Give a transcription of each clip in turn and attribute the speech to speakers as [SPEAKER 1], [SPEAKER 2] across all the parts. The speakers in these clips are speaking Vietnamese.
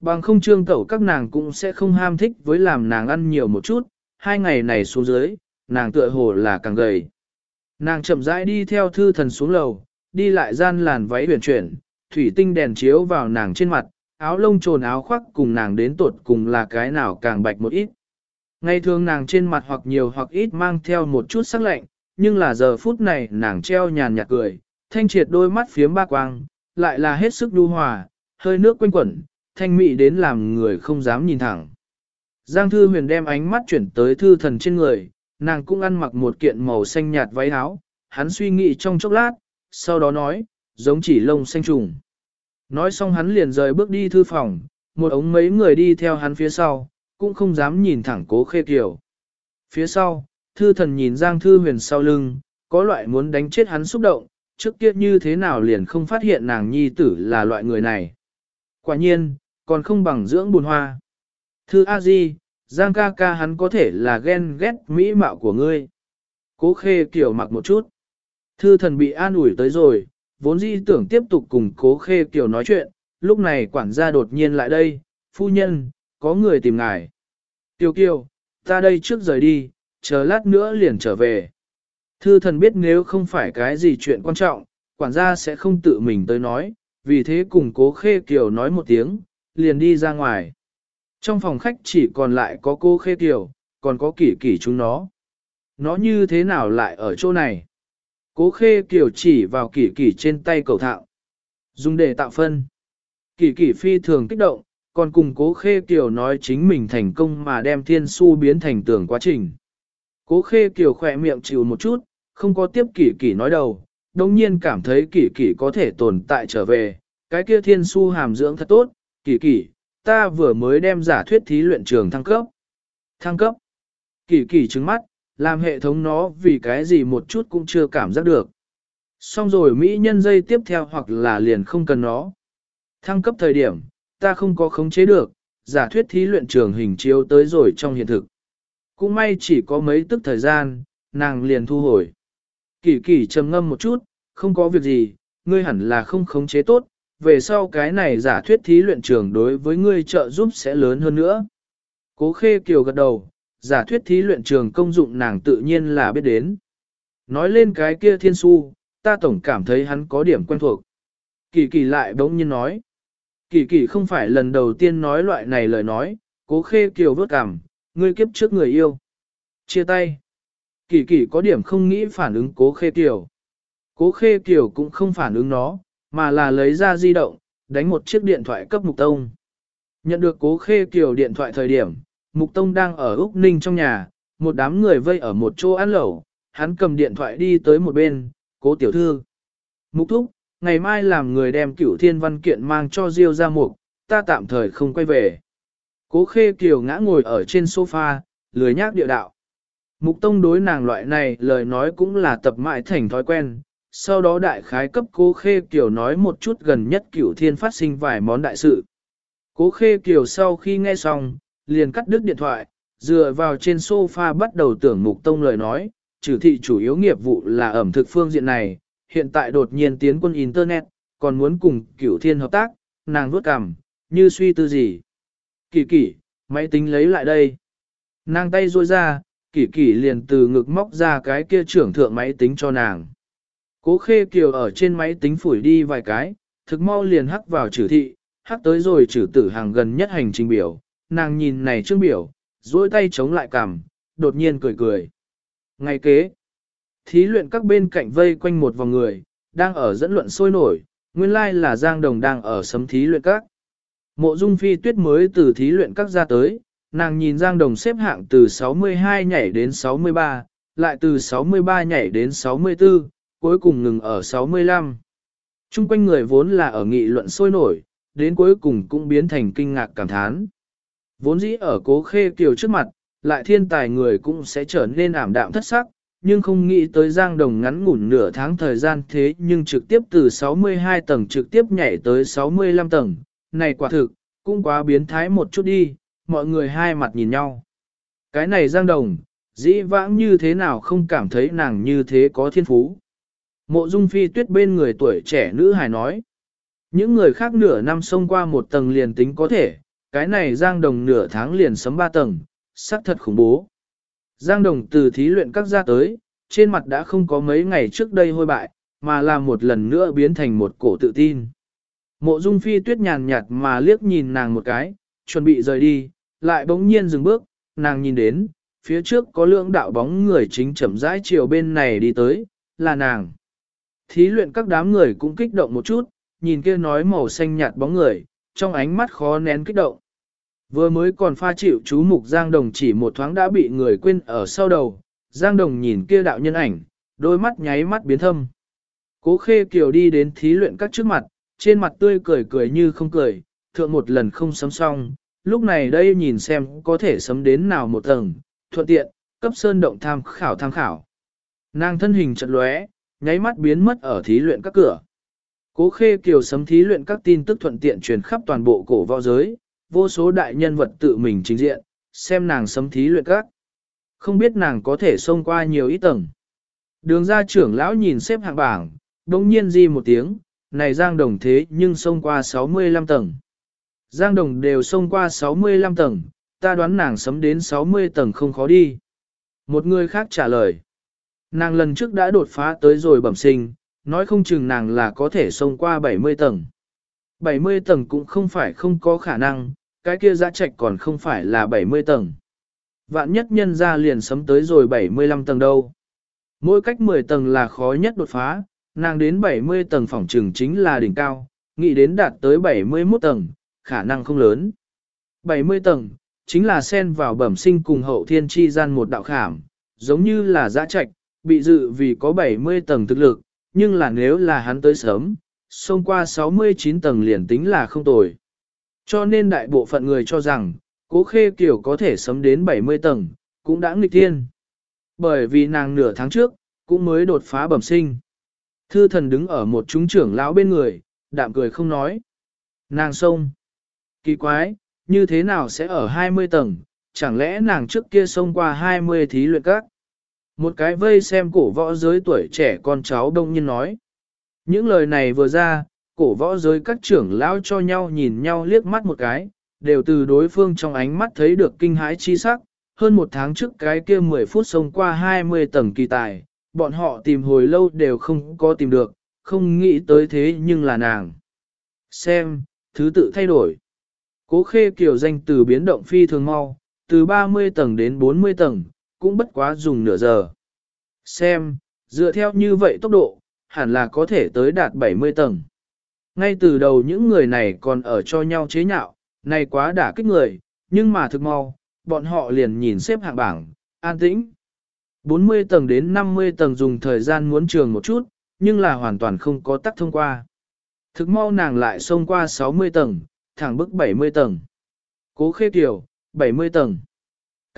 [SPEAKER 1] Bằng không trương tẩu các nàng cũng sẽ không ham thích với làm nàng ăn nhiều một chút, hai ngày này xuống dưới, nàng tựa hồ là càng gầy. Nàng chậm rãi đi theo thư thần xuống lầu, đi lại gian làn váy huyền chuyển, thủy tinh đèn chiếu vào nàng trên mặt, áo lông trồn áo khoác cùng nàng đến tột cùng là cái nào càng bạch một ít. Ngày thường nàng trên mặt hoặc nhiều hoặc ít mang theo một chút sắc lạnh, nhưng là giờ phút này nàng treo nhàn nhạt cười, thanh triệt đôi mắt phiếm ba quang, lại là hết sức đu hòa, hơi nước quanh quẩn, thanh mị đến làm người không dám nhìn thẳng. Giang Thư Huyền đem ánh mắt chuyển tới thư thần trên người, nàng cũng ăn mặc một kiện màu xanh nhạt váy áo, hắn suy nghĩ trong chốc lát, sau đó nói, giống chỉ lông xanh trùng. Nói xong hắn liền rời bước đi thư phòng, một ống mấy người đi theo hắn phía sau, cũng không dám nhìn thẳng cố khê kiều. Phía sau, thư thần nhìn Giang Thư Huyền sau lưng, có loại muốn đánh chết hắn xúc động, trước kia như thế nào liền không phát hiện nàng nhi tử là loại người này. Quả nhiên, còn không bằng dưỡng buồn hoa. Thư A Di, Giang ca ca hắn có thể là ghen ghét mỹ mạo của ngươi. Cố khê kiểu mặc một chút. Thư thần bị an ủi tới rồi, vốn dĩ tưởng tiếp tục cùng cố khê kiểu nói chuyện, lúc này quản gia đột nhiên lại đây, phu nhân, có người tìm ngài. tiểu kiều, ta đây trước rời đi, chờ lát nữa liền trở về. Thư thần biết nếu không phải cái gì chuyện quan trọng, quản gia sẽ không tự mình tới nói, vì thế cùng cố khê kiều nói một tiếng, liền đi ra ngoài. Trong phòng khách chỉ còn lại có cô khê kiều, còn có kỷ kỷ chúng nó. Nó như thế nào lại ở chỗ này? Cố khê kiều chỉ vào kỷ kỷ trên tay cầu thạo. Dùng để tạo phân. Kỷ kỷ phi thường kích động, còn cùng cố khê kiều nói chính mình thành công mà đem thiên su biến thành tường quá trình. Cố khê kiều khỏe miệng chịu một chút, không có tiếp kỷ kỷ nói đầu, đồng nhiên cảm thấy kỷ kỷ có thể tồn tại trở về, cái kia thiên su hàm dưỡng thật tốt, kỳ kỳ, ta vừa mới đem giả thuyết thí luyện trường thăng cấp. Thăng cấp. kỳ kỳ trứng mắt, làm hệ thống nó vì cái gì một chút cũng chưa cảm giác được. Xong rồi Mỹ nhân dây tiếp theo hoặc là liền không cần nó. Thăng cấp thời điểm, ta không có khống chế được, giả thuyết thí luyện trường hình chiếu tới rồi trong hiện thực. Cũng may chỉ có mấy tức thời gian, nàng liền thu hồi. Kỳ kỳ trầm ngâm một chút, không có việc gì, ngươi hẳn là không khống chế tốt, về sau cái này giả thuyết thí luyện trường đối với ngươi trợ giúp sẽ lớn hơn nữa. Cố khê kiều gật đầu, giả thuyết thí luyện trường công dụng nàng tự nhiên là biết đến. Nói lên cái kia thiên su, ta tổng cảm thấy hắn có điểm quen thuộc. Kỳ kỳ lại bỗng nhiên nói. Kỳ kỳ không phải lần đầu tiên nói loại này lời nói, cố khê kiều vớt cằm ngươi kiếp trước người yêu. Chia tay. Kỳ kỳ có điểm không nghĩ phản ứng cố khê kiều. Cố khê kiều cũng không phản ứng nó, mà là lấy ra di động, đánh một chiếc điện thoại cấp Mục Tông. Nhận được cố khê kiều điện thoại thời điểm, Mục Tông đang ở Úc Ninh trong nhà, một đám người vây ở một chỗ ăn lẩu, hắn cầm điện thoại đi tới một bên, cố tiểu thư. Mục thúc, ngày mai làm người đem cửu thiên văn kiện mang cho Diêu ra mục, ta tạm thời không quay về. Cố khê kiều ngã ngồi ở trên sofa, lười nhác địa đạo. Mục tông đối nàng loại này lời nói cũng là tập mãi thành thói quen, sau đó đại khái cấp cố khê kiều nói một chút gần nhất cửu thiên phát sinh vài món đại sự. Cố khê kiều sau khi nghe xong, liền cắt đứt điện thoại, dựa vào trên sofa bắt đầu tưởng mục tông lời nói, trừ thị chủ yếu nghiệp vụ là ẩm thực phương diện này, hiện tại đột nhiên tiến quân Internet, còn muốn cùng cửu thiên hợp tác, nàng vuốt cằm, như suy tư gì. Kỳ kỳ, máy tính lấy lại đây. Nàng tay ruôi ra, kỳ kỳ liền từ ngực móc ra cái kia trưởng thượng máy tính cho nàng. Cố khê kiều ở trên máy tính phủi đi vài cái, thực mau liền hắc vào trừ thị, hắc tới rồi trừ tử hàng gần nhất hành trình biểu, nàng nhìn này trương biểu, duỗi tay chống lại cằm, đột nhiên cười cười. Ngày kế, thí luyện các bên cạnh vây quanh một vòng người, đang ở dẫn luận sôi nổi, nguyên lai là Giang Đồng đang ở sấm thí luyện các. Mộ Dung Phi Tuyết mới từ thí luyện các ra tới, nàng nhìn Giang Đồng xếp hạng từ 62 nhảy đến 63, lại từ 63 nhảy đến 64, cuối cùng ngừng ở 65. Trung quanh người vốn là ở nghị luận sôi nổi, đến cuối cùng cũng biến thành kinh ngạc cảm thán. Vốn dĩ ở cố khê kiều trước mặt, lại thiên tài người cũng sẽ trở nên ảm đạm thất sắc, nhưng không nghĩ tới Giang Đồng ngắn ngủn nửa tháng thời gian thế nhưng trực tiếp từ 62 tầng trực tiếp nhảy tới 65 tầng, này quả thực, cũng quá biến thái một chút đi, mọi người hai mặt nhìn nhau. Cái này Giang Đồng, dĩ vãng như thế nào không cảm thấy nàng như thế có thiên phú. Mộ Dung Phi tuyết bên người tuổi trẻ nữ hài nói. Những người khác nửa năm xông qua một tầng liền tính có thể, cái này Giang Đồng nửa tháng liền sấm ba tầng, sắc thật khủng bố. Giang Đồng từ thí luyện các gia tới, trên mặt đã không có mấy ngày trước đây hôi bại, mà là một lần nữa biến thành một cổ tự tin. Mộ Dung Phi tuyết nhàn nhạt mà liếc nhìn nàng một cái, chuẩn bị rời đi, lại bỗng nhiên dừng bước, nàng nhìn đến, phía trước có lưỡng đạo bóng người chính chậm rãi chiều bên này đi tới, là nàng. Thí luyện các đám người cũng kích động một chút, nhìn kia nói màu xanh nhạt bóng người, trong ánh mắt khó nén kích động. Vừa mới còn pha chịu chú mục Giang Đồng chỉ một thoáng đã bị người quên ở sau đầu, Giang Đồng nhìn kia đạo nhân ảnh, đôi mắt nháy mắt biến thâm. Cố khê kiều đi đến thí luyện các trước mặt, trên mặt tươi cười cười như không cười, thượng một lần không sấm song, lúc này đây nhìn xem có thể sấm đến nào một tầng, thuận tiện, cấp sơn động tham khảo tham khảo. Nàng thân hình chật lóe, nháy mắt biến mất ở thí luyện các cửa. Cố khê kiều sấm thí luyện các tin tức thuận tiện truyền khắp toàn bộ cổ võ giới, vô số đại nhân vật tự mình trình diện, xem nàng sấm thí luyện các. Không biết nàng có thể xông qua nhiều ít tầng. Đường gia trưởng lão nhìn xếp hạng bảng, đồng nhiên di một tiếng, này Giang Đồng thế nhưng xông qua 65 tầng. Giang Đồng đều xông qua 65 tầng, ta đoán nàng sấm đến 60 tầng không khó đi. Một người khác trả lời. Nàng lần trước đã đột phá tới rồi bẩm sinh, nói không chừng nàng là có thể xông qua 70 tầng. 70 tầng cũng không phải không có khả năng, cái kia giã trạch còn không phải là 70 tầng. Vạn nhất nhân ra liền sấm tới rồi 75 tầng đâu. Mỗi cách 10 tầng là khó nhất đột phá, nàng đến 70 tầng phòng trường chính là đỉnh cao, nghĩ đến đạt tới 71 tầng, khả năng không lớn. 70 tầng, chính là xen vào bẩm sinh cùng hậu thiên chi gian một đạo khảm, giống như là giã trạch, bị dự vì có 70 tầng thực lực, nhưng là nếu là hắn tới sớm, xông qua 69 tầng liền tính là không tồi. Cho nên đại bộ phận người cho rằng, cố khê kiểu có thể sớm đến 70 tầng, cũng đã nghịch thiên. Bởi vì nàng nửa tháng trước, cũng mới đột phá bẩm sinh. Thư thần đứng ở một chúng trưởng lão bên người, đạm cười không nói. Nàng sông. Kỳ quái, như thế nào sẽ ở 20 tầng, chẳng lẽ nàng trước kia xông qua 20 thí luyện các? Một cái vây xem cổ võ giới tuổi trẻ con cháu đông nhiên nói. Những lời này vừa ra, cổ võ giới các trưởng lão cho nhau nhìn nhau liếc mắt một cái, đều từ đối phương trong ánh mắt thấy được kinh hãi chi sắc. Hơn một tháng trước cái kia 10 phút xông qua 20 tầng kỳ tài, bọn họ tìm hồi lâu đều không có tìm được, không nghĩ tới thế nhưng là nàng. Xem, thứ tự thay đổi. Cố khê kiểu danh từ biến động phi thường mau, từ 30 tầng đến 40 tầng, cũng bất quá dùng nửa giờ. Xem, dựa theo như vậy tốc độ, hẳn là có thể tới đạt 70 tầng. Ngay từ đầu những người này còn ở cho nhau chế nhạo, này quá đả kích người, nhưng mà thực mau, bọn họ liền nhìn xếp hạng bảng, an tĩnh. 40 tầng đến 50 tầng dùng thời gian muốn trường một chút, nhưng là hoàn toàn không có tắc thông qua. Thực mau nàng lại xông qua 60 tầng, thẳng bức 70 tầng. Cố khê tiểu, 70 tầng.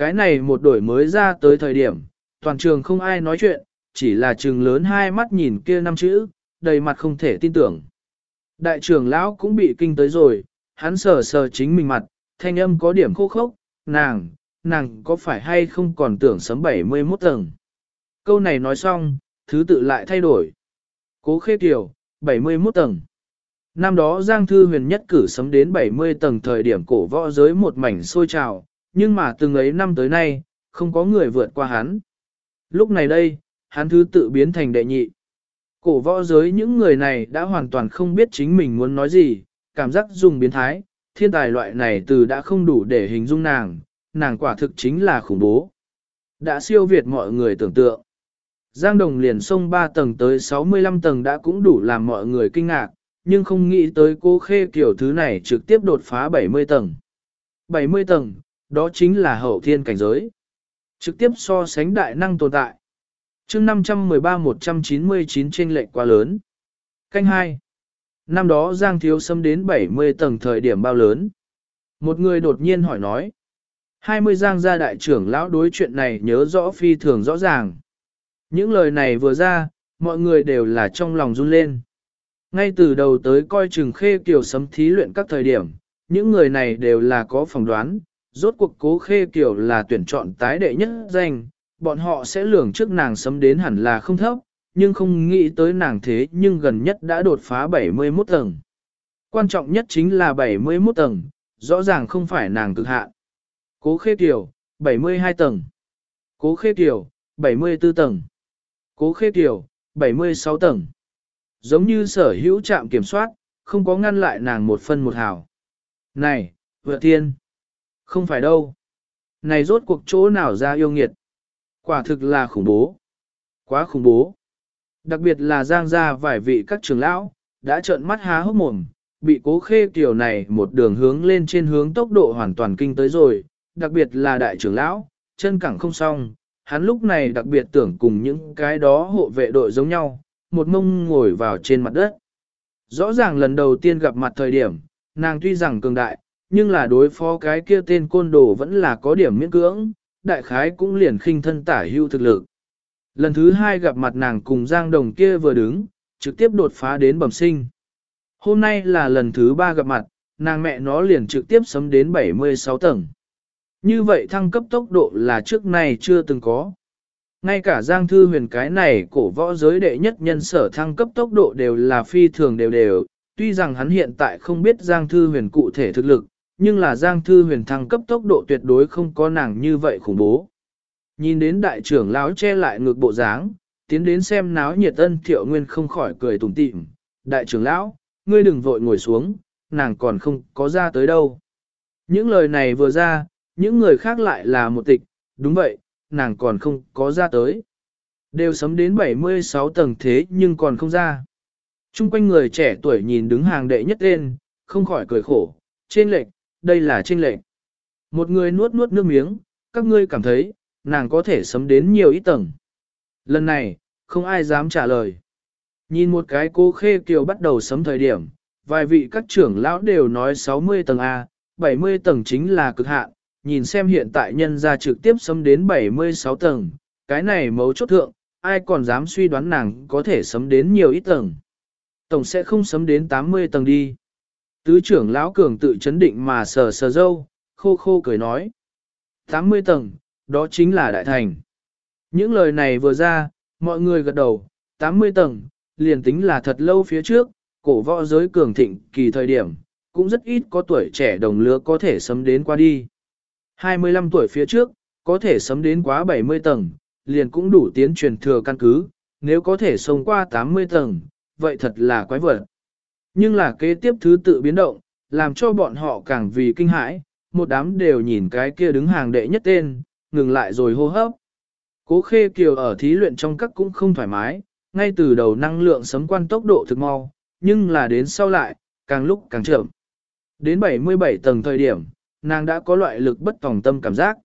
[SPEAKER 1] Cái này một đổi mới ra tới thời điểm, toàn trường không ai nói chuyện, chỉ là trường lớn hai mắt nhìn kia năm chữ, đầy mặt không thể tin tưởng. Đại trưởng lão cũng bị kinh tới rồi, hắn sờ sờ chính mình mặt, thanh âm có điểm khô khốc, nàng, nàng có phải hay không còn tưởng sớm 71 tầng. Câu này nói xong, thứ tự lại thay đổi. Cố khê tiểu, 71 tầng. Năm đó Giang Thư huyền nhất cử sấm đến 70 tầng thời điểm cổ võ giới một mảnh sôi trào, nhưng mà từng ấy năm tới nay, không có người vượt qua hắn. Lúc này đây, hắn thứ tự biến thành đệ nhị. Cổ võ giới những người này đã hoàn toàn không biết chính mình muốn nói gì, cảm giác dùng biến thái, thiên tài loại này từ đã không đủ để hình dung nàng, nàng quả thực chính là khủng bố. Đã siêu việt mọi người tưởng tượng. Giang Đồng liền sông 3 tầng tới 65 tầng đã cũng đủ làm mọi người kinh ngạc, nhưng không nghĩ tới cô khê kiểu thứ này trực tiếp đột phá 70 tầng. 70 tầng, đó chính là hậu thiên cảnh giới. Trực tiếp so sánh đại năng tồn tại. chương 513-199 trên lệnh quá lớn. Canh 2. Năm đó Giang Thiếu Sâm đến 70 tầng thời điểm bao lớn. Một người đột nhiên hỏi nói. 20 Giang gia đại trưởng lão đối chuyện này nhớ rõ phi thường rõ ràng. Những lời này vừa ra, mọi người đều là trong lòng run lên. Ngay từ đầu tới coi chừng khê kiều sấm thí luyện các thời điểm, những người này đều là có phỏng đoán, rốt cuộc cố khê kiểu là tuyển chọn tái đệ nhất danh, bọn họ sẽ lường trước nàng sấm đến hẳn là không thấp, nhưng không nghĩ tới nàng thế nhưng gần nhất đã đột phá 71 tầng. Quan trọng nhất chính là 71 tầng, rõ ràng không phải nàng cực hạn. Cố khê tiểu, 72 tầng. Cố khê tiểu, 74 tầng. Cố khê tiểu, 76 tầng. Giống như sở hữu trạm kiểm soát, không có ngăn lại nàng một phân một hào. Này, vợ tiên. Không phải đâu. Này rốt cuộc chỗ nào ra yêu nghiệt. Quả thực là khủng bố. Quá khủng bố. Đặc biệt là giang gia vài vị các trưởng lão, đã trợn mắt há hốc mồm, bị cố khê tiểu này một đường hướng lên trên hướng tốc độ hoàn toàn kinh tới rồi, đặc biệt là đại trưởng lão, chân cẳng không xong, hắn lúc này đặc biệt tưởng cùng những cái đó hộ vệ đội giống nhau, một mông ngồi vào trên mặt đất. Rõ ràng lần đầu tiên gặp mặt thời điểm, nàng tuy rằng cường đại, nhưng là đối phó cái kia tên côn đồ vẫn là có điểm miễn cưỡng, đại khái cũng liền khinh thân tả hưu thực lực. Lần thứ hai gặp mặt nàng cùng Giang Đồng kia vừa đứng, trực tiếp đột phá đến bẩm sinh. Hôm nay là lần thứ ba gặp mặt, nàng mẹ nó liền trực tiếp sấm đến 76 tầng. Như vậy thăng cấp tốc độ là trước nay chưa từng có. Ngay cả Giang Thư huyền cái này cổ võ giới đệ nhất nhân sở thăng cấp tốc độ đều là phi thường đều đều, tuy rằng hắn hiện tại không biết Giang Thư huyền cụ thể thực lực, nhưng là Giang Thư huyền thăng cấp tốc độ tuyệt đối không có nàng như vậy khủng bố. Nhìn đến đại trưởng lão che lại ngược bộ dáng, tiến đến xem náo nhiệt ân thiệu nguyên không khỏi cười tủm tỉm. Đại trưởng lão, ngươi đừng vội ngồi xuống, nàng còn không có ra tới đâu. Những lời này vừa ra, những người khác lại là một tịch, đúng vậy, nàng còn không có ra tới. Đều sấm đến 76 tầng thế nhưng còn không ra. Trung quanh người trẻ tuổi nhìn đứng hàng đệ nhất tên, không khỏi cười khổ, trên lệch, đây là tranh lệnh. Một người nuốt nuốt nước miếng, các ngươi cảm thấy, nàng có thể sấm đến nhiều ít tầng. Lần này, không ai dám trả lời. Nhìn một cái cô khê kiều bắt đầu sấm thời điểm, vài vị các trưởng lão đều nói 60 tầng A, 70 tầng chính là cực hạn, nhìn xem hiện tại nhân ra trực tiếp sấm đến 76 tầng, cái này mấu chốt thượng, ai còn dám suy đoán nàng có thể sấm đến nhiều ít tầng. Tổng sẽ không sấm đến 80 tầng đi. Tứ trưởng lão cường tự chấn định mà sờ sờ dâu, khô khô cười nói. 80 tầng, đó chính là đại thành. Những lời này vừa ra, mọi người gật đầu, 80 tầng, liền tính là thật lâu phía trước, cổ võ giới cường thịnh kỳ thời điểm, cũng rất ít có tuổi trẻ đồng lứa có thể sấm đến qua đi. 25 tuổi phía trước, có thể sấm đến quá 70 tầng, liền cũng đủ tiến truyền thừa căn cứ, nếu có thể sống qua 80 tầng, vậy thật là quái vật. Nhưng là kế tiếp thứ tự biến động, làm cho bọn họ càng vì kinh hãi, một đám đều nhìn cái kia đứng hàng đệ nhất tên, ngừng lại rồi hô hấp. Cố khê kiều ở thí luyện trong các cũng không thoải mái, ngay từ đầu năng lượng sấm quan tốc độ thực mau, nhưng là đến sau lại, càng lúc càng chậm. Đến 77 tầng thời điểm, nàng đã có loại lực bất tòng tâm cảm giác.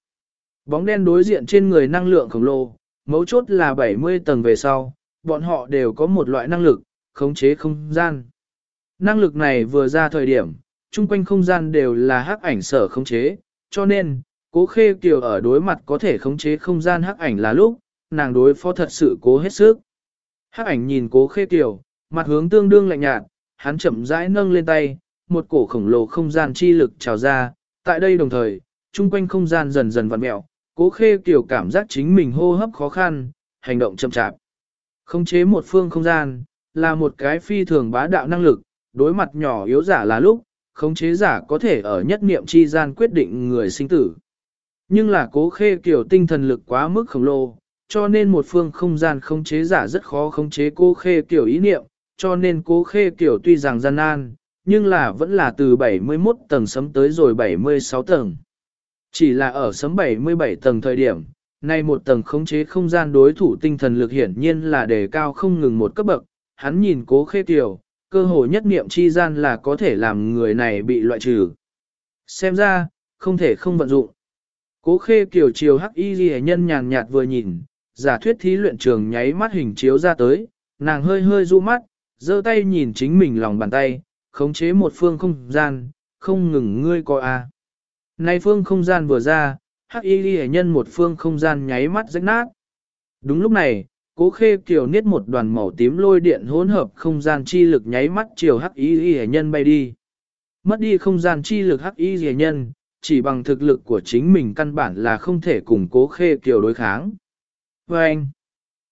[SPEAKER 1] Bóng đen đối diện trên người năng lượng khổng lồ, mấu chốt là 70 tầng về sau, bọn họ đều có một loại năng lực, khống chế không gian. Năng lực này vừa ra thời điểm, chung quanh không gian đều là hắc ảnh sở khống chế, cho nên, cố khê kiều ở đối mặt có thể khống chế không gian hắc ảnh là lúc, nàng đối phó thật sự cố hết sức. Hắc ảnh nhìn cố khê kiều, mặt hướng tương đương lạnh nhạt, hắn chậm rãi nâng lên tay, một cổ khổng lồ không gian chi lực trào ra, tại đây đồng thời, chung quanh không gian dần dần vặn mẹo, cố khê kiều cảm giác chính mình hô hấp khó khăn, hành động chậm chạp. Khống chế một phương không gian, là một cái phi thường bá đạo năng lực, đối mặt nhỏ yếu giả là lúc, khống chế giả có thể ở nhất niệm chi gian quyết định người sinh tử. Nhưng là cố khê kiểu tinh thần lực quá mức khổng lồ, cho nên một phương không gian khống chế giả rất khó khống chế cố khê kiểu ý niệm, cho nên cố khê kiểu tuy rằng gian nan, nhưng là vẫn là từ 71 tầng sấm tới rồi 76 tầng. Chỉ là ở sấm 77 tầng thời điểm, nay một tầng khống chế không gian đối thủ tinh thần lực hiển nhiên là đề cao không ngừng một cấp bậc, hắn nhìn cố khê kiểu, cơ hội nhất niệm chi gian là có thể làm người này bị loại trừ. Xem ra, không thể không vận dụng. Cố khê kiểu chiều hắc y ghi nhân nhàn nhạt vừa nhìn, giả thuyết thí luyện trường nháy mắt hình chiếu ra tới, nàng hơi hơi du mắt, giơ tay nhìn chính mình lòng bàn tay, khống chế một phương không gian, không ngừng ngươi coi a. À. Nay phương không gian vừa ra, hắc y ghi nhân một phương không gian nháy mắt rách nát. Đúng lúc này, cố khê kiều niết một đoàn màu tím lôi điện hỗn hợp không gian chi lực nháy mắt chiều hắc y ghi nhân bay đi. Mất đi không gian chi lực hắc y ghi nhân, chỉ bằng thực lực của chính mình căn bản là không thể cùng cố khê kiều đối kháng. Và anh,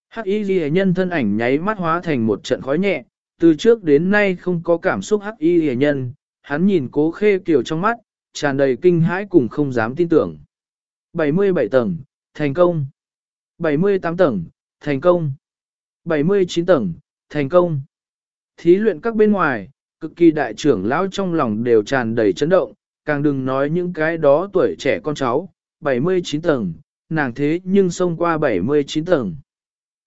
[SPEAKER 1] hắc y ghi nhân thân ảnh nháy mắt hóa thành một trận khói nhẹ, từ trước đến nay không có cảm xúc hắc y ghi nhân, hắn nhìn cố khê kiều trong mắt, tràn đầy kinh hãi cùng không dám tin tưởng. 77 tầng, thành công. 78 tầng, thành công. 79 tầng, thành công. Thí luyện các bên ngoài, cực kỳ đại trưởng lão trong lòng đều tràn đầy chấn động, càng đừng nói những cái đó tuổi trẻ con cháu, 79 tầng, nàng thế nhưng xông qua 79 tầng.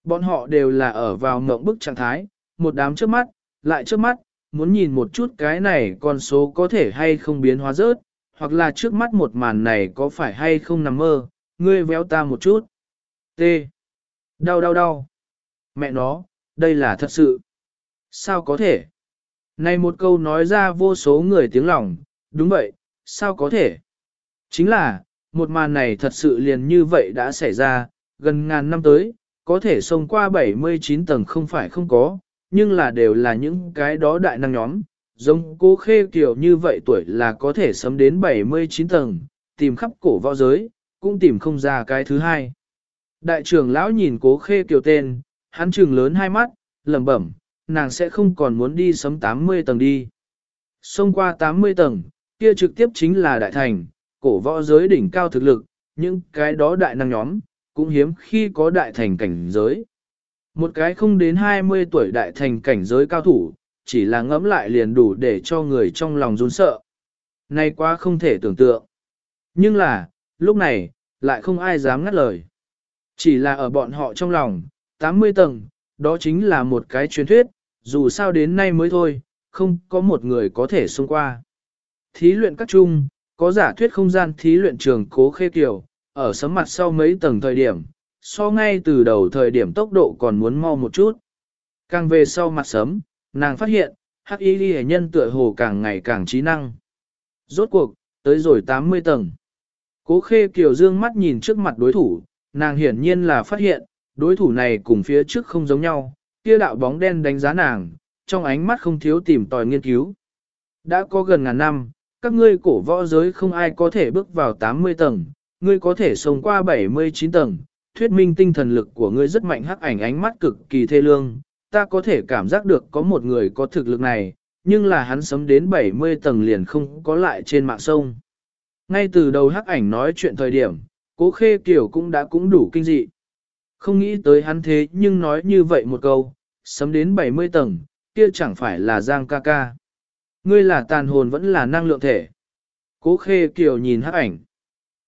[SPEAKER 1] Bọn họ đều là ở vào mộng bức trạng thái, một đám trước mắt, lại trước mắt, muốn nhìn một chút cái này con số có thể hay không biến hóa rớt, hoặc là trước mắt một màn này có phải hay không nằm mơ, ngươi véo ta một chút. T. Đau đau đau. Mẹ nó, đây là thật sự. Sao có thể? Này một câu nói ra vô số người tiếng lòng, đúng vậy, sao có thể? Chính là, một màn này thật sự liền như vậy đã xảy ra, gần ngàn năm tới, có thể xông qua 79 tầng không phải không có, nhưng là đều là những cái đó đại năng nhóm, giống cô khê kiểu như vậy tuổi là có thể sấm đến 79 tầng, tìm khắp cổ võ giới, cũng tìm không ra cái thứ hai. Đại trưởng lão nhìn cố khê kiều tên, hắn trừng lớn hai mắt, lẩm bẩm, nàng sẽ không còn muốn đi sấm 80 tầng đi. Xông qua 80 tầng, kia trực tiếp chính là đại thành, cổ võ giới đỉnh cao thực lực, những cái đó đại năng nhóm, cũng hiếm khi có đại thành cảnh giới. Một cái không đến 20 tuổi đại thành cảnh giới cao thủ, chỉ là ngẫm lại liền đủ để cho người trong lòng run sợ. Nay quá không thể tưởng tượng. Nhưng là, lúc này, lại không ai dám ngắt lời. Chỉ là ở bọn họ trong lòng, 80 tầng, đó chính là một cái truyền thuyết, dù sao đến nay mới thôi, không có một người có thể xông qua. Thí luyện các chung, có giả thuyết không gian thí luyện trường cố khê kiều, ở sấm mặt sau mấy tầng thời điểm, so ngay từ đầu thời điểm tốc độ còn muốn mau một chút. Càng về sau mặt sấm, nàng phát hiện, hắc y ghi nhân tựa hồ càng ngày càng trí năng. Rốt cuộc, tới rồi 80 tầng. Cố khê kiều dương mắt nhìn trước mặt đối thủ, nàng hiển nhiên là phát hiện, đối thủ này cùng phía trước không giống nhau, kia đạo bóng đen đánh giá nàng, trong ánh mắt không thiếu tìm tòi nghiên cứu. Đã có gần ngàn năm, các ngươi cổ võ giới không ai có thể bước vào 80 tầng, ngươi có thể sống qua 79 tầng, thuyết minh tinh thần lực của ngươi rất mạnh hắc ảnh ánh mắt cực kỳ thê lương, ta có thể cảm giác được có một người có thực lực này, nhưng là hắn sấm đến 70 tầng liền không có lại trên mạng sông. Ngay từ đầu hắc ảnh nói chuyện thời điểm, cố khê kiểu cũng đã cũng đủ kinh dị. Không nghĩ tới hắn thế nhưng nói như vậy một câu, sấm đến 70 tầng, kia chẳng phải là Giang ca ca. Ngươi là tàn hồn vẫn là năng lượng thể. Cố khê kiều nhìn hắc ảnh.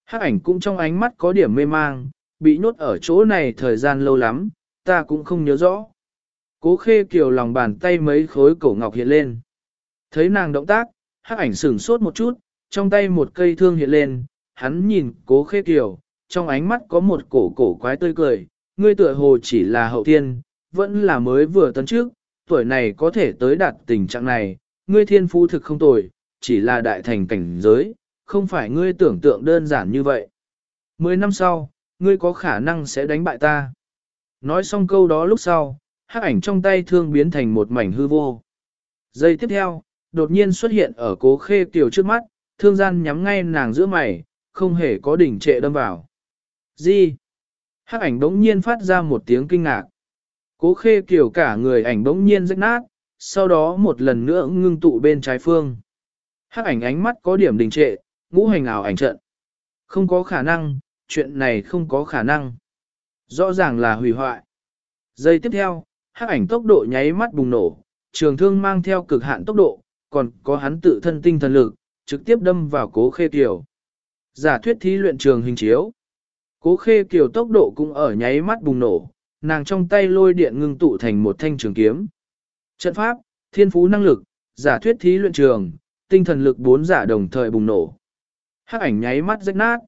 [SPEAKER 1] Hắc ảnh cũng trong ánh mắt có điểm mê mang, bị nhốt ở chỗ này thời gian lâu lắm, ta cũng không nhớ rõ. Cố khê kiều lòng bàn tay mấy khối cổ ngọc hiện lên. Thấy nàng động tác, hắc ảnh sửng sốt một chút, trong tay một cây thương hiện lên, hắn nhìn cố khê kiều, trong ánh mắt có một cổ cổ quái tươi cười, ngươi tựa hồ chỉ là hậu thiên, vẫn là mới vừa tấn trước, tuổi này có thể tới đạt tình trạng này, ngươi thiên phú thực không tồi, chỉ là đại thành cảnh giới, không phải ngươi tưởng tượng đơn giản như vậy. Mười năm sau, ngươi có khả năng sẽ đánh bại ta. Nói xong câu đó lúc sau, hắc ảnh trong tay thương biến thành một mảnh hư vô. Giây tiếp theo, đột nhiên xuất hiện ở cố khê kiều trước mắt, thương gian nhắm ngay nàng giữa mày, không hề có đỉnh trệ đâm vào. Gì? Hắc ảnh đống nhiên phát ra một tiếng kinh ngạc. Cố khê kiểu cả người ảnh đống nhiên rách nát, sau đó một lần nữa ngưng tụ bên trái phương. Hắc ảnh ánh mắt có điểm đình trệ, ngũ hành ảo ảnh trận. Không có khả năng, chuyện này không có khả năng. Rõ ràng là hủy hoại. Giây tiếp theo, hắc ảnh tốc độ nháy mắt bùng nổ, trường thương mang theo cực hạn tốc độ, còn có hắn tự thân tinh thần lực, trực tiếp đâm vào cố khê tiểu. Giả thuyết thí luyện trường hình chiếu. Cố khê kiều tốc độ cũng ở nháy mắt bùng nổ, nàng trong tay lôi điện ngưng tụ thành một thanh trường kiếm. Trận pháp, thiên phú năng lực, giả thuyết thí luyện trường, tinh thần lực bốn giả đồng thời bùng nổ. Hắc ảnh nháy mắt rách nát.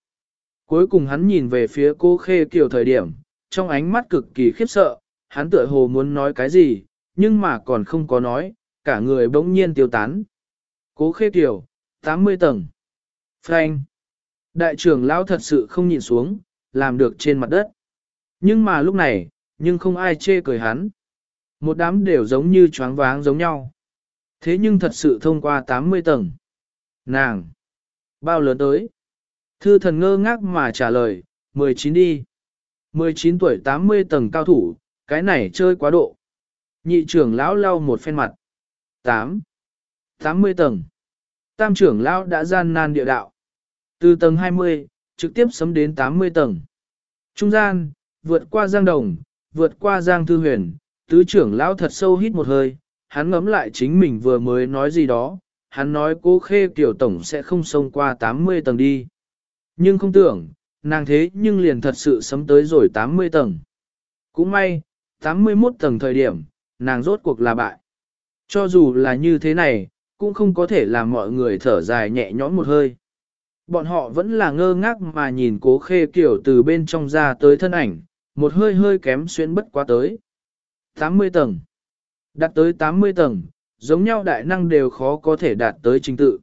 [SPEAKER 1] Cuối cùng hắn nhìn về phía Cố khê kiều thời điểm, trong ánh mắt cực kỳ khiếp sợ, hắn tựa hồ muốn nói cái gì, nhưng mà còn không có nói, cả người bỗng nhiên tiêu tán. Cố khê kiều, 80 tầng. Frank. Đại trưởng lão thật sự không nhìn xuống, làm được trên mặt đất. Nhưng mà lúc này, nhưng không ai chê cười hắn. Một đám đều giống như choáng váng giống nhau. Thế nhưng thật sự thông qua 80 tầng. Nàng! Bao lớn tới? Thư thần ngơ ngác mà trả lời, 19 đi. 19 tuổi 80 tầng cao thủ, cái này chơi quá độ. Nhị trưởng lão lau một phen mặt. 8. 80 tầng. tam trưởng lão đã gian nan địa đạo. Từ tầng 20, trực tiếp sấm đến 80 tầng. Trung gian, vượt qua giang đồng, vượt qua giang thư huyền, tứ trưởng lão thật sâu hít một hơi, hắn ngấm lại chính mình vừa mới nói gì đó, hắn nói cố khê tiểu tổng sẽ không xông qua 80 tầng đi. Nhưng không tưởng, nàng thế nhưng liền thật sự sấm tới rồi 80 tầng. Cũng may, 81 tầng thời điểm, nàng rốt cuộc là bại. Cho dù là như thế này, cũng không có thể làm mọi người thở dài nhẹ nhõm một hơi. Bọn họ vẫn là ngơ ngác mà nhìn cố khê kiểu từ bên trong ra tới thân ảnh, một hơi hơi kém xuyên bất quá tới. 80 tầng. Đạt tới 80 tầng, giống nhau đại năng đều khó có thể đạt tới trình tự.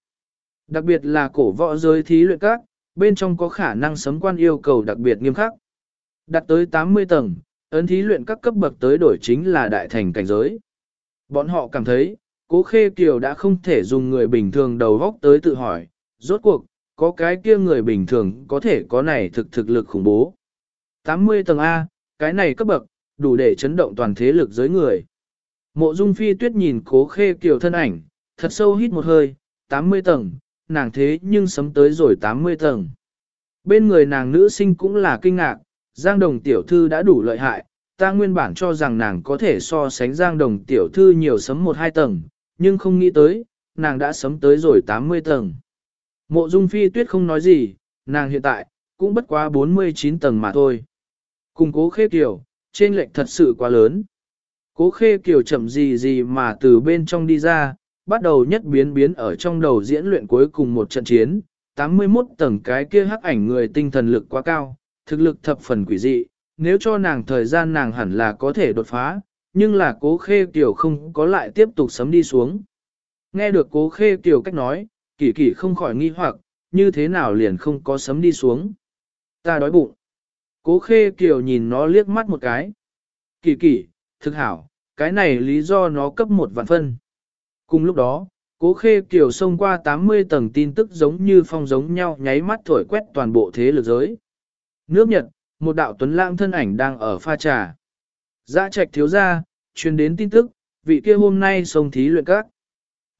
[SPEAKER 1] Đặc biệt là cổ võ giới thí luyện các, bên trong có khả năng sấm quan yêu cầu đặc biệt nghiêm khắc. Đạt tới 80 tầng, ấn thí luyện các cấp bậc tới đổi chính là đại thành cảnh giới. Bọn họ cảm thấy, cố khê kiều đã không thể dùng người bình thường đầu góc tới tự hỏi, rốt cuộc, có cái kia người bình thường có thể có này thực thực lực khủng bố. 80 tầng A, cái này cấp bậc, đủ để chấn động toàn thế lực giới người. Mộ dung phi tuyết nhìn cố khê kiều thân ảnh, thật sâu hít một hơi, 80 tầng, nàng thế nhưng sấm tới rồi 80 tầng. Bên người nàng nữ sinh cũng là kinh ngạc, Giang Đồng tiểu thư đã đủ lợi hại, ta nguyên bản cho rằng nàng có thể so sánh Giang Đồng tiểu thư nhiều sấm một hai tầng, nhưng không nghĩ tới, nàng đã sấm tới rồi 80 tầng. Mộ Dung Phi Tuyết không nói gì, nàng hiện tại, cũng bất quá 49 tầng mà thôi. Cùng cố khê kiều, trên lệnh thật sự quá lớn. Cố khê kiều chậm gì gì mà từ bên trong đi ra, bắt đầu nhất biến biến ở trong đầu diễn luyện cuối cùng một trận chiến, 81 tầng cái kia hắc ảnh người tinh thần lực quá cao, thực lực thập phần quỷ dị, nếu cho nàng thời gian nàng hẳn là có thể đột phá, nhưng là cố khê kiều không có lại tiếp tục sấm đi xuống. Nghe được cố khê kiều cách nói, kỳ kỳ không khỏi nghi hoặc, như thế nào liền không có sấm đi xuống. Ta đói bụng. Cố khê kiều nhìn nó liếc mắt một cái. Kỳ kỳ, thực hảo, cái này lý do nó cấp một vạn phân. Cùng lúc đó, cố khê kiều xông qua 80 tầng tin tức giống như phong giống nhau nháy mắt thổi quét toàn bộ thế lực giới. Nước Nhật, một đạo tuấn lãng thân ảnh đang ở pha trà. Giã trạch thiếu gia, truyền đến tin tức, vị kia hôm nay sông thí luyện các.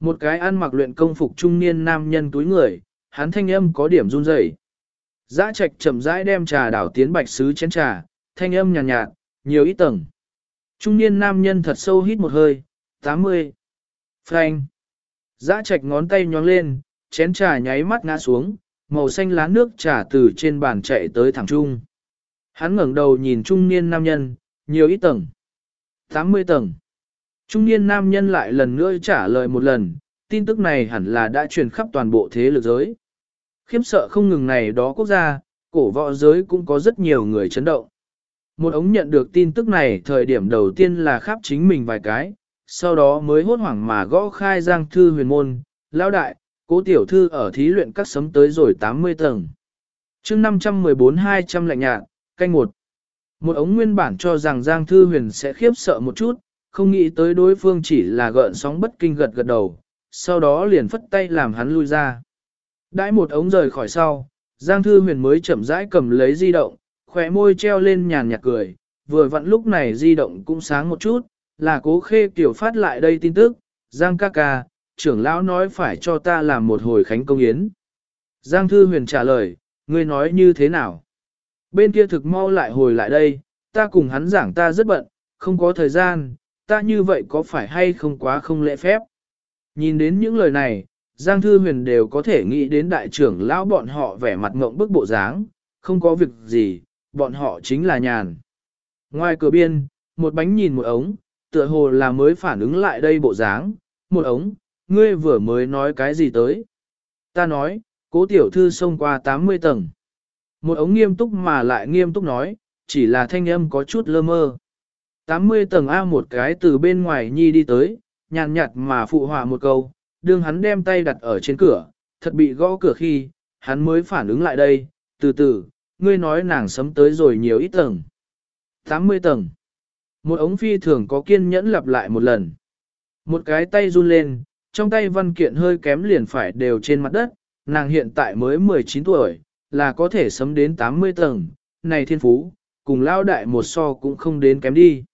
[SPEAKER 1] Một cái ăn mặc luyện công phục trung niên nam nhân túi người, hắn thanh âm có điểm run rẩy. Giã trạch chậm rãi đem trà đảo tiến bạch sứ chén trà, thanh âm nhàn nhạt, nhạt, nhiều ít tầng. Trung niên nam nhân thật sâu hít một hơi, 80. Frank. Giã trạch ngón tay nhón lên, chén trà nháy mắt ngã xuống, màu xanh lá nước trà từ trên bàn chạy tới thẳng trung. Hắn ngẩng đầu nhìn trung niên nam nhân, nhiều ít tầng. 80 tầng. Trung niên nam nhân lại lần nữa trả lời một lần, tin tức này hẳn là đã truyền khắp toàn bộ thế lực giới. Khiếm sợ không ngừng này đó quốc gia, cổ võ giới cũng có rất nhiều người chấn động. Một ống nhận được tin tức này thời điểm đầu tiên là khắp chính mình vài cái, sau đó mới hốt hoảng mà gõ khai giang thư huyền môn, lão đại, cố tiểu thư ở thí luyện các sấm tới rồi 80 tầng. chương 514-200 lạnh nhạt, canh một. Một ống nguyên bản cho rằng Giang Thư Huyền sẽ khiếp sợ một chút, không nghĩ tới đối phương chỉ là gợn sóng bất kinh gật gật đầu, sau đó liền phất tay làm hắn lui ra. Đãi một ống rời khỏi sau, Giang Thư Huyền mới chậm rãi cầm lấy di động, khỏe môi treo lên nhàn nhạt cười, vừa vặn lúc này di động cũng sáng một chút, là cố khê kiểu phát lại đây tin tức, Giang ca ca, trưởng lão nói phải cho ta làm một hồi khánh công yến. Giang Thư Huyền trả lời, ngươi nói như thế nào? Bên kia thực mau lại hồi lại đây, ta cùng hắn giảng ta rất bận, không có thời gian, ta như vậy có phải hay không quá không lễ phép? Nhìn đến những lời này, Giang Thư Huyền đều có thể nghĩ đến đại trưởng lão bọn họ vẻ mặt ngộng bức bộ dáng, không có việc gì, bọn họ chính là nhàn. Ngoài cửa biên, một bánh nhìn một ống, tựa hồ là mới phản ứng lại đây bộ dáng, một ống, ngươi vừa mới nói cái gì tới. Ta nói, cố tiểu thư xông qua 80 tầng. Một ống nghiêm túc mà lại nghiêm túc nói, chỉ là thanh âm có chút lơ mơ. 80 tầng A một cái từ bên ngoài nhi đi tới, nhàn nhạt mà phụ họa một câu, đương hắn đem tay đặt ở trên cửa, thật bị gõ cửa khi, hắn mới phản ứng lại đây, từ từ, ngươi nói nàng sấm tới rồi nhiều ít tầng. 80 tầng. Một ống phi thường có kiên nhẫn lặp lại một lần. Một cái tay run lên, trong tay văn kiện hơi kém liền phải đều trên mặt đất, nàng hiện tại mới 19 tuổi, là có thể sấm đến 80 tầng, này thiên phú, cùng lao đại một so cũng không đến kém đi.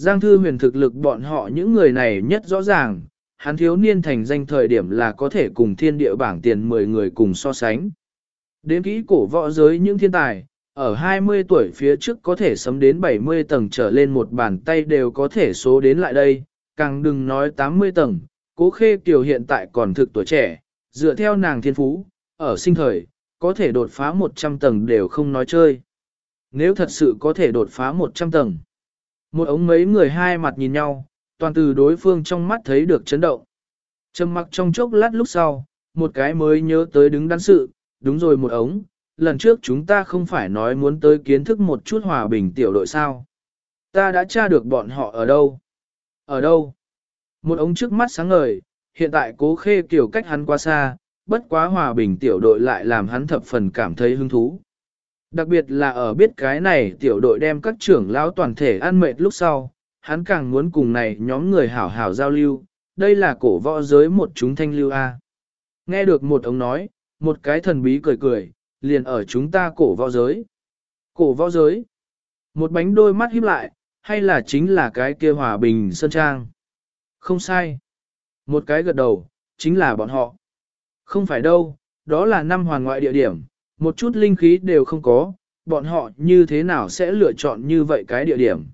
[SPEAKER 1] Giang thư huyền thực lực bọn họ những người này nhất rõ ràng, hắn thiếu niên thành danh thời điểm là có thể cùng thiên địa bảng tiền 10 người cùng so sánh. Đến kỹ cổ võ giới những thiên tài, ở 20 tuổi phía trước có thể sấm đến 70 tầng trở lên một bàn tay đều có thể số đến lại đây, càng đừng nói 80 tầng, cố khê kiều hiện tại còn thực tuổi trẻ, dựa theo nàng thiên phú, ở sinh thời, có thể đột phá 100 tầng đều không nói chơi. Nếu thật sự có thể đột phá 100 tầng, một ống mấy người hai mặt nhìn nhau, toàn từ đối phương trong mắt thấy được chấn động. Trầm mặc trong chốc lát lúc sau, một cái mới nhớ tới đứng đắn sự, đúng rồi một ống, lần trước chúng ta không phải nói muốn tới kiến thức một chút hòa bình tiểu đội sao. Ta đã tra được bọn họ ở đâu? Ở đâu? Một ống trước mắt sáng ngời, hiện tại cố khê kiểu cách hắn quá xa, bất quá hòa bình tiểu đội lại làm hắn thập phần cảm thấy hứng thú. Đặc biệt là ở biết cái này tiểu đội đem các trưởng lão toàn thể ăn mệt lúc sau, hắn càng muốn cùng này nhóm người hảo hảo giao lưu, đây là cổ võ giới một chúng thanh lưu A. Nghe được một ông nói, một cái thần bí cười cười, liền ở chúng ta cổ võ giới. Cổ võ giới. Một bánh đôi mắt híp lại, hay là chính là cái kia hòa bình sơn trang. Không sai. Một cái gật đầu, chính là bọn họ. Không phải đâu, đó là năm hoàn ngoại địa điểm, một chút linh khí đều không có, bọn họ như thế nào sẽ lựa chọn như vậy cái địa điểm.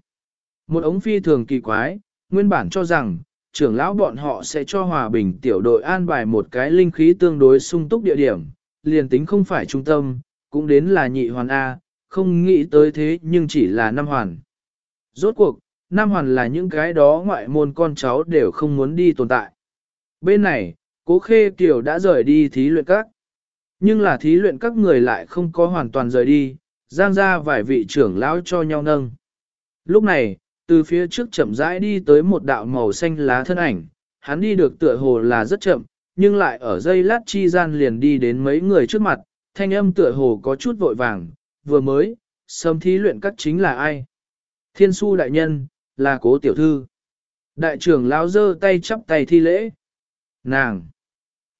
[SPEAKER 1] Một ống phi thường kỳ quái, nguyên bản cho rằng, trưởng lão bọn họ sẽ cho hòa bình tiểu đội an bài một cái linh khí tương đối sung túc địa điểm, liền tính không phải trung tâm, cũng đến là nhị hoàn A, không nghĩ tới thế nhưng chỉ là năm hoàn. Rốt cuộc, năm hoàn là những cái đó ngoại môn con cháu đều không muốn đi tồn tại. Bên này, cố khê tiểu đã rời đi thí luyện các. Nhưng là thí luyện các người lại không có hoàn toàn rời đi, giang ra vài vị trưởng lão cho nhau nâng. Lúc này, từ phía trước chậm rãi đi tới một đạo màu xanh lá thân ảnh, hắn đi được tựa hồ là rất chậm, nhưng lại ở dây lát chi gian liền đi đến mấy người trước mặt, thanh âm tựa hồ có chút vội vàng, vừa mới, sớm thí luyện các chính là ai? Thiên su đại nhân, là cố tiểu thư. Đại trưởng lão giơ tay chắp tay thi lễ. Nàng!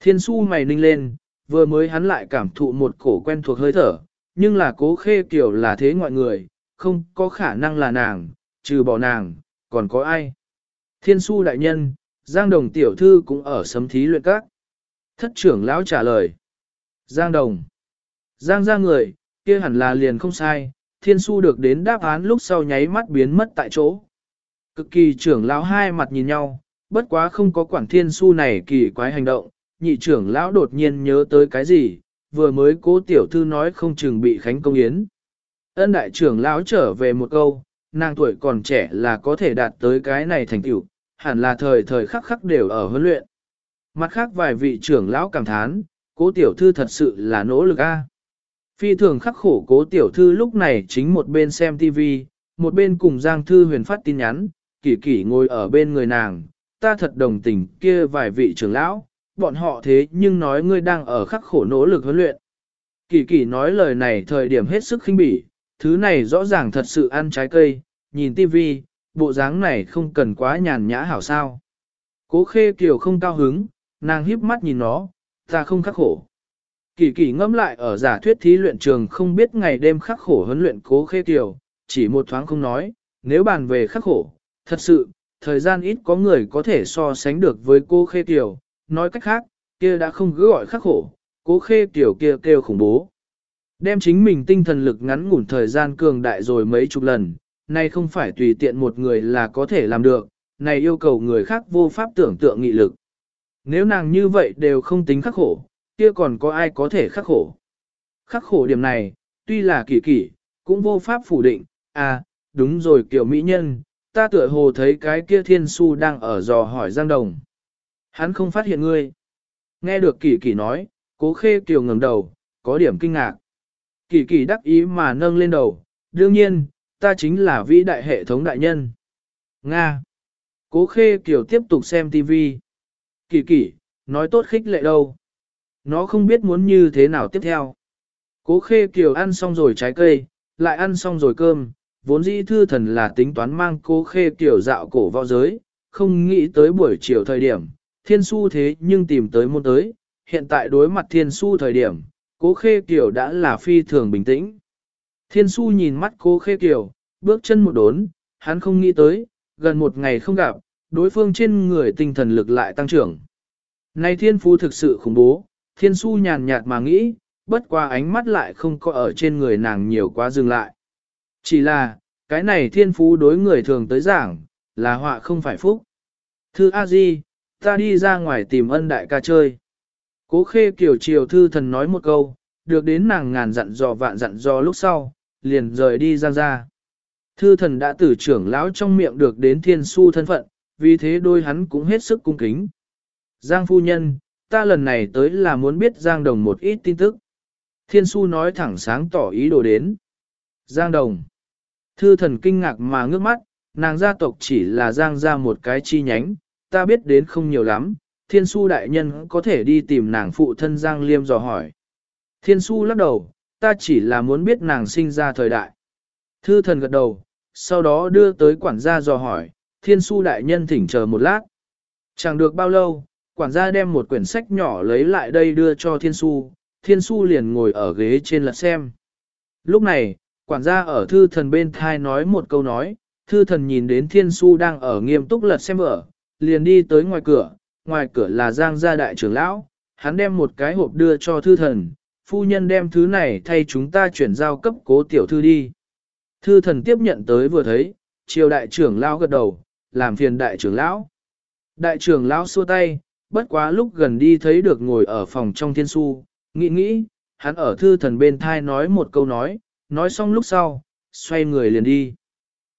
[SPEAKER 1] Thiên su mày ninh lên, vừa mới hắn lại cảm thụ một cổ quen thuộc hơi thở, nhưng là cố khê kiểu là thế ngoại người, không có khả năng là nàng, trừ bỏ nàng, còn có ai? Thiên su đại nhân, Giang Đồng tiểu thư cũng ở sấm thí luyện các. Thất trưởng lão trả lời. Giang Đồng. Giang ra người, kia hẳn là liền không sai, thiên su được đến đáp án lúc sau nháy mắt biến mất tại chỗ. Cực kỳ trưởng lão hai mặt nhìn nhau, bất quá không có quản thiên su này kỳ quái hành động, nhị trưởng lão đột nhiên nhớ tới cái gì, vừa mới cố tiểu thư nói không chừng bị khánh công yến. Ân đại trưởng lão trở về một câu, nàng tuổi còn trẻ là có thể đạt tới cái này thành tựu, hẳn là thời thời khắc khắc đều ở huấn luyện. Mặt khác vài vị trưởng lão cảm thán, cố tiểu thư thật sự là nỗ lực a. Phi thường khắc khổ cố tiểu thư lúc này chính một bên xem TV, một bên cùng Giang Thư huyền phát tin nhắn, kỳ kỳ ngồi ở bên người nàng, ta thật đồng tình kia vài vị trưởng lão, bọn họ thế nhưng nói ngươi đang ở khắc khổ nỗ lực huấn luyện. Kỳ kỳ nói lời này thời điểm hết sức khinh bỉ, thứ này rõ ràng thật sự ăn trái cây, nhìn tivi, bộ dáng này không cần quá nhàn nhã hảo sao. Cố khê kiều không cao hứng, nàng híp mắt nhìn nó, ta không khắc khổ. Kỳ kỳ ngẫm lại ở giả thuyết thí luyện trường không biết ngày đêm khắc khổ huấn luyện cố khê kiều, chỉ một thoáng không nói, nếu bàn về khắc khổ, thật sự, thời gian ít có người có thể so sánh được với cô khê kiều, nói cách khác, kia đã không cứ gọi khắc khổ, cố khê tiểu kia kêu khủng bố. Đem chính mình tinh thần lực ngắn ngủn thời gian cường đại rồi mấy chục lần, nay không phải tùy tiện một người là có thể làm được, này yêu cầu người khác vô pháp tưởng tượng nghị lực. Nếu nàng như vậy đều không tính khắc khổ, kia còn có ai có thể khắc khổ. Khắc khổ điểm này, tuy là kỳ kỳ, cũng vô pháp phủ định, à, đúng rồi kiểu mỹ nhân, ta tựa hồ thấy cái kia thiên su đang ở dò hỏi Giang Đồng. Hắn không phát hiện ngươi. Nghe được kỳ kỳ nói, cố khê kiều ngẩng đầu, có điểm kinh ngạc. Kỳ kỳ đắc ý mà nâng lên đầu, đương nhiên, ta chính là vĩ đại hệ thống đại nhân. Nga. Cố khê kiều tiếp tục xem TV. Kỳ kỳ, nói tốt khích lệ đâu. Nó không biết muốn như thế nào tiếp theo. Cố khê kiều ăn xong rồi trái cây, lại ăn xong rồi cơm, vốn dĩ thư thần là tính toán mang cố khê kiều dạo cổ vào giới, không nghĩ tới buổi chiều thời điểm, thiên su thế nhưng tìm tới môn tới, hiện tại đối mặt thiên su thời điểm, cố khê kiểu đã là phi thường bình tĩnh. Thiên su nhìn mắt cố khê kiểu, bước chân một đốn, hắn không nghĩ tới, gần một ngày không gặp, đối phương trên người tinh thần lực lại tăng trưởng. Này thiên phú thực sự khủng bố, thiên su nhàn nhạt mà nghĩ, bất qua ánh mắt lại không có ở trên người nàng nhiều quá dừng lại. Chỉ là, cái này thiên phú đối người thường tới giảng, là họa không phải phúc. Thư A-di, ta đi ra ngoài tìm ân đại ca chơi. Cố khê kiểu triều thư thần nói một câu, được đến nàng ngàn dặn dò vạn dặn dò lúc sau, liền rời đi ra ra. Thư thần đã từ trưởng lão trong miệng được đến thiên su thân phận, vì thế đôi hắn cũng hết sức cung kính. Giang phu nhân, ta lần này tới là muốn biết Giang Đồng một ít tin tức. Thiên su nói thẳng sáng tỏ ý đồ đến. Giang Đồng. Thư thần kinh ngạc mà ngước mắt, nàng gia tộc chỉ là Giang ra một cái chi nhánh, ta biết đến không nhiều lắm, thiên su đại nhân có thể đi tìm nàng phụ thân Giang Liêm dò hỏi. Thiên su lắc đầu, ta chỉ là muốn biết nàng sinh ra thời đại. Thư thần gật đầu, sau đó đưa tới quản gia dò hỏi, thiên su đại nhân thỉnh chờ một lát. Chẳng được bao lâu, quản gia đem một quyển sách nhỏ lấy lại đây đưa cho thiên su, thiên su liền ngồi ở ghế trên lật xem. Lúc này, quản gia ở thư thần bên thai nói một câu nói, thư thần nhìn đến thiên su đang ở nghiêm túc lật xem vở, liền đi tới ngoài cửa, ngoài cửa là giang gia đại trưởng lão, hắn đem một cái hộp đưa cho thư thần, phu nhân đem thứ này thay chúng ta chuyển giao cấp cố tiểu thư đi. Thư thần tiếp nhận tới vừa thấy, triều đại trưởng lão gật đầu, làm phiền đại trưởng lão. Đại trưởng lão xua tay, bất quá lúc gần đi thấy được ngồi ở phòng trong thiên su, nghĩ nghĩ, hắn ở thư thần bên thai nói một câu nói, nói xong lúc sau, xoay người liền đi.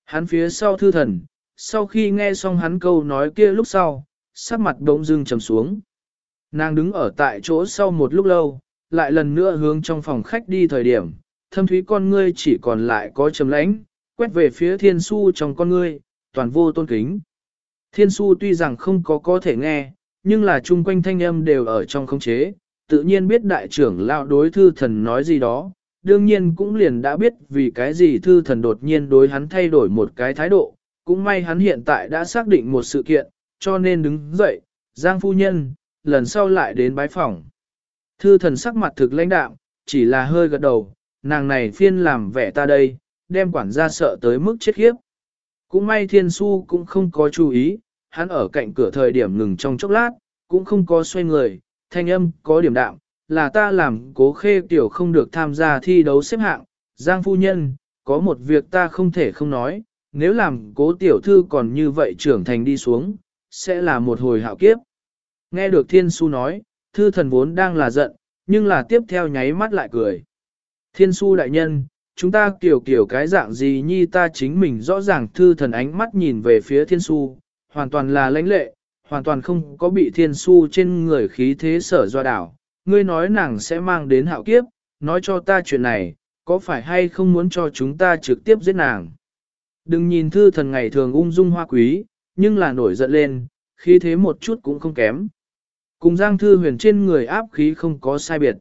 [SPEAKER 1] Hắn phía sau thư thần, sau khi nghe xong hắn câu nói kia lúc sau, sắc mặt đống dưng trầm xuống. Nàng đứng ở tại chỗ sau một lúc lâu, lại lần nữa hướng trong phòng khách đi thời điểm, thâm thúy con ngươi chỉ còn lại có trầm lãnh, quét về phía thiên su trong con ngươi, toàn vô tôn kính. Thiên su tuy rằng không có có thể nghe, nhưng là chung quanh thanh âm đều ở trong khống chế, tự nhiên biết đại trưởng lão đối thư thần nói gì đó, đương nhiên cũng liền đã biết vì cái gì thư thần đột nhiên đối hắn thay đổi một cái thái độ, cũng may hắn hiện tại đã xác định một sự kiện, cho nên đứng dậy, Giang phu nhân, lần sau lại đến bái phòng. Thư thần sắc mặt thực lãnh đạm, chỉ là hơi gật đầu, nàng này phiên làm vẻ ta đây, đem quản gia sợ tới mức chết khiếp. Cũng may thiên su cũng không có chú ý, hắn ở cạnh cửa thời điểm ngừng trong chốc lát, cũng không có xoay người, thanh âm có điểm đạm, là ta làm cố khê tiểu không được tham gia thi đấu xếp hạng, Giang phu nhân, có một việc ta không thể không nói, nếu làm cố tiểu thư còn như vậy trưởng thành đi xuống, sẽ là một hồi hạo kiếp. Nghe được thiên su nói, thư thần vốn đang là giận, nhưng là tiếp theo nháy mắt lại cười. Thiên su đại nhân, chúng ta kiểu kiểu cái dạng gì nhi ta chính mình rõ ràng thư thần ánh mắt nhìn về phía thiên su, hoàn toàn là lãnh lệ, hoàn toàn không có bị thiên su trên người khí thế sở doa đảo. Ngươi nói nàng sẽ mang đến hạo kiếp, nói cho ta chuyện này, có phải hay không muốn cho chúng ta trực tiếp giết nàng? Đừng nhìn thư thần ngày thường ung dung hoa quý, nhưng là nổi giận lên, khí thế một chút cũng không kém. Cùng Giang Thư Huyền trên người áp khí không có sai biệt.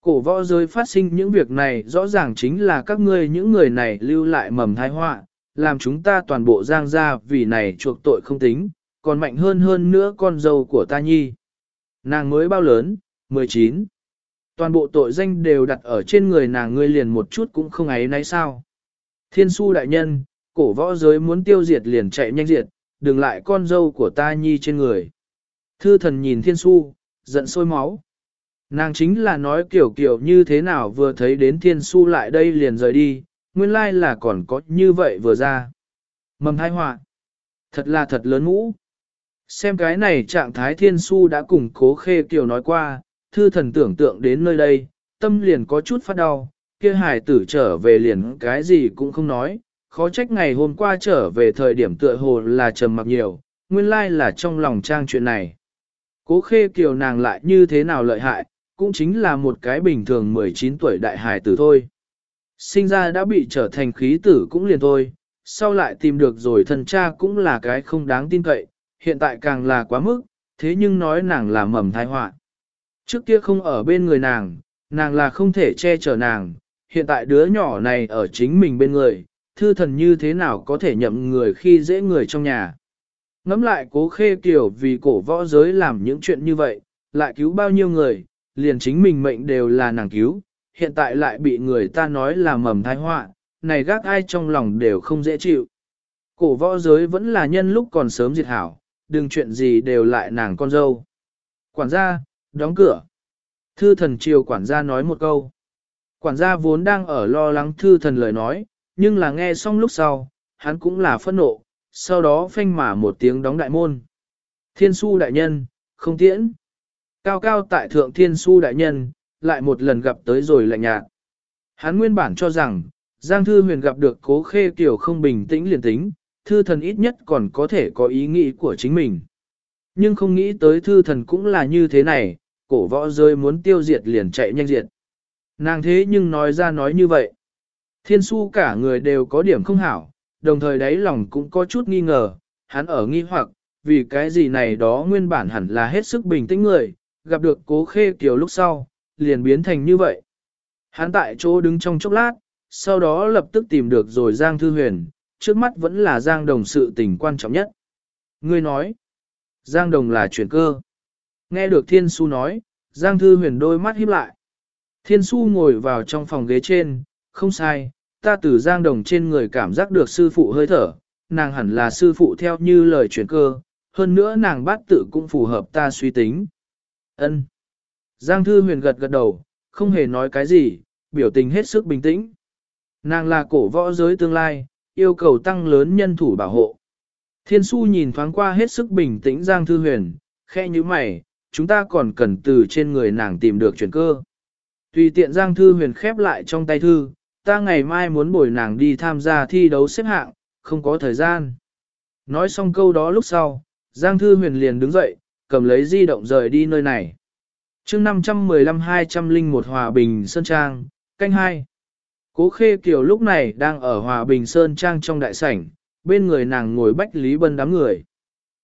[SPEAKER 1] Cổ võ giới phát sinh những việc này rõ ràng chính là các ngươi những người này lưu lại mầm thai họa, làm chúng ta toàn bộ Giang ra vì này chuộc tội không tính, còn mạnh hơn hơn nữa con dâu của ta nhi. Nàng mới bao lớn, 19. Toàn bộ tội danh đều đặt ở trên người nàng ngươi liền một chút cũng không ấy nấy sao. Thiên su đại nhân, cổ võ giới muốn tiêu diệt liền chạy nhanh diệt, đừng lại con dâu của ta nhi trên người. Thư thần nhìn thiên su, giận sôi máu. Nàng chính là nói kiểu kiểu như thế nào vừa thấy đến thiên su lại đây liền rời đi, nguyên lai là còn có như vậy vừa ra. Mầm hai họa Thật là thật lớn mũ. Xem cái này trạng thái thiên su đã cùng cố khê kiểu nói qua, thư thần tưởng tượng đến nơi đây, tâm liền có chút phát đau, kia hải tử trở về liền cái gì cũng không nói, khó trách ngày hôm qua trở về thời điểm tựa hồ là trầm mặc nhiều, nguyên lai là trong lòng trang chuyện này. Cố khê kiều nàng lại như thế nào lợi hại, cũng chính là một cái bình thường 19 tuổi đại hải tử thôi. Sinh ra đã bị trở thành khí tử cũng liền thôi, sau lại tìm được rồi thân cha cũng là cái không đáng tin cậy, hiện tại càng là quá mức, thế nhưng nói nàng là mầm tai họa. Trước kia không ở bên người nàng, nàng là không thể che chở nàng, hiện tại đứa nhỏ này ở chính mình bên người, thư thần như thế nào có thể nhậm người khi dễ người trong nhà. Ngắm lại cố khê kiểu vì cổ võ giới làm những chuyện như vậy, lại cứu bao nhiêu người, liền chính mình mệnh đều là nàng cứu, hiện tại lại bị người ta nói là mầm thái họa, này gác ai trong lòng đều không dễ chịu. Cổ võ giới vẫn là nhân lúc còn sớm diệt hảo, đừng chuyện gì đều lại nàng con dâu. Quản gia, đóng cửa. Thư thần triều quản gia nói một câu. Quản gia vốn đang ở lo lắng thư thần lời nói, nhưng là nghe xong lúc sau, hắn cũng là phẫn nộ, sau đó phanh mà một tiếng đóng đại môn. Thiên su đại nhân, không tiễn. Cao cao tại thượng thiên su đại nhân, lại một lần gặp tới rồi lạnh nhạt. Hắn nguyên bản cho rằng, Giang Thư Huyền gặp được cố khê kiểu không bình tĩnh liền tính, thư thần ít nhất còn có thể có ý nghĩ của chính mình. Nhưng không nghĩ tới thư thần cũng là như thế này, cổ võ rơi muốn tiêu diệt liền chạy nhanh diệt. Nàng thế nhưng nói ra nói như vậy. Thiên su cả người đều có điểm không hảo, đồng thời đáy lòng cũng có chút nghi ngờ, hắn ở nghi hoặc, vì cái gì này đó nguyên bản hẳn là hết sức bình tĩnh người, gặp được cố khê kiều lúc sau, liền biến thành như vậy. Hắn tại chỗ đứng trong chốc lát, sau đó lập tức tìm được rồi Giang Thư Huyền, trước mắt vẫn là Giang Đồng sự tình quan trọng nhất. Ngươi nói, Giang Đồng là chuyển cơ. Nghe được Thiên Su nói, Giang Thư Huyền đôi mắt híp lại. Thiên Su ngồi vào trong phòng ghế trên, không sai, ta từ Giang Đồng trên người cảm giác được sư phụ hơi thở, nàng hẳn là sư phụ theo như lời chuyển cơ, hơn nữa nàng bát tự cũng phù hợp ta suy tính. Ân. Giang Thư Huyền gật gật đầu, không hề nói cái gì, biểu tình hết sức bình tĩnh. Nàng là cổ võ giới tương lai, yêu cầu tăng lớn nhân thủ bảo hộ. Thiên su nhìn thoáng qua hết sức bình tĩnh Giang Thư Huyền, khe như mày, chúng ta còn cần từ trên người nàng tìm được chuyển cơ. Tùy tiện Giang Thư Huyền khép lại trong tay thư, ta ngày mai muốn bồi nàng đi tham gia thi đấu xếp hạng, không có thời gian. Nói xong câu đó lúc sau, Giang Thư Huyền liền đứng dậy, cầm lấy di động rời đi nơi này. chương 515-201 Hòa Bình Sơn Trang, canh 2. Cố Khê Kiều lúc này đang ở Hòa Bình Sơn Trang trong đại sảnh, bên người nàng ngồi Bách Lý Bân đám người.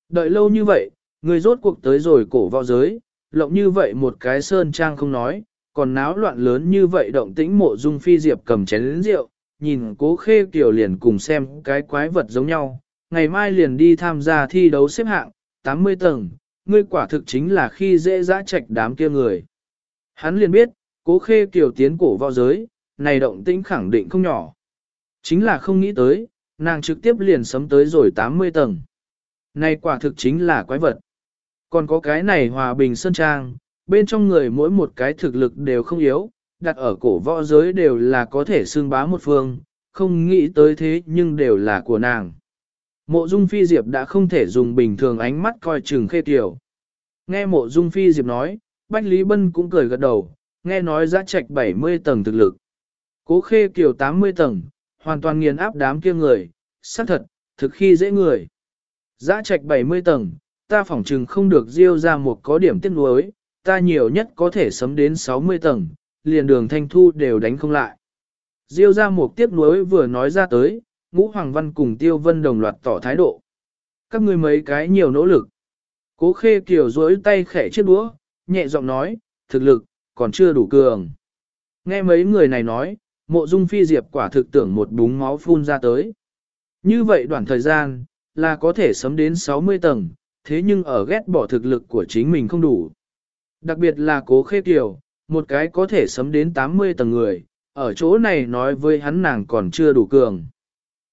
[SPEAKER 1] Đợi lâu như vậy, người rốt cuộc tới rồi cổ võ giới, lộng như vậy một cái Sơn Trang không nói, còn náo loạn lớn như vậy động tĩnh mộ dung phi diệp cầm chén lĩnh rượu, nhìn cố Khê kiểu liền cùng xem cái quái vật giống nhau, ngày mai liền đi tham gia thi đấu xếp hạng, 80 tầng, ngươi quả thực chính là khi dễ dã trạch đám kia người. Hắn liền biết, cố khê kiểu tiến cổ vào giới, này động tĩnh khẳng định không nhỏ. Chính là không nghĩ tới, nàng trực tiếp liền sấm tới rồi 80 tầng. Này quả thực chính là quái vật. Còn có cái này hòa bình sơn trang, bên trong người mỗi một cái thực lực đều không yếu, đặt ở cổ võ giới đều là có thể xương bá một phương, không nghĩ tới thế nhưng đều là của nàng. Mộ Dung Phi Diệp đã không thể dùng bình thường ánh mắt coi chừng khê tiểu. Nghe mộ Dung Phi Diệp nói, Bách Lý Bân cũng cười gật đầu, nghe nói giá trạch 70 tầng thực lực. Cố khê kiều 80 tầng, hoàn toàn nghiền áp đám kia người, xác thật, thực khi dễ người. Giá trạch 70 tầng, ta phỏng chừng không được diêu ra một có điểm tiếc nuối, ta nhiều nhất có thể sấm đến 60 tầng, liền đường thanh thu đều đánh không lại. Diêu ra một tiếp nối vừa nói ra tới, ngũ hoàng văn cùng tiêu vân đồng loạt tỏ thái độ. Các ngươi mấy cái nhiều nỗ lực. Cố khê kiều duỗi tay khẽ chiếc đũa, nhẹ giọng nói, thực lực, còn chưa đủ cường. Nghe mấy người này nói, mộ dung phi diệp quả thực tưởng một búng máu phun ra tới. Như vậy đoạn thời gian, là có thể sấm đến 60 tầng, thế nhưng ở ghét bỏ thực lực của chính mình không đủ. Đặc biệt là cố khê kiều, một cái có thể sấm đến 80 tầng người, ở chỗ này nói với hắn nàng còn chưa đủ cường.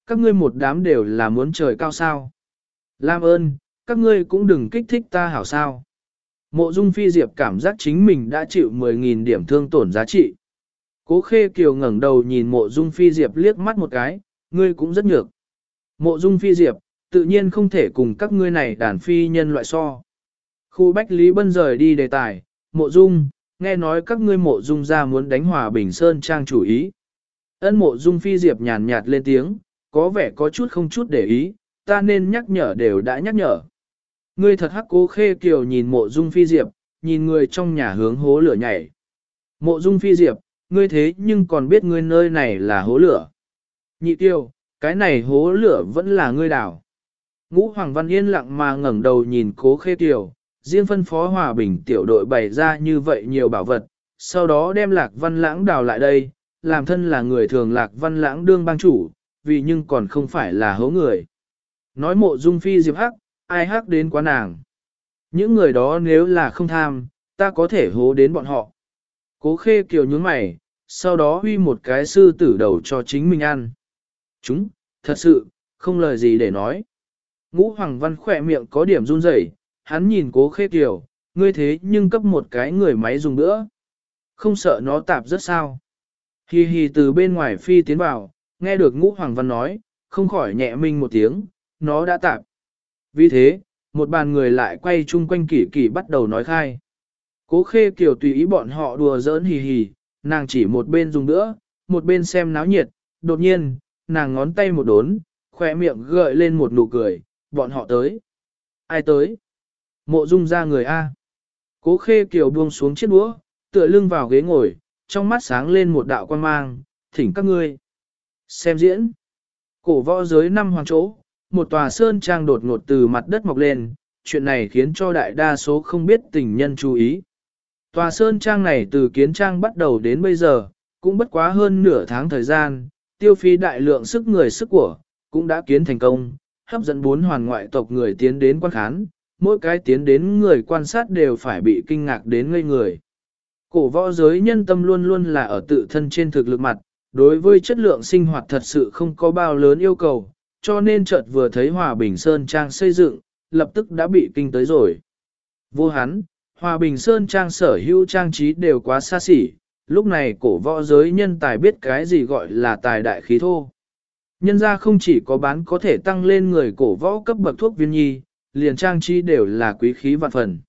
[SPEAKER 1] Các ngươi một đám đều là muốn trời cao sao. Lam ơn, các ngươi cũng đừng kích thích ta hảo sao. Mộ dung phi diệp cảm giác chính mình đã chịu 10.000 điểm thương tổn giá trị. Cố khê kiều ngẩng đầu nhìn mộ dung phi diệp liếc mắt một cái, ngươi cũng rất nhược. Mộ dung phi diệp, tự nhiên không thể cùng các ngươi này đàn phi nhân loại so. Khu Bách Lý Bân rời đi đề tài, mộ dung, nghe nói các ngươi mộ dung ra muốn đánh hòa Bình Sơn Trang chủ ý. Ân mộ dung phi diệp nhàn nhạt lên tiếng, có vẻ có chút không chút để ý, ta nên nhắc nhở đều đã nhắc nhở. Ngươi thật hắc cố khê kiều nhìn mộ dung phi diệp, nhìn người trong nhà hướng hố lửa nhảy. Mộ dung phi diệp, ngươi thế nhưng còn biết ngươi nơi này là hố lửa. Nhị tiêu, cái này hố lửa vẫn là ngươi đảo. Ngũ Hoàng Văn yên lặng mà ngẩng đầu nhìn cố khê kiều, riêng phân phó hòa bình tiểu đội bày ra như vậy nhiều bảo vật, sau đó đem lạc văn lãng đào lại đây, làm thân là người thường lạc văn lãng đương bang chủ, vì nhưng còn không phải là hố người. Nói mộ dung phi diệp hắc, ai hắc đến quá nàng. Những người đó nếu là không tham, ta có thể hố đến bọn họ. Cố khê kiều nhướng mày, sau đó huy một cái sư tử đầu cho chính mình ăn. Chúng, thật sự, không lời gì để nói. Ngũ Hoàng Văn khỏe miệng có điểm run rẩy, hắn nhìn cố khê kiều, ngươi thế nhưng cấp một cái người máy dùng nữa. Không sợ nó tạp rất sao. Hi hi từ bên ngoài phi tiến vào, nghe được Ngũ Hoàng Văn nói, không khỏi nhẹ minh một tiếng, nó đã tạp. Vì thế, một bàn người lại quay chung quanh kỷ kỷ bắt đầu nói khai. Cố khê kiều tùy ý bọn họ đùa giỡn hì hì, nàng chỉ một bên dùng nữa, một bên xem náo nhiệt, đột nhiên, nàng ngón tay một đốn, khỏe miệng gợi lên một nụ cười, bọn họ tới. Ai tới? Mộ dung ra người A. Cố khê kiều buông xuống chiếc đũa, tựa lưng vào ghế ngồi, trong mắt sáng lên một đạo quan mang, thỉnh các ngươi. Xem diễn. Cổ võ giới năm hoàng chỗ, một tòa sơn trang đột ngột từ mặt đất mọc lên, chuyện này khiến cho đại đa số không biết tình nhân chú ý. Tòa sơn trang này từ kiến trang bắt đầu đến bây giờ, cũng bất quá hơn nửa tháng thời gian, tiêu phí đại lượng sức người sức của, cũng đã kiến thành công, hấp dẫn bốn hoàn ngoại tộc người tiến đến quan khán, mỗi cái tiến đến người quan sát đều phải bị kinh ngạc đến ngây người. Cổ võ giới nhân tâm luôn luôn là ở tự thân trên thực lực mặt, đối với chất lượng sinh hoạt thật sự không có bao lớn yêu cầu, cho nên chợt vừa thấy Hòa Bình Sơn Trang xây dựng, lập tức đã bị kinh tới rồi. Vô hắn, Hòa Bình Sơn Trang sở hữu trang trí đều quá xa xỉ, lúc này cổ võ giới nhân tài biết cái gì gọi là tài đại khí thô. Nhân ra không chỉ có bán có thể tăng lên người cổ võ cấp bậc thuốc viên nhi, liền trang trí đều là quý khí vạn phần.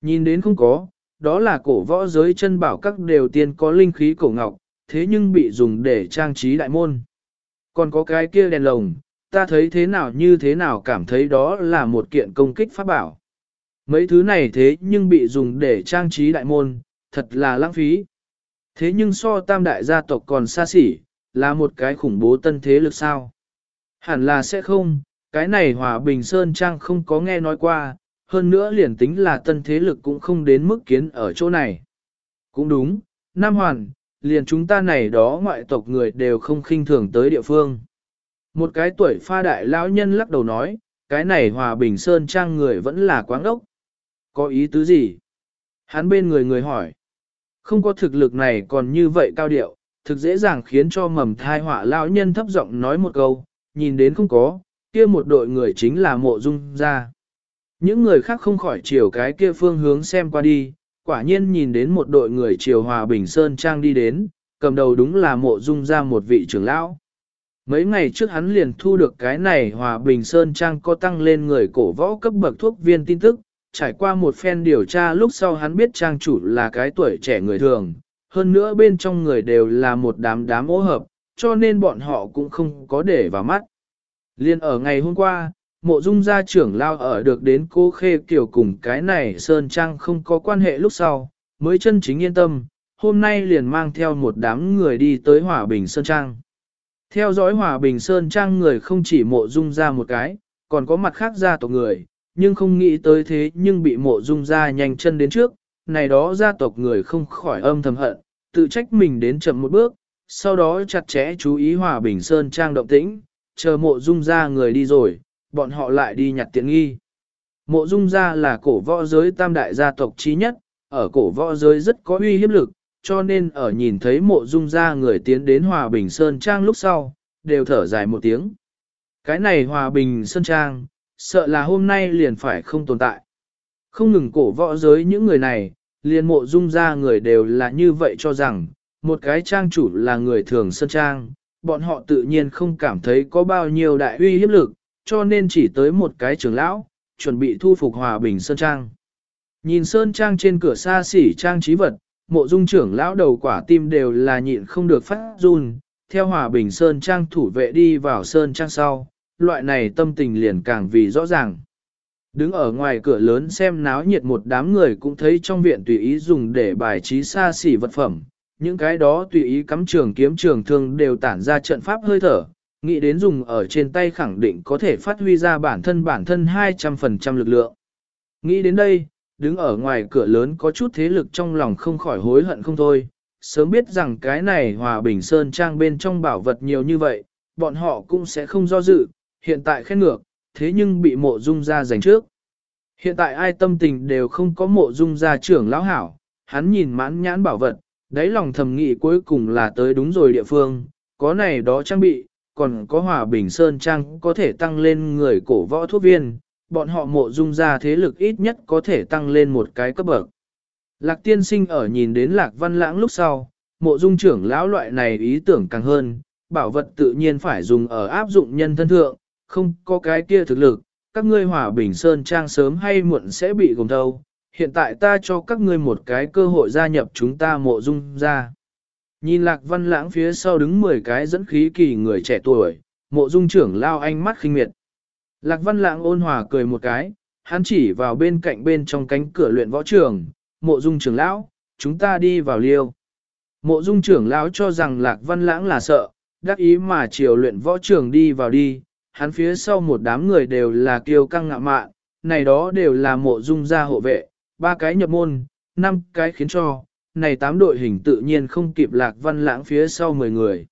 [SPEAKER 1] Nhìn đến không có, đó là cổ võ giới chân bảo các đều tiên có linh khí cổ ngọc, thế nhưng bị dùng để trang trí đại môn. Còn có cái kia đèn lồng, ta thấy thế nào như thế nào cảm thấy đó là một kiện công kích pháp bảo. Mấy thứ này thế nhưng bị dùng để trang trí đại môn, thật là lãng phí. Thế nhưng so tam đại gia tộc còn xa xỉ, là một cái khủng bố tân thế lực sao. Hẳn là sẽ không, cái này hòa bình sơn trang không có nghe nói qua, hơn nữa liền tính là tân thế lực cũng không đến mức kiến ở chỗ này. Cũng đúng, Nam Hoàn, liền chúng ta này đó ngoại tộc người đều không khinh thường tới địa phương. Một cái tuổi pha đại lão nhân lắc đầu nói, cái này hòa bình sơn trang người vẫn là quáng ốc. Có ý tứ gì? Hắn bên người người hỏi. Không có thực lực này còn như vậy cao điệu, thực dễ dàng khiến cho mầm thai họa lão nhân thấp giọng nói một câu, nhìn đến không có, kia một đội người chính là mộ dung ra. Những người khác không khỏi chiều cái kia phương hướng xem qua đi, quả nhiên nhìn đến một đội người chiều hòa bình sơn trang đi đến, cầm đầu đúng là mộ dung ra một vị trưởng lão. Mấy ngày trước hắn liền thu được cái này Hòa Bình Sơn Trang có tăng lên người cổ võ cấp bậc thuốc viên tin tức, trải qua một phen điều tra lúc sau hắn biết trang chủ là cái tuổi trẻ người thường, hơn nữa bên trong người đều là một đám đám ố hợp, cho nên bọn họ cũng không có để vào mắt. Liên ở ngày hôm qua, mộ dung gia trưởng lao ở được đến cô khê kiểu cùng cái này Sơn Trang không có quan hệ lúc sau, mới chân chính yên tâm, hôm nay liền mang theo một đám người đi tới Hòa Bình Sơn Trang. Theo dõi Hòa Bình Sơn Trang người không chỉ mộ dung ra một cái, còn có mặt khác gia tộc người, nhưng không nghĩ tới thế nhưng bị mộ dung ra nhanh chân đến trước, này đó gia tộc người không khỏi âm thầm hận, tự trách mình đến chậm một bước, sau đó chặt chẽ chú ý Hòa Bình Sơn Trang động tĩnh, chờ mộ dung ra người đi rồi, bọn họ lại đi nhặt tiện nghi. Mộ dung gia là cổ võ giới tam đại gia tộc trí nhất, ở cổ võ giới rất có uy hiếp lực, cho nên ở nhìn thấy mộ dung ra người tiến đến Hòa Bình Sơn Trang lúc sau, đều thở dài một tiếng. Cái này Hòa Bình Sơn Trang, sợ là hôm nay liền phải không tồn tại. Không ngừng cổ võ giới những người này, liền mộ dung ra người đều là như vậy cho rằng, một cái trang chủ là người thường Sơn Trang, bọn họ tự nhiên không cảm thấy có bao nhiêu đại uy hiếp lực, cho nên chỉ tới một cái trưởng lão, chuẩn bị thu phục Hòa Bình Sơn Trang. Nhìn Sơn Trang trên cửa xa xỉ trang trí vật, mộ dung trưởng lão đầu quả tim đều là nhịn không được phát run, theo hòa bình Sơn Trang thủ vệ đi vào Sơn Trang sau, loại này tâm tình liền càng vì rõ ràng. Đứng ở ngoài cửa lớn xem náo nhiệt một đám người cũng thấy trong viện tùy ý dùng để bài trí xa xỉ vật phẩm, những cái đó tùy ý cắm trường kiếm trường thương đều tản ra trận pháp hơi thở, nghĩ đến dùng ở trên tay khẳng định có thể phát huy ra bản thân bản thân 200% lực lượng. Nghĩ đến đây, đứng ở ngoài cửa lớn có chút thế lực trong lòng không khỏi hối hận không thôi. Sớm biết rằng cái này hòa bình sơn trang bên trong bảo vật nhiều như vậy, bọn họ cũng sẽ không do dự, hiện tại khen ngược, thế nhưng bị mộ dung ra giành trước. Hiện tại ai tâm tình đều không có mộ dung ra trưởng lão hảo, hắn nhìn mãn nhãn bảo vật, đáy lòng thầm nghĩ cuối cùng là tới đúng rồi địa phương, có này đó trang bị, còn có hòa bình sơn trang có thể tăng lên người cổ võ thuốc viên, bọn họ mộ dung ra thế lực ít nhất có thể tăng lên một cái cấp bậc. Lạc tiên sinh ở nhìn đến lạc văn lãng lúc sau, mộ dung trưởng lão loại này ý tưởng càng hơn, bảo vật tự nhiên phải dùng ở áp dụng nhân thân thượng, không có cái kia thực lực, các ngươi hòa bình sơn trang sớm hay muộn sẽ bị gồm thâu. Hiện tại ta cho các ngươi một cái cơ hội gia nhập chúng ta mộ dung ra. Nhìn lạc văn lãng phía sau đứng 10 cái dẫn khí kỳ người trẻ tuổi, mộ dung trưởng lao ánh mắt khinh miệt. Lạc văn lãng ôn hòa cười một cái, hắn chỉ vào bên cạnh bên trong cánh cửa luyện võ trường, mộ dung trưởng lão, chúng ta đi vào liêu. Mộ dung trưởng lão cho rằng lạc văn lãng là sợ, đắc ý mà chiều luyện võ trường đi vào đi, hắn phía sau một đám người đều là kiêu căng ngạ mạn, này đó đều là mộ dung gia hộ vệ, ba cái nhập môn, năm cái khiến cho, này tám đội hình tự nhiên không kịp lạc văn lãng phía sau 10 người.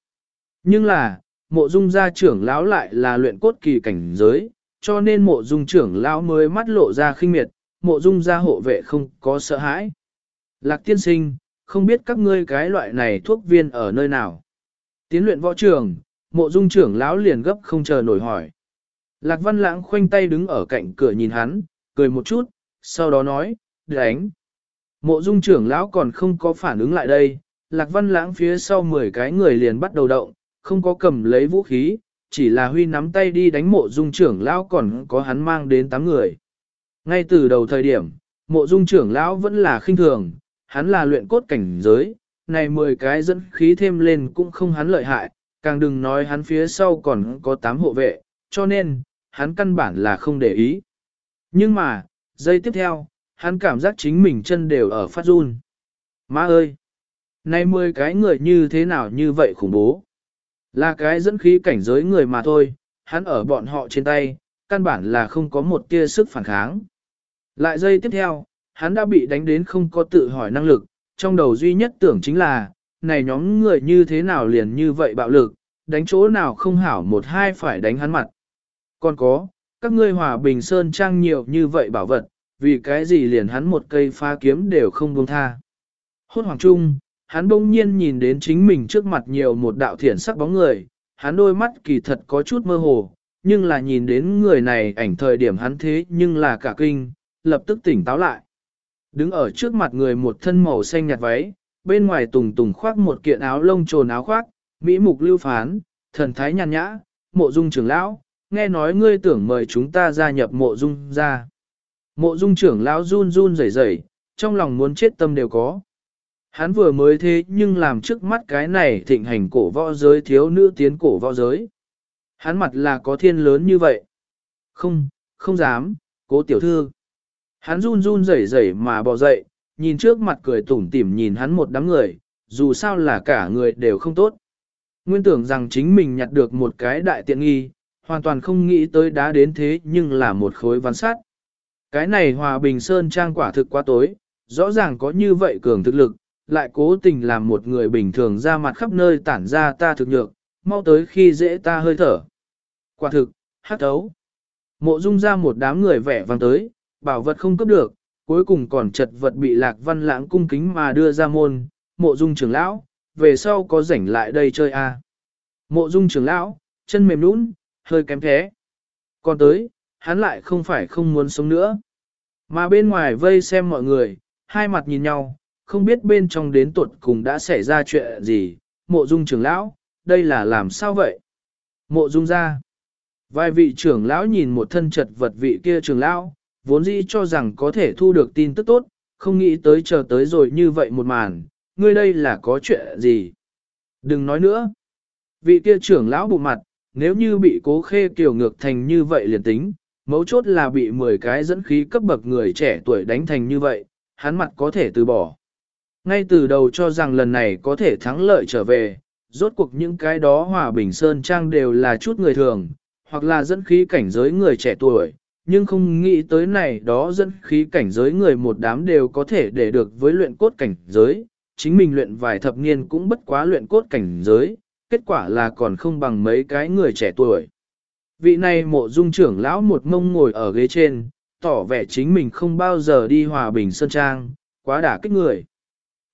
[SPEAKER 1] Nhưng là, mộ dung gia trưởng lão lại là luyện cốt kỳ cảnh giới, cho nên mộ dung trưởng lão mới mắt lộ ra khinh miệt, mộ dung gia hộ vệ không có sợ hãi. Lạc tiên sinh, không biết các ngươi cái loại này thuốc viên ở nơi nào. Tiến luyện võ trường, mộ dung trưởng lão liền gấp không chờ nổi hỏi. Lạc văn lãng khoanh tay đứng ở cạnh cửa nhìn hắn, cười một chút, sau đó nói, đánh. Mộ dung trưởng lão còn không có phản ứng lại đây, lạc văn lãng phía sau 10 cái người liền bắt đầu động, không có cầm lấy vũ khí, chỉ là huy nắm tay đi đánh mộ dung trưởng lão còn có hắn mang đến 8 người. Ngay từ đầu thời điểm, mộ dung trưởng lão vẫn là khinh thường, hắn là luyện cốt cảnh giới, này 10 cái dẫn khí thêm lên cũng không hắn lợi hại, càng đừng nói hắn phía sau còn có 8 hộ vệ, cho nên, hắn căn bản là không để ý. Nhưng mà, giây tiếp theo, hắn cảm giác chính mình chân đều ở phát run. Má ơi! nay mười cái người như thế nào như vậy khủng bố? Là cái dẫn khí cảnh giới người mà thôi, hắn ở bọn họ trên tay, căn bản là không có một tia sức phản kháng. Lại giây tiếp theo, hắn đã bị đánh đến không có tự hỏi năng lực, trong đầu duy nhất tưởng chính là, này nhóm người như thế nào liền như vậy bạo lực, đánh chỗ nào không hảo một hai phải đánh hắn mặt. Còn có, các ngươi hòa bình sơn trang nhiều như vậy bảo vật, vì cái gì liền hắn một cây pha kiếm đều không buông tha. Hốt hoàng trung, hắn bỗng nhiên nhìn đến chính mình trước mặt nhiều một đạo thiển sắc bóng người, hắn đôi mắt kỳ thật có chút mơ hồ, nhưng là nhìn đến người này ảnh thời điểm hắn thế nhưng là cả kinh, lập tức tỉnh táo lại. Đứng ở trước mặt người một thân màu xanh nhạt váy, bên ngoài tùng tùng khoác một kiện áo lông trồn áo khoác, mỹ mục lưu phán, thần thái nhàn nhã, mộ dung trưởng lão, nghe nói ngươi tưởng mời chúng ta gia nhập mộ dung ra. Mộ dung trưởng lão run run rẩy rẩy, trong lòng muốn chết tâm đều có. Hắn vừa mới thế nhưng làm trước mắt cái này thịnh hành cổ võ giới thiếu nữ tiến cổ võ giới. Hắn mặt là có thiên lớn như vậy. Không, không dám, cố tiểu thư. Hắn run run rẩy rẩy mà bò dậy, nhìn trước mặt cười tủm tỉm nhìn hắn một đám người, dù sao là cả người đều không tốt. Nguyên tưởng rằng chính mình nhặt được một cái đại tiện nghi, hoàn toàn không nghĩ tới đá đến thế nhưng là một khối văn sát. Cái này hòa bình sơn trang quả thực quá tối, rõ ràng có như vậy cường thực lực, lại cố tình làm một người bình thường ra mặt khắp nơi tản ra ta thực nhược, mau tới khi dễ ta hơi thở. Quả thực, hát thấu. Mộ dung ra một đám người vẻ vang tới, bảo vật không cấp được, cuối cùng còn chật vật bị lạc văn lãng cung kính mà đưa ra môn, mộ dung trưởng lão, về sau có rảnh lại đây chơi a. À. Mộ dung trưởng lão, chân mềm nũng, hơi kém thế. Còn tới, hắn lại không phải không muốn sống nữa. Mà bên ngoài vây xem mọi người, hai mặt nhìn nhau, không biết bên trong đến tuột cùng đã xảy ra chuyện gì, mộ dung trưởng lão, đây là làm sao vậy? Mộ dung ra. Vài vị trưởng lão nhìn một thân chật vật vị kia trưởng lão, vốn dĩ cho rằng có thể thu được tin tức tốt, không nghĩ tới chờ tới rồi như vậy một màn, ngươi đây là có chuyện gì? Đừng nói nữa. Vị kia trưởng lão bụng mặt, nếu như bị cố khê kiều ngược thành như vậy liền tính, mấu chốt là bị 10 cái dẫn khí cấp bậc người trẻ tuổi đánh thành như vậy, hắn mặt có thể từ bỏ. Ngay từ đầu cho rằng lần này có thể thắng lợi trở về, rốt cuộc những cái đó hòa bình sơn trang đều là chút người thường, hoặc là dẫn khí cảnh giới người trẻ tuổi, nhưng không nghĩ tới này đó dẫn khí cảnh giới người một đám đều có thể để được với luyện cốt cảnh giới, chính mình luyện vài thập niên cũng bất quá luyện cốt cảnh giới, kết quả là còn không bằng mấy cái người trẻ tuổi. Vị này mộ dung trưởng lão một mông ngồi ở ghế trên, tỏ vẻ chính mình không bao giờ đi hòa bình sơn trang, quá đả kích người.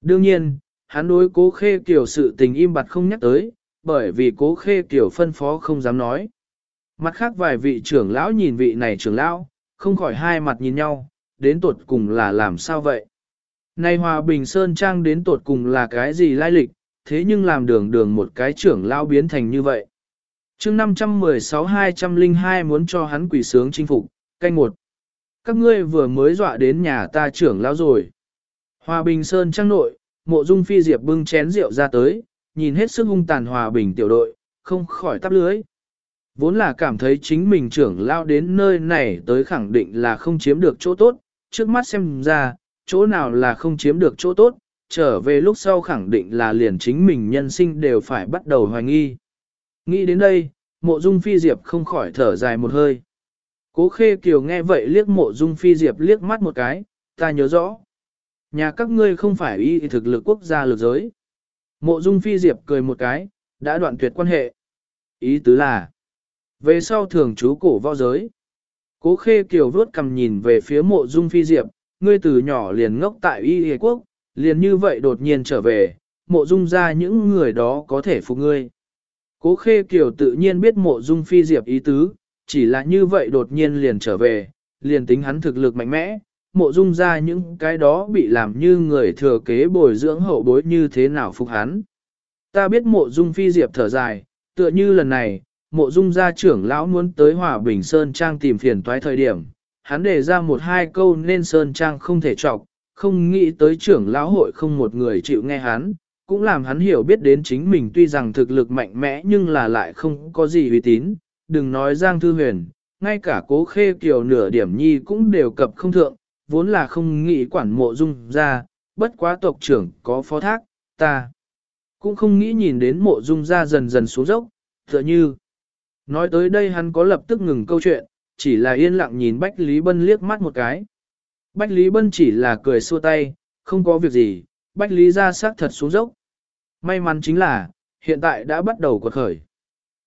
[SPEAKER 1] Đương nhiên, hắn đối cố khê kiểu sự tình im bặt không nhắc tới, bởi vì cố khê kiểu phân phó không dám nói. Mặt khác vài vị trưởng lão nhìn vị này trưởng lão, không khỏi hai mặt nhìn nhau, đến tuột cùng là làm sao vậy? Này Hòa Bình Sơn Trang đến tuột cùng là cái gì lai lịch, thế nhưng làm đường đường một cái trưởng lão biến thành như vậy chương 516-202 muốn cho hắn quỷ sướng chinh phục, canh một. Các ngươi vừa mới dọa đến nhà ta trưởng lão rồi. Hòa Bình Sơn Trang nội, mộ dung phi diệp bưng chén rượu ra tới, nhìn hết sức hung tàn Hòa Bình tiểu đội, không khỏi tắp lưới. Vốn là cảm thấy chính mình trưởng lao đến nơi này tới khẳng định là không chiếm được chỗ tốt, trước mắt xem ra, chỗ nào là không chiếm được chỗ tốt, trở về lúc sau khẳng định là liền chính mình nhân sinh đều phải bắt đầu hoài nghi. Nghĩ đến đây, mộ dung phi diệp không khỏi thở dài một hơi. Cố khê kiều nghe vậy liếc mộ dung phi diệp liếc mắt một cái, ta nhớ rõ. Nhà các ngươi không phải y thực lực quốc gia lực giới. Mộ dung phi diệp cười một cái, đã đoạn tuyệt quan hệ. Ý tứ là, về sau thường chú cổ võ giới. Cố khê kiều vuốt cầm nhìn về phía mộ dung phi diệp, ngươi từ nhỏ liền ngốc tại y quốc, liền như vậy đột nhiên trở về, mộ dung ra những người đó có thể phục ngươi. Cố khê kiều tự nhiên biết mộ dung phi diệp ý tứ, chỉ là như vậy đột nhiên liền trở về, liền tính hắn thực lực mạnh mẽ, mộ dung ra những cái đó bị làm như người thừa kế bồi dưỡng hậu bối như thế nào phục hắn. Ta biết mộ dung phi diệp thở dài, tựa như lần này, mộ dung gia trưởng lão muốn tới Hòa Bình Sơn Trang tìm phiền toái thời điểm, hắn đề ra một hai câu nên Sơn Trang không thể trọc, không nghĩ tới trưởng lão hội không một người chịu nghe hắn, cũng làm hắn hiểu biết đến chính mình tuy rằng thực lực mạnh mẽ nhưng là lại không có gì uy tín, đừng nói Giang Thư Huyền, ngay cả cố khê kiều nửa điểm nhi cũng đều cập không thượng, vốn là không nghĩ quản mộ dung ra, bất quá tộc trưởng có phó thác, ta cũng không nghĩ nhìn đến mộ dung ra dần dần xuống dốc, tựa như Nói tới đây hắn có lập tức ngừng câu chuyện, chỉ là yên lặng nhìn Bách Lý Bân liếc mắt một cái. Bách Lý Bân chỉ là cười xua tay, không có việc gì, Bách Lý ra xác thật xuống dốc. May mắn chính là, hiện tại đã bắt đầu quật khởi.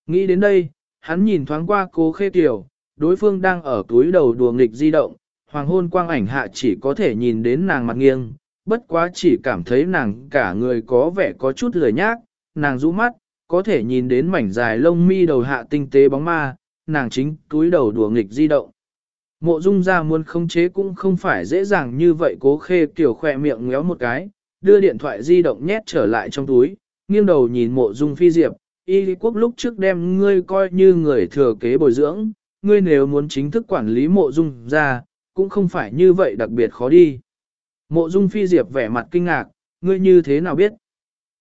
[SPEAKER 1] Nghĩ đến đây, hắn nhìn thoáng qua cố khê tiểu, đối phương đang ở túi đầu đùa nghịch di động, hoàng hôn quang ảnh hạ chỉ có thể nhìn đến nàng mặt nghiêng, bất quá chỉ cảm thấy nàng cả người có vẻ có chút lười nhác, nàng rũ mắt, có thể nhìn đến mảnh dài lông mi đầu hạ tinh tế bóng ma, nàng chính túi đầu đùa nghịch di động. Mộ dung ra muốn khống chế cũng không phải dễ dàng như vậy cố khê tiểu khỏe miệng ngéo một cái, đưa điện thoại di động nhét trở lại trong túi, nghiêng đầu nhìn mộ dung phi diệp, y lý quốc lúc trước đem ngươi coi như người thừa kế bồi dưỡng, ngươi nếu muốn chính thức quản lý mộ dung ra, cũng không phải như vậy đặc biệt khó đi. Mộ dung phi diệp vẻ mặt kinh ngạc, ngươi như thế nào biết?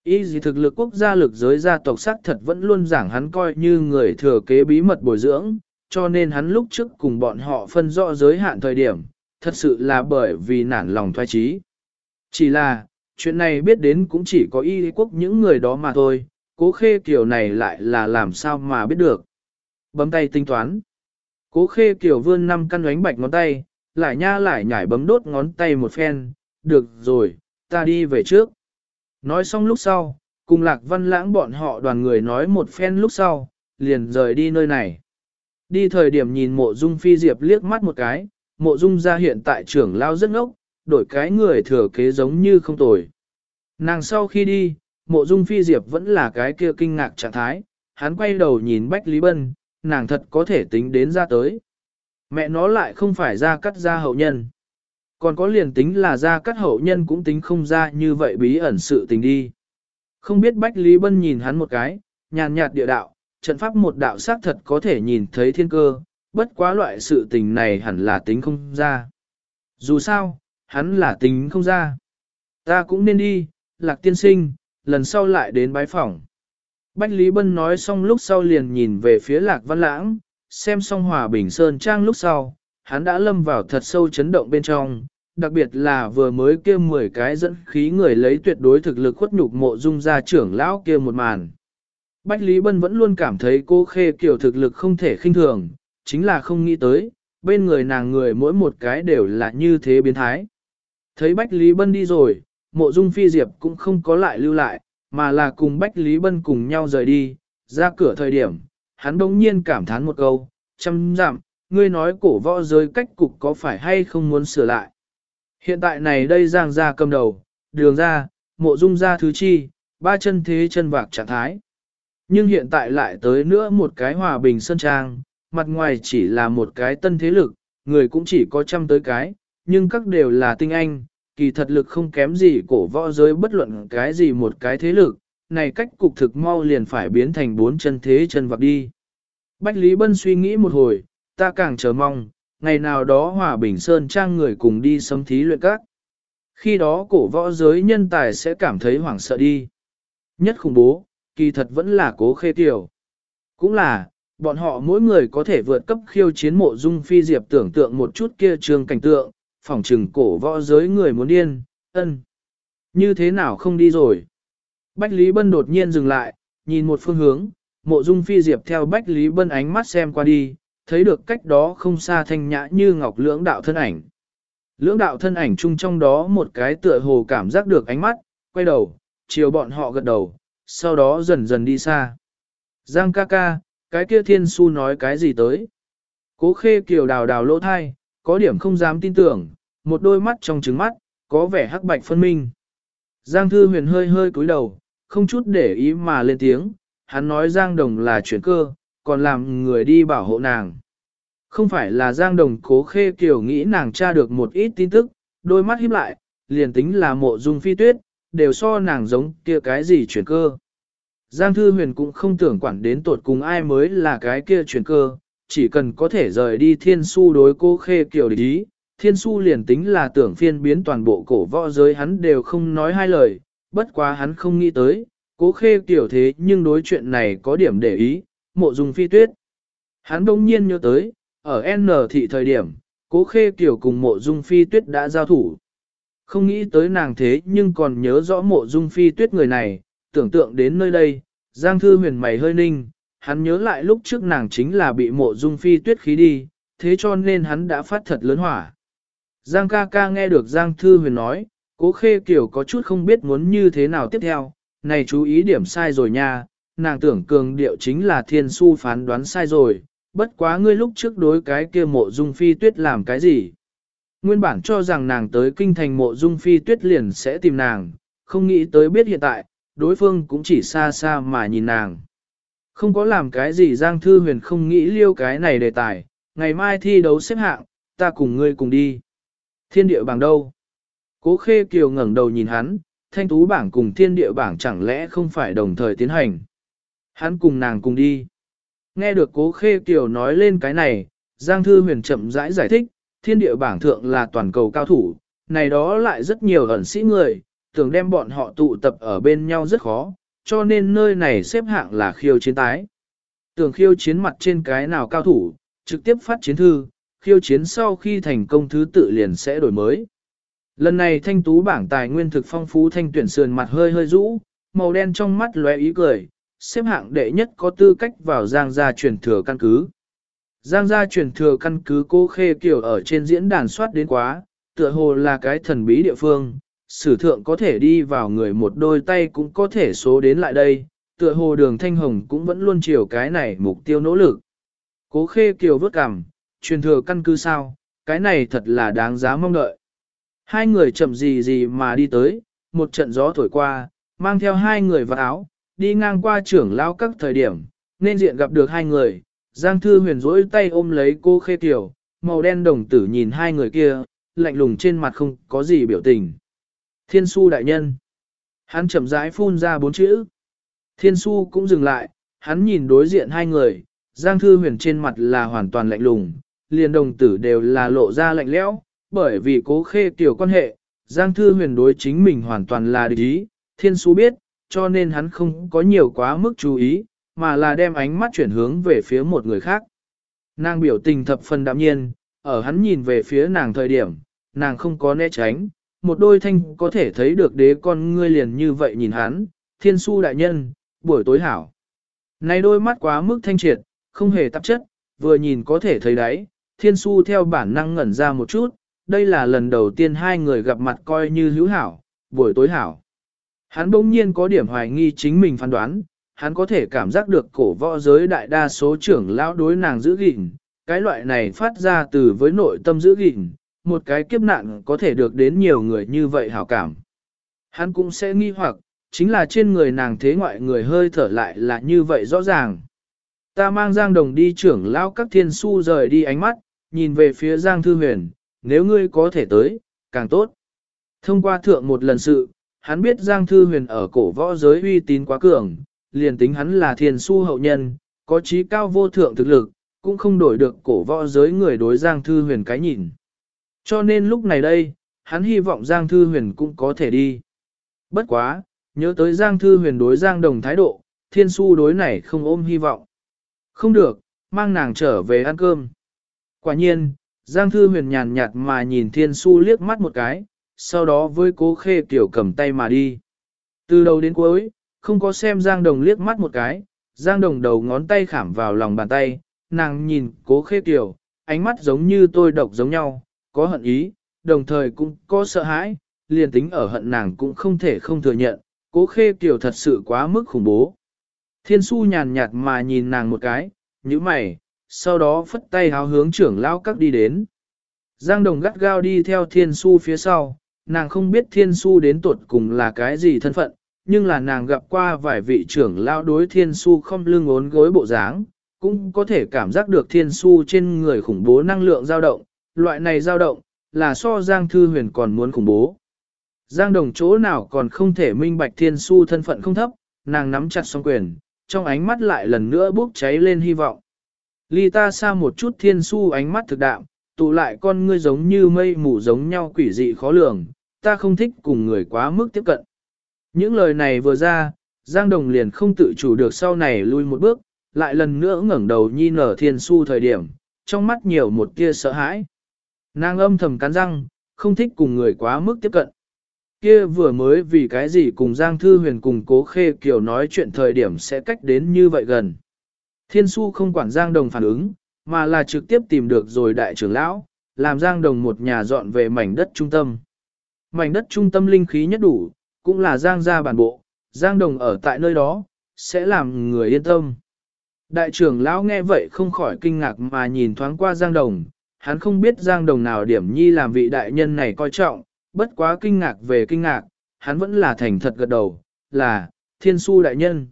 [SPEAKER 1] Y gì thực lực quốc gia lực giới gia tộc sắc thật vẫn luôn giảng hắn coi như người thừa kế bí mật bồi dưỡng, cho nên hắn lúc trước cùng bọn họ phân rõ giới hạn thời điểm, thật sự là bởi vì nản lòng thoái trí. Chỉ là, chuyện này biết đến cũng chỉ có y quốc những người đó mà thôi, cố khê kiểu này lại là làm sao mà biết được. Bấm tay tính toán. Cố khê kiểu vươn năm căn đánh bạch ngón tay, lại nha lại nhảy bấm đốt ngón tay một phen, được rồi, ta đi về trước. Nói xong lúc sau, cùng lạc văn lãng bọn họ đoàn người nói một phen lúc sau, liền rời đi nơi này. Đi thời điểm nhìn mộ dung phi diệp liếc mắt một cái, mộ dung ra hiện tại trưởng lao rất ngốc, đổi cái người thừa kế giống như không tồi. Nàng sau khi đi, mộ dung phi diệp vẫn là cái kia kinh ngạc trạng thái, hắn quay đầu nhìn Bách Lý Bân, nàng thật có thể tính đến ra tới. Mẹ nó lại không phải ra cắt ra hậu nhân. Còn có liền tính là ra cắt hậu nhân cũng tính không ra như vậy bí ẩn sự tình đi. Không biết Bách Lý Bân nhìn hắn một cái, nhàn nhạt địa đạo, trận pháp một đạo xác thật có thể nhìn thấy thiên cơ, bất quá loại sự tình này hẳn là tính không ra. Dù sao, hắn là tính không ra. Ta cũng nên đi, lạc tiên sinh, lần sau lại đến bái phỏng. Bách Lý Bân nói xong lúc sau liền nhìn về phía lạc văn lãng, xem xong hòa bình sơn trang lúc sau, hắn đã lâm vào thật sâu chấn động bên trong, đặc biệt là vừa mới kia 10 cái dẫn khí người lấy tuyệt đối thực lực khuất nhục mộ dung ra trưởng lão kia một màn. Bách Lý Bân vẫn luôn cảm thấy cô khê kiểu thực lực không thể khinh thường, chính là không nghĩ tới, bên người nàng người mỗi một cái đều là như thế biến thái. Thấy Bách Lý Bân đi rồi, mộ dung phi diệp cũng không có lại lưu lại, mà là cùng Bách Lý Bân cùng nhau rời đi, ra cửa thời điểm, hắn bỗng nhiên cảm thán một câu, chăm giảm, ngươi nói cổ võ giới cách cục có phải hay không muốn sửa lại. Hiện tại này đây giang ra cầm đầu, đường ra, mộ dung ra thứ chi, ba chân thế chân vạc trạng thái. Nhưng hiện tại lại tới nữa một cái hòa bình sơn trang, mặt ngoài chỉ là một cái tân thế lực, người cũng chỉ có trăm tới cái, nhưng các đều là tinh anh, kỳ thật lực không kém gì cổ võ giới bất luận cái gì một cái thế lực, này cách cục thực mau liền phải biến thành bốn chân thế chân vạc đi. Bách Lý Bân suy nghĩ một hồi, ta càng chờ mong, ngày nào đó hòa bình sơn trang người cùng đi sấm thí luyện các. Khi đó cổ võ giới nhân tài sẽ cảm thấy hoảng sợ đi. Nhất khủng bố, kỳ thật vẫn là cố khê tiểu. Cũng là, bọn họ mỗi người có thể vượt cấp khiêu chiến mộ dung phi diệp tưởng tượng một chút kia trường cảnh tượng, phỏng trừng cổ võ giới người muốn điên, ân. Như thế nào không đi rồi? Bách Lý Bân đột nhiên dừng lại, nhìn một phương hướng, mộ dung phi diệp theo Bách Lý Bân ánh mắt xem qua đi, thấy được cách đó không xa thanh nhã như ngọc lưỡng đạo thân ảnh. Lưỡng đạo thân ảnh chung trong đó một cái tựa hồ cảm giác được ánh mắt, quay đầu, chiều bọn họ gật đầu, sau đó dần dần đi xa. Giang ca ca, cái kia thiên su nói cái gì tới? Cố khê kiều đào đào lỗ thai, có điểm không dám tin tưởng, một đôi mắt trong trứng mắt, có vẻ hắc bạch phân minh. Giang thư huyền hơi hơi cúi đầu, không chút để ý mà lên tiếng, hắn nói Giang Đồng là chuyển cơ, còn làm người đi bảo hộ nàng. Không phải là Giang Đồng cố khê kiểu nghĩ nàng tra được một ít tin tức, đôi mắt híp lại, liền tính là mộ dung phi tuyết, đều so nàng giống kia cái gì chuyển cơ. Giang Thư Huyền cũng không tưởng quản đến tột cùng ai mới là cái kia chuyển cơ, chỉ cần có thể rời đi thiên su đối cô khê kiểu ý, thiên su liền tính là tưởng phiên biến toàn bộ cổ võ giới hắn đều không nói hai lời, bất quá hắn không nghĩ tới, cố khê kiểu thế nhưng đối chuyện này có điểm để ý, mộ dung phi tuyết. Hắn đông nhiên nhớ tới, ở N thị thời điểm, cố khê kiểu cùng mộ dung phi tuyết đã giao thủ. Không nghĩ tới nàng thế nhưng còn nhớ rõ mộ dung phi tuyết người này, tưởng tượng đến nơi đây, Giang Thư huyền mày hơi ninh, hắn nhớ lại lúc trước nàng chính là bị mộ dung phi tuyết khí đi, thế cho nên hắn đã phát thật lớn hỏa. Giang ca ca nghe được Giang Thư huyền nói, cố khê kiểu có chút không biết muốn như thế nào tiếp theo, này chú ý điểm sai rồi nha, nàng tưởng cường điệu chính là thiên su phán đoán sai rồi, bất quá ngươi lúc trước đối cái kia mộ dung phi tuyết làm cái gì. Nguyên bản cho rằng nàng tới kinh thành mộ dung phi tuyết liền sẽ tìm nàng, không nghĩ tới biết hiện tại, đối phương cũng chỉ xa xa mà nhìn nàng. Không có làm cái gì Giang Thư Huyền không nghĩ liêu cái này đề tài, ngày mai thi đấu xếp hạng, ta cùng ngươi cùng đi. Thiên địa bảng đâu? Cố Khê Kiều ngẩng đầu nhìn hắn, thanh tú bảng cùng thiên địa bảng chẳng lẽ không phải đồng thời tiến hành. Hắn cùng nàng cùng đi. Nghe được Cố Khê Kiều nói lên cái này, Giang Thư Huyền chậm rãi giải, giải thích, thiên địa bảng thượng là toàn cầu cao thủ, này đó lại rất nhiều ẩn sĩ người, tưởng đem bọn họ tụ tập ở bên nhau rất khó, cho nên nơi này xếp hạng là khiêu chiến tái. Tưởng khiêu chiến mặt trên cái nào cao thủ, trực tiếp phát chiến thư, khiêu chiến sau khi thành công thứ tự liền sẽ đổi mới. Lần này thanh tú bảng tài nguyên thực phong phú thanh tuyển sườn mặt hơi hơi rũ, màu đen trong mắt lóe ý cười, xếp hạng đệ nhất có tư cách vào giang gia truyền thừa căn cứ. Giang gia truyền thừa căn cứ cô khê kiểu ở trên diễn đàn soát đến quá, tựa hồ là cái thần bí địa phương, sử thượng có thể đi vào người một đôi tay cũng có thể số đến lại đây, tựa hồ đường thanh hồng cũng vẫn luôn chiều cái này mục tiêu nỗ lực. Cố khê kiều vớt cằm, truyền thừa căn cứ sao, cái này thật là đáng giá mong đợi. Hai người chậm gì gì mà đi tới, một trận gió thổi qua, mang theo hai người vào áo, đi ngang qua trưởng lao các thời điểm, nên diện gặp được hai người, Giang Thư huyền rỗi tay ôm lấy cô khê tiểu, màu đen đồng tử nhìn hai người kia, lạnh lùng trên mặt không có gì biểu tình. Thiên su đại nhân. Hắn chậm rãi phun ra bốn chữ. Thiên su cũng dừng lại, hắn nhìn đối diện hai người, Giang Thư huyền trên mặt là hoàn toàn lạnh lùng, liền đồng tử đều là lộ ra lạnh lẽo, bởi vì cố khê tiểu quan hệ, Giang Thư huyền đối chính mình hoàn toàn là địch ý, thiên su biết, cho nên hắn không có nhiều quá mức chú ý, mà là đem ánh mắt chuyển hướng về phía một người khác. Nàng biểu tình thập phần đạm nhiên, ở hắn nhìn về phía nàng thời điểm, nàng không có né tránh, một đôi thanh có thể thấy được đế con ngươi liền như vậy nhìn hắn, thiên su đại nhân, buổi tối hảo. Này đôi mắt quá mức thanh triệt, không hề tạp chất, vừa nhìn có thể thấy đấy, thiên su theo bản năng ngẩn ra một chút, đây là lần đầu tiên hai người gặp mặt coi như hữu hảo, buổi tối hảo. Hắn bỗng nhiên có điểm hoài nghi chính mình phán đoán, hắn có thể cảm giác được cổ võ giới đại đa số trưởng lão đối nàng giữ gìn, cái loại này phát ra từ với nội tâm giữ gìn, một cái kiếp nạn có thể được đến nhiều người như vậy hảo cảm. Hắn cũng sẽ nghi hoặc, chính là trên người nàng thế ngoại người hơi thở lại là như vậy rõ ràng. Ta mang Giang Đồng đi trưởng lao các thiên su rời đi ánh mắt, nhìn về phía Giang Thư Huyền, nếu ngươi có thể tới, càng tốt. Thông qua thượng một lần sự, hắn biết Giang Thư Huyền ở cổ võ giới uy tín quá cường, liền tính hắn là thiên su hậu nhân, có trí cao vô thượng thực lực, cũng không đổi được cổ võ giới người đối Giang Thư Huyền cái nhìn. Cho nên lúc này đây, hắn hy vọng Giang Thư Huyền cũng có thể đi. Bất quá, nhớ tới Giang Thư Huyền đối Giang Đồng thái độ, thiên su đối này không ôm hy vọng. Không được, mang nàng trở về ăn cơm. Quả nhiên, Giang Thư Huyền nhàn nhạt mà nhìn thiên su liếc mắt một cái, sau đó với cố khê tiểu cầm tay mà đi. Từ đầu đến cuối, không có xem Giang Đồng liếc mắt một cái, Giang Đồng đầu ngón tay khảm vào lòng bàn tay, nàng nhìn cố khê tiểu, ánh mắt giống như tôi độc giống nhau, có hận ý, đồng thời cũng có sợ hãi, liền tính ở hận nàng cũng không thể không thừa nhận, cố khê kiểu thật sự quá mức khủng bố. Thiên su nhàn nhạt mà nhìn nàng một cái, như mày, sau đó phất tay háo hướng trưởng lão các đi đến. Giang đồng gắt gao đi theo thiên su phía sau, nàng không biết thiên su đến tuột cùng là cái gì thân phận, nhưng là nàng gặp qua vài vị trưởng lão đối thiên su không lưng ốn gối bộ dáng, cũng có thể cảm giác được thiên su trên người khủng bố năng lượng dao động, loại này dao động, là so Giang Thư Huyền còn muốn khủng bố. Giang Đồng chỗ nào còn không thể minh bạch thiên su thân phận không thấp, nàng nắm chặt song quyền, trong ánh mắt lại lần nữa bốc cháy lên hy vọng. Ly ta xa một chút thiên su ánh mắt thực đạm, tụ lại con ngươi giống như mây mù giống nhau quỷ dị khó lường, ta không thích cùng người quá mức tiếp cận. Những lời này vừa ra, Giang Đồng liền không tự chủ được sau này lui một bước, lại lần nữa ngẩng đầu nhìn nở thiên su thời điểm, trong mắt nhiều một tia sợ hãi. Nàng âm thầm cắn răng, không thích cùng người quá mức tiếp cận. Kia vừa mới vì cái gì cùng Giang Thư Huyền cùng Cố Khê Kiều nói chuyện thời điểm sẽ cách đến như vậy gần. Thiên su không quản Giang Đồng phản ứng, mà là trực tiếp tìm được rồi đại trưởng lão, làm Giang Đồng một nhà dọn về mảnh đất trung tâm. Mảnh đất trung tâm linh khí nhất đủ, cũng là Giang gia bản bộ, Giang Đồng ở tại nơi đó, sẽ làm người yên tâm. Đại trưởng lão nghe vậy không khỏi kinh ngạc mà nhìn thoáng qua Giang Đồng, hắn không biết Giang Đồng nào điểm nhi làm vị đại nhân này coi trọng, bất quá kinh ngạc về kinh ngạc, hắn vẫn là thành thật gật đầu, là, thiên su đại nhân.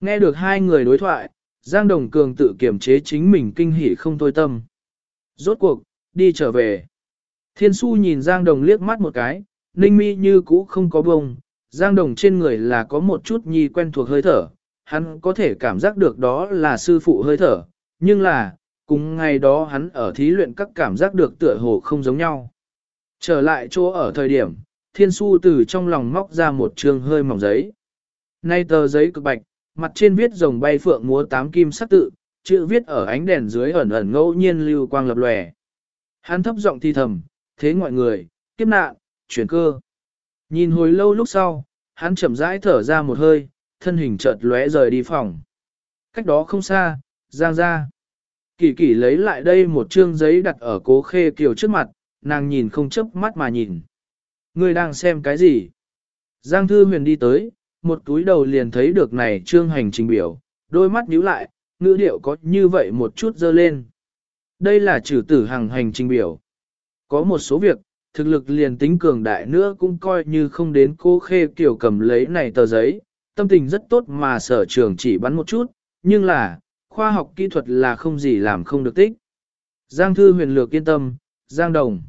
[SPEAKER 1] Nghe được hai người đối thoại, Giang Đồng Cường tự kiểm chế chính mình kinh hỉ không thôi tâm. Rốt cuộc, đi trở về. Thiên su nhìn Giang Đồng liếc mắt một cái, ninh mi như cũ không có bông, Giang Đồng trên người là có một chút nhi quen thuộc hơi thở, hắn có thể cảm giác được đó là sư phụ hơi thở, nhưng là, cùng ngày đó hắn ở thí luyện các cảm giác được tựa hồ không giống nhau. Trở lại chỗ ở thời điểm, thiên su từ trong lòng móc ra một trường hơi mỏng giấy. Nay tờ giấy cực bạch, mặt trên viết rồng bay phượng múa tám kim sắc tự, chữ viết ở ánh đèn dưới ẩn ẩn ngẫu nhiên lưu quang lập lòe. Hắn thấp giọng thi thầm, thế ngoại người, kiếp nạn, chuyển cơ. Nhìn hồi lâu lúc sau, hắn chậm rãi thở ra một hơi, thân hình chợt lóe rời đi phòng. Cách đó không xa, giang ra. Kỳ kỳ lấy lại đây một chương giấy đặt ở cố khê kiều trước mặt, nàng nhìn không chớp mắt mà nhìn. Ngươi đang xem cái gì? Giang thư huyền đi tới, một túi đầu liền thấy được này trương hành trình biểu, đôi mắt nhíu lại, ngữ điệu có như vậy một chút dơ lên. Đây là trừ tử hàng hành trình biểu. Có một số việc, thực lực liền tính cường đại nữa cũng coi như không đến cô khê kiểu cầm lấy này tờ giấy, tâm tình rất tốt mà sở trường chỉ bắn một chút, nhưng là, khoa học kỹ thuật là không gì làm không được tích. Giang thư huyền lược yên tâm, Giang đồng.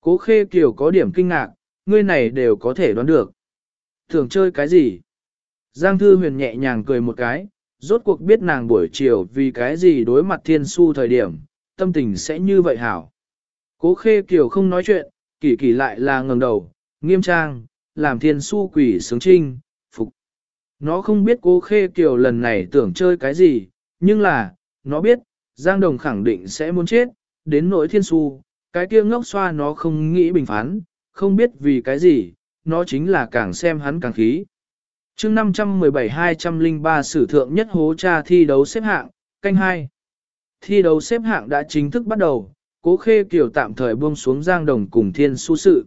[SPEAKER 1] Cố khê kiểu có điểm kinh ngạc, ngươi này đều có thể đoán được. Thường chơi cái gì? Giang thư huyền nhẹ nhàng cười một cái, rốt cuộc biết nàng buổi chiều vì cái gì đối mặt thiên su thời điểm, tâm tình sẽ như vậy hảo. Cố khê kiểu không nói chuyện, kỳ kỳ lại là ngẩng đầu, nghiêm trang, làm thiên su quỷ sướng trinh, phục. Nó không biết cố khê kiều lần này tưởng chơi cái gì, nhưng là, nó biết, Giang Đồng khẳng định sẽ muốn chết, đến nỗi thiên su, cái kia ngốc xoa nó không nghĩ bình phán, không biết vì cái gì, nó chính là càng xem hắn càng khí. chương 517-203 sử thượng nhất hố cha thi đấu xếp hạng, canh 2. Thi đấu xếp hạng đã chính thức bắt đầu, cố khê kiều tạm thời buông xuống giang đồng cùng thiên su sự.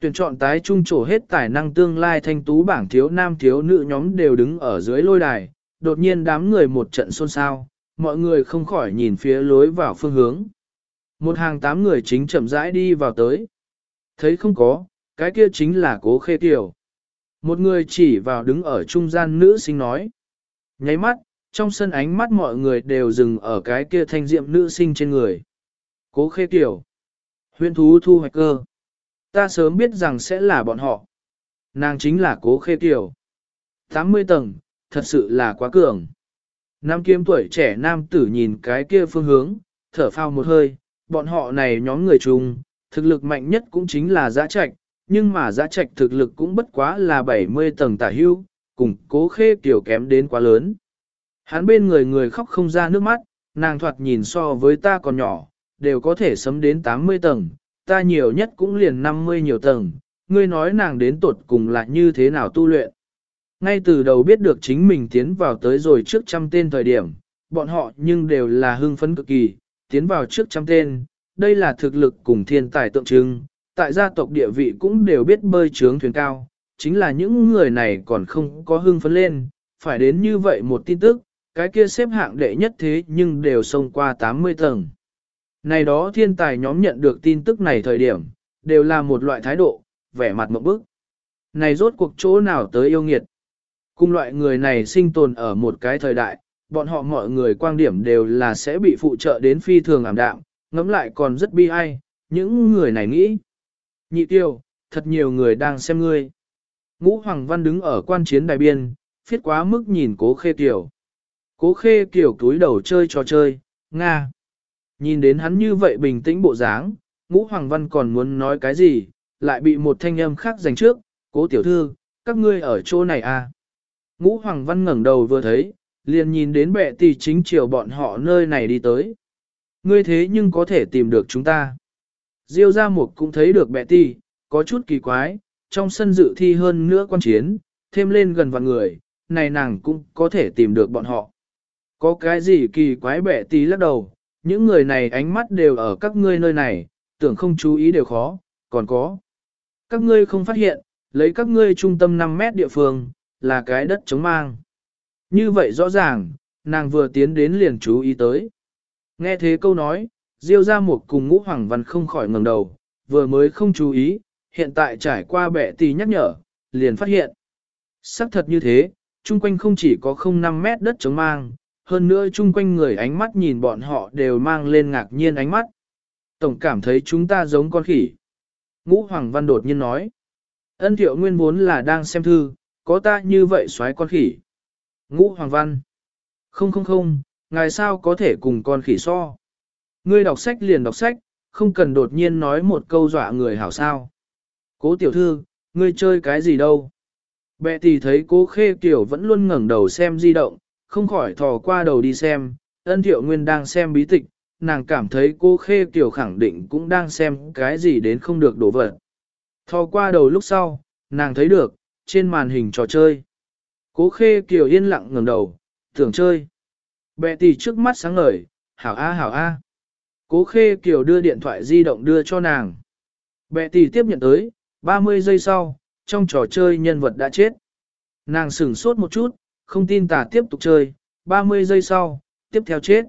[SPEAKER 1] Tuyển chọn tái trung trổ hết tài năng tương lai thanh tú bảng thiếu nam thiếu nữ nhóm đều đứng ở dưới lôi đài, đột nhiên đám người một trận xôn xao, mọi người không khỏi nhìn phía lối vào phương hướng. Một hàng tám người chính chậm rãi đi vào tới. Thấy không có, cái kia chính là cố khê tiểu. Một người chỉ vào đứng ở trung gian nữ sinh nói. Nháy mắt, trong sân ánh mắt mọi người đều dừng ở cái kia thanh diệm nữ sinh trên người. Cố khê tiểu. Huyện thú thu hoạch cơ. Ta sớm biết rằng sẽ là bọn họ. Nàng chính là cố khê tiểu. 80 tầng, thật sự là quá cường. Nam kiếm tuổi trẻ nam tử nhìn cái kia phương hướng, thở phao một hơi, bọn họ này nhóm người chung, thực lực mạnh nhất cũng chính là giã trạch, nhưng mà giã trạch thực lực cũng bất quá là 70 tầng tả hưu, cùng cố khê kiểu kém đến quá lớn. Hắn bên người người khóc không ra nước mắt, nàng thoạt nhìn so với ta còn nhỏ, đều có thể sấm đến 80 tầng, ta nhiều nhất cũng liền 50 nhiều tầng, ngươi nói nàng đến tột cùng là như thế nào tu luyện. Ngay từ đầu biết được chính mình tiến vào tới rồi trước trăm tên thời điểm, bọn họ nhưng đều là hưng phấn cực kỳ, tiến vào trước trăm tên, đây là thực lực cùng thiên tài tượng trưng, tại gia tộc địa vị cũng đều biết bơi trướng thuyền cao, chính là những người này còn không có hưng phấn lên, phải đến như vậy một tin tức, cái kia xếp hạng đệ nhất thế nhưng đều xông qua 80 tầng. Này đó thiên tài nhóm nhận được tin tức này thời điểm, đều là một loại thái độ, vẻ mặt một bức. Này rốt cuộc chỗ nào tới yêu nghiệt. Cùng loại người này sinh tồn ở một cái thời đại, bọn họ mọi người quan điểm đều là sẽ bị phụ trợ đến phi thường ảm đạm, ngẫm lại còn rất bi ai, những người này nghĩ. Nhị tiêu, thật nhiều người đang xem ngươi. Ngũ Hoàng Văn đứng ở quan chiến đài biên, phiết quá mức nhìn cố khê tiểu. Cố khê tiểu túi đầu chơi trò chơi, Nga. Nhìn đến hắn như vậy bình tĩnh bộ dáng, ngũ Hoàng Văn còn muốn nói cái gì, lại bị một thanh âm khác giành trước, cố tiểu thư, các ngươi ở chỗ này à. Ngũ Hoàng Văn ngẩng đầu vừa thấy, liền nhìn đến bệ tỷ chính chiều bọn họ nơi này đi tới. Ngươi thế nhưng có thể tìm được chúng ta. Diêu gia mục cũng thấy được bệ tỷ, có chút kỳ quái, trong sân dự thi hơn nữa quan chiến, thêm lên gần vạn người, này nàng cũng có thể tìm được bọn họ. Có cái gì kỳ quái bệ tỷ lắc đầu, những người này ánh mắt đều ở các ngươi nơi này, tưởng không chú ý đều khó, còn có. Các ngươi không phát hiện, lấy các ngươi trung tâm 5 mét địa phương, là cái đất chống mang. Như vậy rõ ràng, nàng vừa tiến đến liền chú ý tới. Nghe thế câu nói, Diêu ra một cùng ngũ hoàng văn không khỏi ngẩng đầu, vừa mới không chú ý, hiện tại trải qua bệ tỷ nhắc nhở, liền phát hiện. Sắc thật như thế, chung quanh không chỉ có không 5 mét đất chống mang, hơn nữa chung quanh người ánh mắt nhìn bọn họ đều mang lên ngạc nhiên ánh mắt. Tổng cảm thấy chúng ta giống con khỉ. Ngũ Hoàng Văn đột nhiên nói. Ân thiệu nguyên vốn là đang xem thư, có ta như vậy xoáy con khỉ. Ngũ Hoàng Văn. Không không không, ngài sao có thể cùng con khỉ so. Ngươi đọc sách liền đọc sách, không cần đột nhiên nói một câu dọa người hảo sao. Cố tiểu thư, ngươi chơi cái gì đâu? Bệ tỷ thấy cố khê kiểu vẫn luôn ngẩng đầu xem di động, không khỏi thò qua đầu đi xem, ân thiệu nguyên đang xem bí tịch, nàng cảm thấy cô khê kiểu khẳng định cũng đang xem cái gì đến không được đổ vật. Thò qua đầu lúc sau, nàng thấy được, trên màn hình trò chơi. Cố khê kiều yên lặng ngẩng đầu, tưởng chơi. Bệ tỷ trước mắt sáng ngời, hảo a hảo a. Cố khê kiều đưa điện thoại di động đưa cho nàng. Bệ tỷ tiếp nhận tới, 30 giây sau, trong trò chơi nhân vật đã chết. Nàng sửng sốt một chút, không tin tà tiếp tục chơi, 30 giây sau, tiếp theo chết.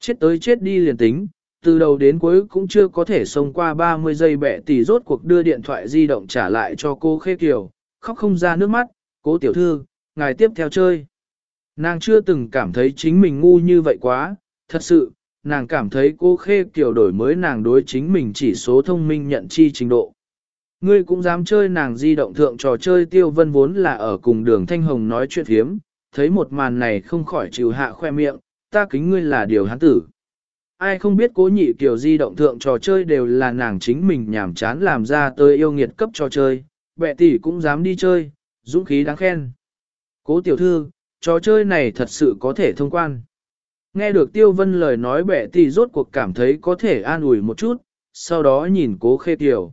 [SPEAKER 1] Chết tới chết đi liền tính, từ đầu đến cuối cũng chưa có thể xông qua 30 giây bẹ tỷ rốt cuộc đưa điện thoại di động trả lại cho cô Khê Kiều, khóc không ra nước mắt, cố tiểu thư, ngài tiếp theo chơi. Nàng chưa từng cảm thấy chính mình ngu như vậy quá, thật sự, nàng cảm thấy cô Khê kiểu đổi mới nàng đối chính mình chỉ số thông minh nhận chi trình độ. Ngươi cũng dám chơi nàng di động thượng trò chơi tiêu vân vốn là ở cùng đường Thanh Hồng nói chuyện hiếm, thấy một màn này không khỏi chịu hạ khoe miệng, ta kính ngươi là điều hắn tử. Ai không biết cố nhị kiểu di động thượng trò chơi đều là nàng chính mình nhảm chán làm ra tới yêu nghiệt cấp trò chơi, bệ tỷ cũng dám đi chơi, dũng khí đáng khen. Cố tiểu thư, trò chơi này thật sự có thể thông quan. Nghe được tiêu vân lời nói bệ tỷ rốt cuộc cảm thấy có thể an ủi một chút, sau đó nhìn cố khê tiểu.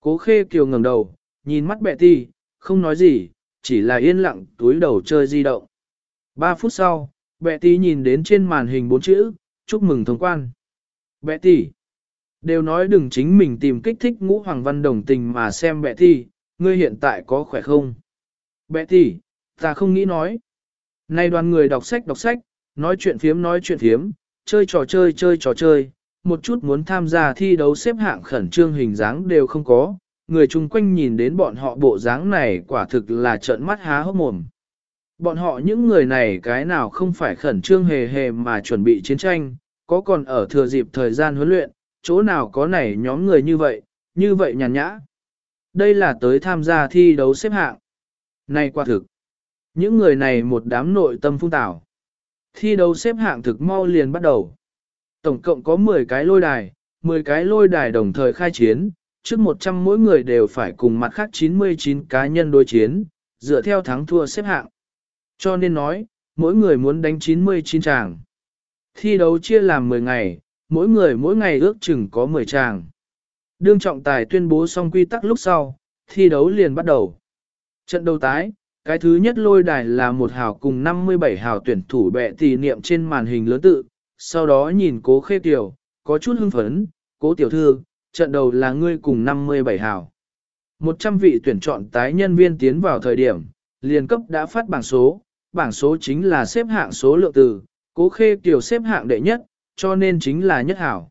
[SPEAKER 1] Cố khê kiều ngẩng đầu, nhìn mắt bệ tỷ, không nói gì, chỉ là yên lặng túi đầu chơi di động. Ba phút sau, bệ tỷ nhìn đến trên màn hình bốn chữ, chúc mừng thông quan. Bệ tỷ, đều nói đừng chính mình tìm kích thích ngũ hoàng văn đồng tình mà xem bệ tỷ ngươi hiện tại có khỏe không? Bệ tỷ? ta không nghĩ nói. Nay đoàn người đọc sách đọc sách, nói chuyện phiếm nói chuyện phiếm, chơi trò chơi chơi trò chơi, một chút muốn tham gia thi đấu xếp hạng khẩn trương hình dáng đều không có, người chung quanh nhìn đến bọn họ bộ dáng này quả thực là trợn mắt há hốc mồm. Bọn họ những người này cái nào không phải khẩn trương hề hề mà chuẩn bị chiến tranh, có còn ở thừa dịp thời gian huấn luyện, chỗ nào có này nhóm người như vậy, như vậy nhàn nhã. Đây là tới tham gia thi đấu xếp hạng. Này quả thực, những người này một đám nội tâm phung tảo. Thi đấu xếp hạng thực mau liền bắt đầu. Tổng cộng có 10 cái lôi đài, 10 cái lôi đài đồng thời khai chiến, trước 100 mỗi người đều phải cùng mặt khác 99 cá nhân đối chiến, dựa theo thắng thua xếp hạng. Cho nên nói, mỗi người muốn đánh 99 tràng. Thi đấu chia làm 10 ngày, mỗi người mỗi ngày ước chừng có 10 tràng. Đương trọng tài tuyên bố xong quy tắc lúc sau, thi đấu liền bắt đầu. Trận đầu tái, cái thứ nhất lôi đài là một hào cùng 57 hào tuyển thủ bệ tỷ niệm trên màn hình lớn tự, sau đó nhìn cố khê tiểu, có chút hưng phấn, cố tiểu thư, trận đầu là ngươi cùng 57 hào. 100 vị tuyển chọn tái nhân viên tiến vào thời điểm, liền cấp đã phát bảng số, bảng số chính là xếp hạng số lượng từ, cố khê tiểu xếp hạng đệ nhất, cho nên chính là nhất hảo.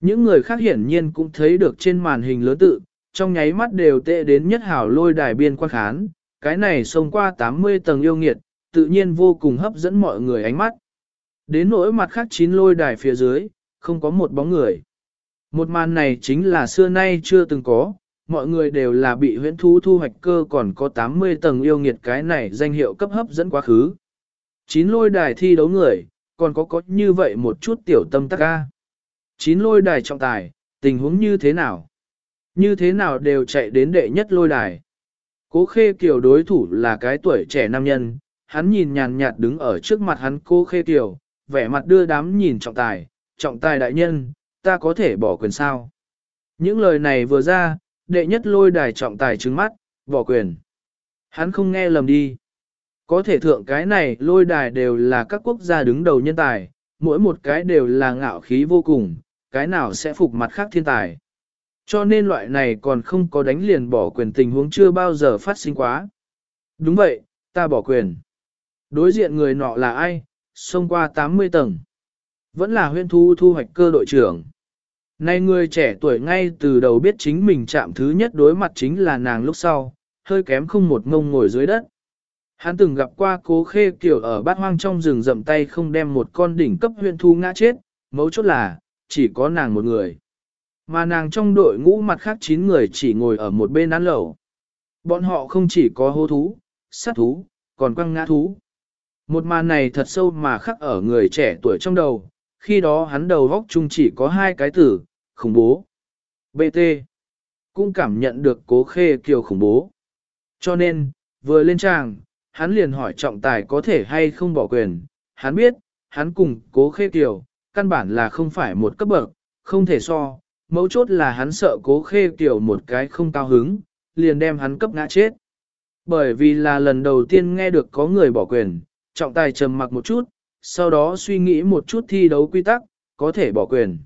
[SPEAKER 1] Những người khác hiển nhiên cũng thấy được trên màn hình lớn tự, trong nháy mắt đều tệ đến nhất hảo lôi đài biên quan khán, cái này xông qua 80 tầng yêu nghiệt, tự nhiên vô cùng hấp dẫn mọi người ánh mắt. Đến nỗi mặt khác chín lôi đài phía dưới, không có một bóng người. Một màn này chính là xưa nay chưa từng có, mọi người đều là bị huyễn thú thu hoạch cơ còn có 80 tầng yêu nghiệt cái này danh hiệu cấp hấp dẫn quá khứ. Chín lôi đài thi đấu người, còn có có như vậy một chút tiểu tâm tắc ca. Chín lôi đài trọng tài, tình huống như thế nào? Như thế nào đều chạy đến đệ nhất lôi đài. Cố khê kiều đối thủ là cái tuổi trẻ nam nhân, hắn nhìn nhàn nhạt đứng ở trước mặt hắn cố khê kiều, vẻ mặt đưa đám nhìn trọng tài, trọng tài đại nhân, ta có thể bỏ quyền sao? Những lời này vừa ra, đệ nhất lôi đài trọng tài trứng mắt, bỏ quyền. Hắn không nghe lầm đi. Có thể thượng cái này lôi đài đều là các quốc gia đứng đầu nhân tài, mỗi một cái đều là ngạo khí vô cùng, cái nào sẽ phục mặt khác thiên tài. Cho nên loại này còn không có đánh liền bỏ quyền tình huống chưa bao giờ phát sinh quá. Đúng vậy, ta bỏ quyền. Đối diện người nọ là ai, xông qua 80 tầng. Vẫn là huyên thu thu hoạch cơ đội trưởng. Nay người trẻ tuổi ngay từ đầu biết chính mình chạm thứ nhất đối mặt chính là nàng lúc sau, hơi kém không một ngông ngồi dưới đất. Hắn từng gặp qua cố khê kiểu ở bát hoang trong rừng rậm tay không đem một con đỉnh cấp huyện thu ngã chết, mấu chốt là, chỉ có nàng một người. Mà nàng trong đội ngũ mặt khác 9 người chỉ ngồi ở một bên ăn lẩu. Bọn họ không chỉ có hô thú, sát thú, còn quăng ngã thú. Một màn này thật sâu mà khắc ở người trẻ tuổi trong đầu, khi đó hắn đầu góc chung chỉ có hai cái tử, khủng bố. BT cũng cảm nhận được cố khê kiều khủng bố. Cho nên, vừa lên tràng, hắn liền hỏi trọng tài có thể hay không bỏ quyền. Hắn biết, hắn cùng cố khê kiều, căn bản là không phải một cấp bậc, không thể so. Mấu chốt là hắn sợ cố khê tiểu một cái không cao hứng, liền đem hắn cấp ngã chết. Bởi vì là lần đầu tiên nghe được có người bỏ quyền, trọng tài trầm mặc một chút, sau đó suy nghĩ một chút thi đấu quy tắc, có thể bỏ quyền.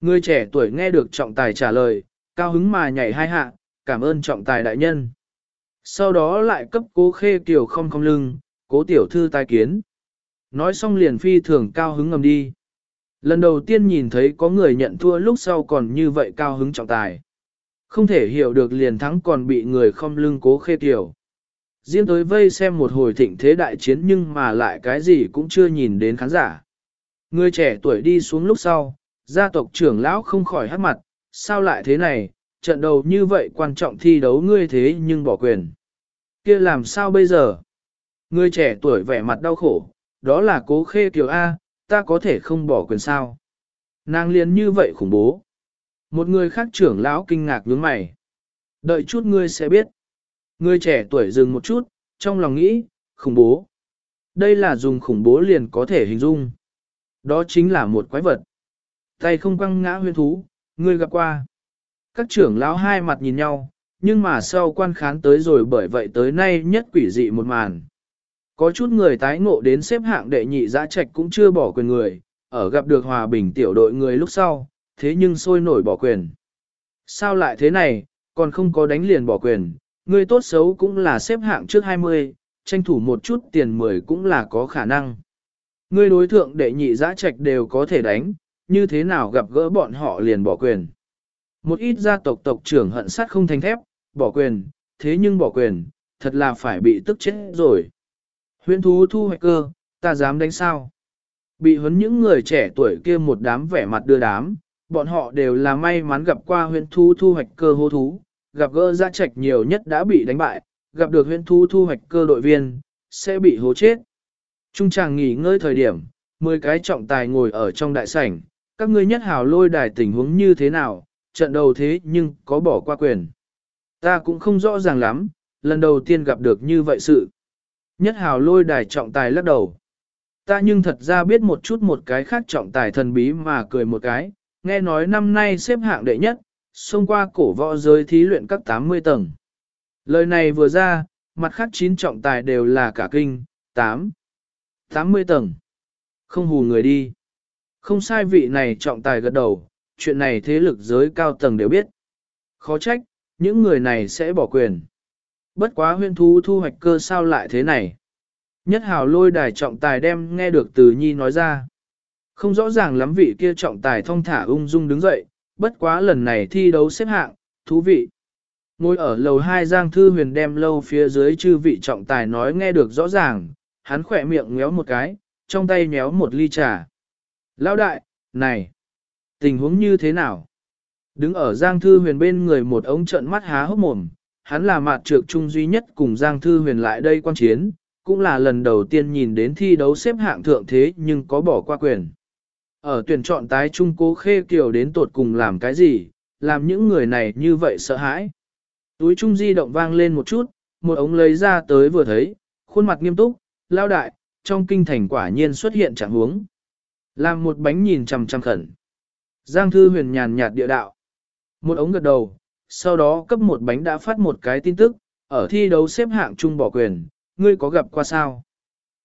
[SPEAKER 1] Người trẻ tuổi nghe được trọng tài trả lời, cao hứng mà nhảy hai hạ, cảm ơn trọng tài đại nhân. Sau đó lại cấp cố khê kiều không không lưng, cố tiểu thư tai kiến. Nói xong liền phi thường cao hứng ngầm đi. Lần đầu tiên nhìn thấy có người nhận thua lúc sau còn như vậy cao hứng trọng tài. Không thể hiểu được liền thắng còn bị người không lưng cố khê tiểu Riêng tới vây xem một hồi thịnh thế đại chiến nhưng mà lại cái gì cũng chưa nhìn đến khán giả. Người trẻ tuổi đi xuống lúc sau, gia tộc trưởng lão không khỏi hát mặt, sao lại thế này, trận đầu như vậy quan trọng thi đấu ngươi thế nhưng bỏ quyền. kia làm sao bây giờ? Người trẻ tuổi vẻ mặt đau khổ, đó là cố khê kiều A, ta có thể không bỏ quyền sao? Nàng liền như vậy khủng bố. Một người khác trưởng lão kinh ngạc nhướng mày. Đợi chút ngươi sẽ biết. Người trẻ tuổi dừng một chút, trong lòng nghĩ, khủng bố. Đây là dùng khủng bố liền có thể hình dung. Đó chính là một quái vật. Tay không quăng ngã huyên thú, ngươi gặp qua. Các trưởng lão hai mặt nhìn nhau, nhưng mà sau quan khán tới rồi bởi vậy tới nay nhất quỷ dị một màn. Có chút người tái ngộ đến xếp hạng đệ nhị giã trạch cũng chưa bỏ quyền người, ở gặp được hòa bình tiểu đội người lúc sau, thế nhưng sôi nổi bỏ quyền. Sao lại thế này, còn không có đánh liền bỏ quyền, người tốt xấu cũng là xếp hạng trước 20, tranh thủ một chút tiền 10 cũng là có khả năng. Người đối thượng đệ nhị giã trạch đều có thể đánh, như thế nào gặp gỡ bọn họ liền bỏ quyền. Một ít gia tộc tộc trưởng hận sát không thành thép, bỏ quyền, thế nhưng bỏ quyền, thật là phải bị tức chết rồi. Huyễn thú thu hoạch cơ, ta dám đánh sao? Bị huấn những người trẻ tuổi kia một đám vẻ mặt đưa đám, bọn họ đều là may mắn gặp qua huyễn thú thu hoạch cơ hô thú, gặp gỡ ra trạch nhiều nhất đã bị đánh bại, gặp được huyễn thú thu hoạch cơ đội viên, sẽ bị hố chết. Trung chàng nghỉ ngơi thời điểm, 10 cái trọng tài ngồi ở trong đại sảnh, các ngươi nhất hào lôi đài tình huống như thế nào, trận đầu thế nhưng có bỏ qua quyền. Ta cũng không rõ ràng lắm, lần đầu tiên gặp được như vậy sự. Nhất hào lôi đài trọng tài lắc đầu. Ta nhưng thật ra biết một chút một cái khác trọng tài thần bí mà cười một cái, nghe nói năm nay xếp hạng đệ nhất, xông qua cổ võ giới thí luyện các 80 tầng. Lời này vừa ra, mặt khác chín trọng tài đều là cả kinh, 8, 80 tầng. Không hù người đi. Không sai vị này trọng tài gật đầu, chuyện này thế lực giới cao tầng đều biết. Khó trách, những người này sẽ bỏ quyền. Bất quá huyên thú thu hoạch cơ sao lại thế này. Nhất hào lôi đài trọng tài đem nghe được từ nhi nói ra. Không rõ ràng lắm vị kia trọng tài thông thả ung dung đứng dậy, bất quá lần này thi đấu xếp hạng, thú vị. Ngồi ở lầu 2 Giang Thư Huyền đem lâu phía dưới chư vị trọng tài nói nghe được rõ ràng, hắn khỏe miệng ngéo một cái, trong tay nhéo một ly trà. Lão đại, này, tình huống như thế nào? Đứng ở Giang Thư Huyền bên người một ống trận mắt há hốc mồm, hắn là mặt trược trung duy nhất cùng Giang Thư Huyền lại đây quan chiến, cũng là lần đầu tiên nhìn đến thi đấu xếp hạng thượng thế nhưng có bỏ qua quyền. Ở tuyển chọn tái trung cố khê kiều đến tột cùng làm cái gì, làm những người này như vậy sợ hãi. Túi trung di động vang lên một chút, một ống lấy ra tới vừa thấy, khuôn mặt nghiêm túc, lao đại, trong kinh thành quả nhiên xuất hiện trạng huống. Làm một bánh nhìn chằm chằm khẩn. Giang thư huyền nhàn nhạt địa đạo. Một ống gật đầu, sau đó cấp một bánh đã phát một cái tin tức, ở thi đấu xếp hạng chung bỏ quyền, ngươi có gặp qua sao?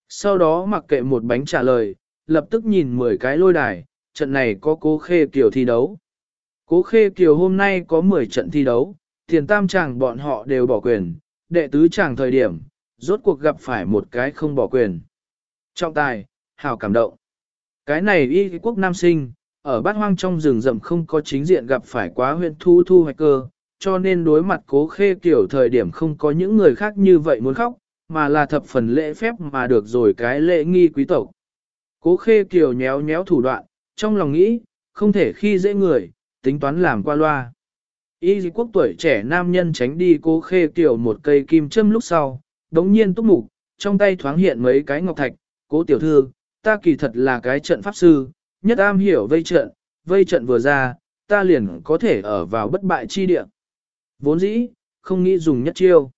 [SPEAKER 1] Sau đó mặc kệ một bánh trả lời, lập tức nhìn 10 cái lôi đài, trận này có cố khê kiều thi đấu. Cố khê kiều hôm nay có 10 trận thi đấu, tiền tam chàng bọn họ đều bỏ quyền, đệ tứ chàng thời điểm, rốt cuộc gặp phải một cái không bỏ quyền. Trọng tài, hào cảm động. Cái này y quốc nam sinh, ở bát hoang trong rừng rậm không có chính diện gặp phải quá huyện thu thu hoạch cơ, cho nên đối mặt cố khê kiểu thời điểm không có những người khác như vậy muốn khóc, mà là thập phần lễ phép mà được rồi cái lễ nghi quý tộc. Cố khê kiểu nhéo nhéo thủ đoạn, trong lòng nghĩ, không thể khi dễ người, tính toán làm qua loa. Y quốc tuổi trẻ nam nhân tránh đi cố khê kiểu một cây kim châm lúc sau, đống nhiên túc mục, trong tay thoáng hiện mấy cái ngọc thạch, cố tiểu thư, ta kỳ thật là cái trận pháp sư, nhất am hiểu vây trận, vây trận vừa ra, ta liền có thể ở vào bất bại chi địa. Vốn dĩ, không nghĩ dùng nhất chiêu.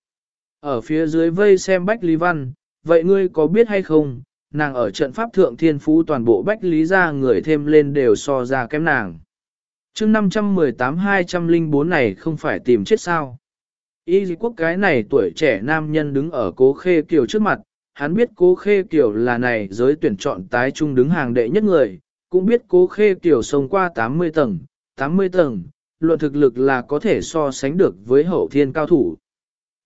[SPEAKER 1] Ở phía dưới vây xem Bách Lý Văn, vậy ngươi có biết hay không, nàng ở trận pháp thượng thiên phú toàn bộ Bách Lý ra người thêm lên đều so ra kém nàng. chương 518-204 này không phải tìm chết sao. Y quốc cái này tuổi trẻ nam nhân đứng ở cố khê kiều trước mặt, hắn biết cố khê kiều là này giới tuyển chọn tái trung đứng hàng đệ nhất người, cũng biết cố khê tiểu sống qua 80 tầng, 80 tầng, luận thực lực là có thể so sánh được với hậu thiên cao thủ.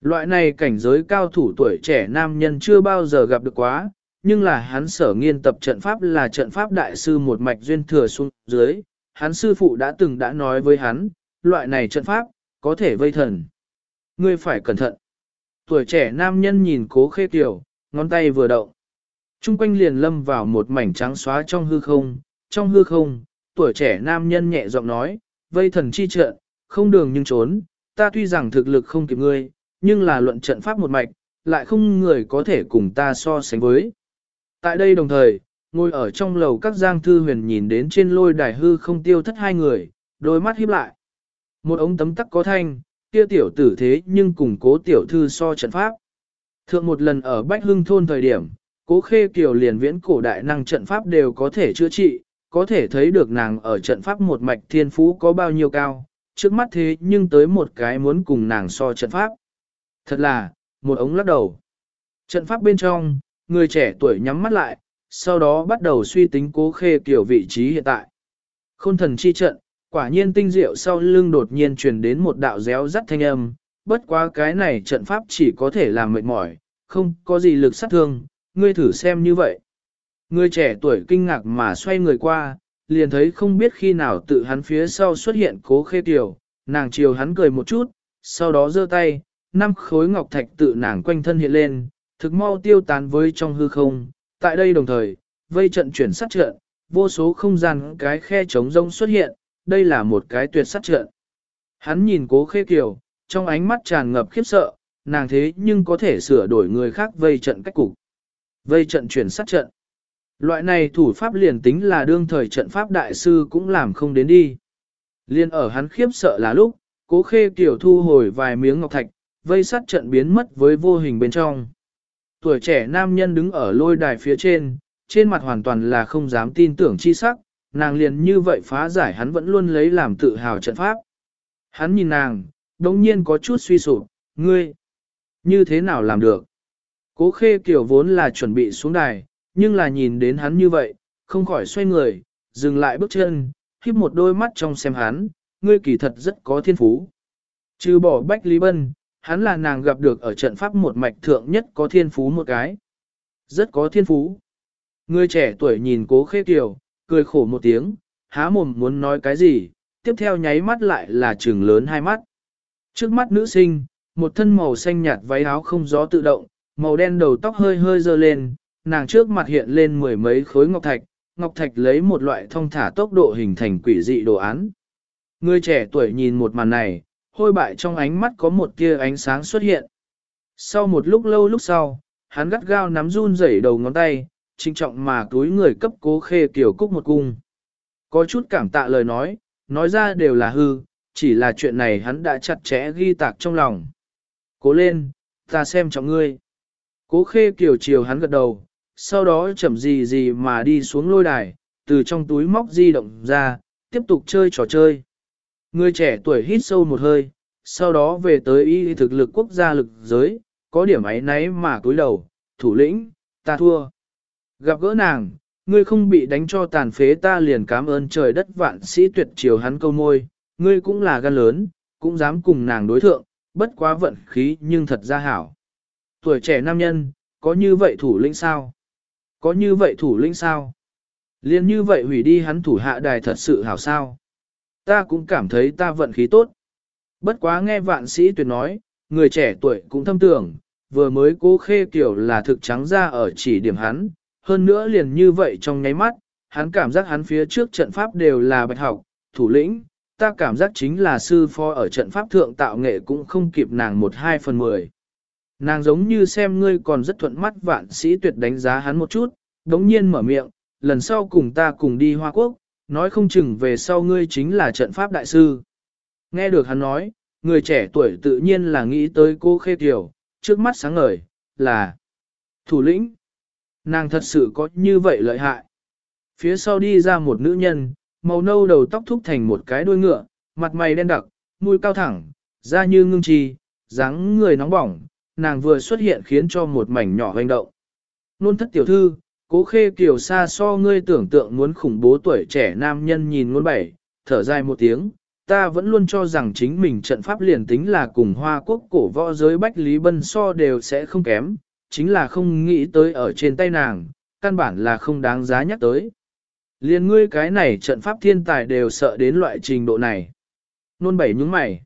[SPEAKER 1] Loại này cảnh giới cao thủ tuổi trẻ nam nhân chưa bao giờ gặp được quá, nhưng là hắn sở nghiên tập trận pháp là trận pháp đại sư một mạch duyên thừa xuống dưới, hắn sư phụ đã từng đã nói với hắn, loại này trận pháp, có thể vây thần. Ngươi phải cẩn thận. Tuổi trẻ nam nhân nhìn cố khê tiểu, ngón tay vừa động. Trung quanh liền lâm vào một mảnh trắng xóa trong hư không, trong hư không, tuổi trẻ nam nhân nhẹ giọng nói, vây thần chi trận, không đường nhưng trốn, ta tuy rằng thực lực không kịp ngươi, nhưng là luận trận pháp một mạch, lại không người có thể cùng ta so sánh với. Tại đây đồng thời, ngồi ở trong lầu các giang thư huyền nhìn đến trên lôi đài hư không tiêu thất hai người, đôi mắt híp lại. Một ống tấm tắc có thanh, kia tiểu tử thế nhưng cùng cố tiểu thư so trận pháp. Thượng một lần ở Bách Hưng thôn thời điểm, cố khê kiều liền viễn cổ đại năng trận pháp đều có thể chữa trị, có thể thấy được nàng ở trận pháp một mạch thiên phú có bao nhiêu cao, trước mắt thế nhưng tới một cái muốn cùng nàng so trận pháp. Thật là, một ống lắc đầu. Trận pháp bên trong, người trẻ tuổi nhắm mắt lại, sau đó bắt đầu suy tính cố khê kiểu vị trí hiện tại. Khôn thần chi trận, quả nhiên tinh diệu sau lưng đột nhiên truyền đến một đạo réo rắt thanh âm, bất quá cái này trận pháp chỉ có thể làm mệt mỏi, không có gì lực sát thương, ngươi thử xem như vậy. Người trẻ tuổi kinh ngạc mà xoay người qua, liền thấy không biết khi nào tự hắn phía sau xuất hiện cố khê tiểu, Nàng chiều hắn cười một chút, sau đó giơ tay, năm khối ngọc thạch tự nàng quanh thân hiện lên, thực mau tiêu tán với trong hư không. Tại đây đồng thời, vây trận chuyển sát trận, vô số không gian cái khe trống rông xuất hiện, đây là một cái tuyệt sát trận. Hắn nhìn cố khê kiều, trong ánh mắt tràn ngập khiếp sợ, nàng thế nhưng có thể sửa đổi người khác vây trận cách cục. Vây trận chuyển sát trận. Loại này thủ pháp liền tính là đương thời trận pháp đại sư cũng làm không đến đi. Liên ở hắn khiếp sợ là lúc, cố khê kiểu thu hồi vài miếng ngọc thạch, vây sát trận biến mất với vô hình bên trong. Tuổi trẻ nam nhân đứng ở lôi đài phía trên, trên mặt hoàn toàn là không dám tin tưởng chi sắc, nàng liền như vậy phá giải hắn vẫn luôn lấy làm tự hào trận pháp. Hắn nhìn nàng, đồng nhiên có chút suy sụp, ngươi, như thế nào làm được? Cố khê kiểu vốn là chuẩn bị xuống đài, nhưng là nhìn đến hắn như vậy, không khỏi xoay người, dừng lại bước chân, khiếp một đôi mắt trong xem hắn, ngươi kỳ thật rất có thiên phú. Trừ bỏ Bách Lý Bân, hắn là nàng gặp được ở trận pháp một mạch thượng nhất có thiên phú một cái. Rất có thiên phú. Người trẻ tuổi nhìn cố khê kiều, cười khổ một tiếng, há mồm muốn nói cái gì, tiếp theo nháy mắt lại là trừng lớn hai mắt. Trước mắt nữ sinh, một thân màu xanh nhạt váy áo không gió tự động, màu đen đầu tóc hơi hơi dơ lên, nàng trước mặt hiện lên mười mấy khối ngọc thạch, ngọc thạch lấy một loại thông thả tốc độ hình thành quỷ dị đồ án. Người trẻ tuổi nhìn một màn này, hôi bại trong ánh mắt có một tia ánh sáng xuất hiện. Sau một lúc lâu lúc sau, hắn gắt gao nắm run rẩy đầu ngón tay, trinh trọng mà túi người cấp cố khê kiểu cúc một cung. Có chút cảm tạ lời nói, nói ra đều là hư, chỉ là chuyện này hắn đã chặt chẽ ghi tạc trong lòng. Cố lên, ta xem trọng ngươi. Cố khê kiểu chiều hắn gật đầu, sau đó chậm gì gì mà đi xuống lôi đài, từ trong túi móc di động ra, tiếp tục chơi trò chơi. Người trẻ tuổi hít sâu một hơi, sau đó về tới y thực lực quốc gia lực giới, có điểm ấy nấy mà cúi đầu, thủ lĩnh, ta thua. Gặp gỡ nàng, ngươi không bị đánh cho tàn phế ta liền cảm ơn trời đất vạn sĩ tuyệt chiều hắn câu môi, ngươi cũng là gan lớn, cũng dám cùng nàng đối thượng, bất quá vận khí nhưng thật ra hảo. Tuổi trẻ nam nhân, có như vậy thủ lĩnh sao? Có như vậy thủ lĩnh sao? Liên như vậy hủy đi hắn thủ hạ đài thật sự hảo sao? Ta cũng cảm thấy ta vận khí tốt. Bất quá nghe vạn sĩ tuyệt nói, người trẻ tuổi cũng thâm tưởng, vừa mới cố khê kiểu là thực trắng ra ở chỉ điểm hắn, hơn nữa liền như vậy trong nháy mắt, hắn cảm giác hắn phía trước trận pháp đều là bạch học, thủ lĩnh, ta cảm giác chính là sư phó ở trận pháp thượng tạo nghệ cũng không kịp nàng một hai phần mười. Nàng giống như xem ngươi còn rất thuận mắt vạn sĩ tuyệt đánh giá hắn một chút, đống nhiên mở miệng, lần sau cùng ta cùng đi Hoa Quốc, nói không chừng về sau ngươi chính là trận pháp đại sư. Nghe được hắn nói, người trẻ tuổi tự nhiên là nghĩ tới cô Khê tiểu trước mắt sáng ngời, là thủ lĩnh. Nàng thật sự có như vậy lợi hại. Phía sau đi ra một nữ nhân, màu nâu đầu tóc thúc thành một cái đuôi ngựa, mặt mày đen đặc, mũi cao thẳng, da như ngưng trì, dáng người nóng bỏng, nàng vừa xuất hiện khiến cho một mảnh nhỏ hoành động. Nôn thất tiểu thư, cố khê kiều xa so ngươi tưởng tượng muốn khủng bố tuổi trẻ nam nhân nhìn ngôn bảy, thở dài một tiếng, ta vẫn luôn cho rằng chính mình trận pháp liền tính là cùng hoa quốc cổ võ giới bách lý bân so đều sẽ không kém, chính là không nghĩ tới ở trên tay nàng, căn bản là không đáng giá nhắc tới. Liền ngươi cái này trận pháp thiên tài đều sợ đến loại trình độ này. Nôn bảy nhướng mày.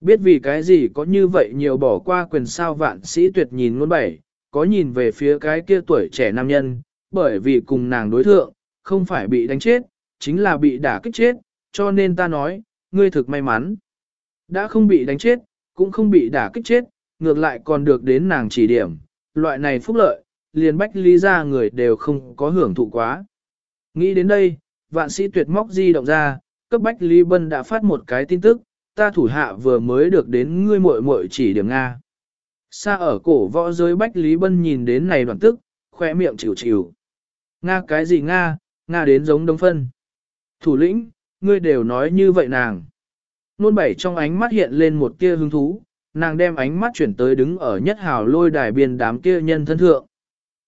[SPEAKER 1] Biết vì cái gì có như vậy nhiều bỏ qua quyền sao vạn sĩ tuyệt nhìn ngôn bảy, có nhìn về phía cái kia tuổi trẻ nam nhân, bởi vì cùng nàng đối thượng, không phải bị đánh chết, chính là bị đả kích chết, cho nên ta nói, ngươi thực may mắn. Đã không bị đánh chết, cũng không bị đả kích chết, ngược lại còn được đến nàng chỉ điểm, loại này phúc lợi, liền bách lý ra người đều không có hưởng thụ quá. Nghĩ đến đây, vạn sĩ tuyệt móc di động ra, cấp bách lý bân đã phát một cái tin tức, ta thủ hạ vừa mới được đến ngươi muội muội chỉ điểm Nga. Xa ở cổ võ giới Bách Lý Bân nhìn đến này đoạn tức, khoe miệng chịu chịu. Nga cái gì Nga, Nga đến giống đông phân. Thủ lĩnh, ngươi đều nói như vậy nàng. Nôn bảy trong ánh mắt hiện lên một tia hứng thú, nàng đem ánh mắt chuyển tới đứng ở nhất hào lôi đài biên đám kia nhân thân thượng.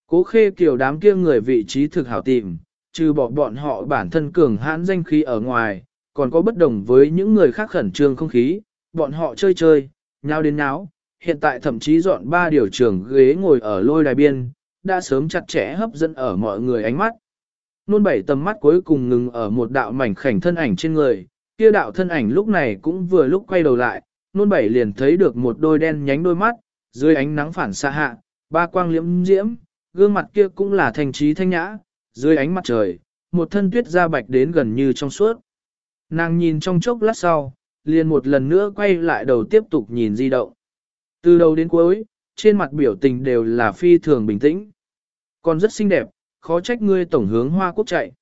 [SPEAKER 1] Cố khê kiểu đám kia người vị trí thực hảo tìm, trừ bỏ bọn họ bản thân cường hãn danh khí ở ngoài, còn có bất đồng với những người khác khẩn trương không khí, bọn họ chơi chơi, nhau đến náo, hiện tại thậm chí dọn ba điều trường ghế ngồi ở lôi đài biên, đã sớm chặt chẽ hấp dẫn ở mọi người ánh mắt. Nôn bảy tầm mắt cuối cùng ngừng ở một đạo mảnh khảnh thân ảnh trên người, Kia đạo thân ảnh lúc này cũng vừa lúc quay đầu lại, nôn bảy liền thấy được một đôi đen nhánh đôi mắt, dưới ánh nắng phản xa hạ, ba quang liễm diễm, gương mặt kia cũng là thành trí thanh nhã, dưới ánh mặt trời, một thân tuyết da bạch đến gần như trong suốt. Nàng nhìn trong chốc lát sau, liền một lần nữa quay lại đầu tiếp tục nhìn di động. Từ đầu đến cuối, trên mặt biểu tình đều là phi thường bình tĩnh. Còn rất xinh đẹp, khó trách ngươi tổng hướng hoa quốc chạy.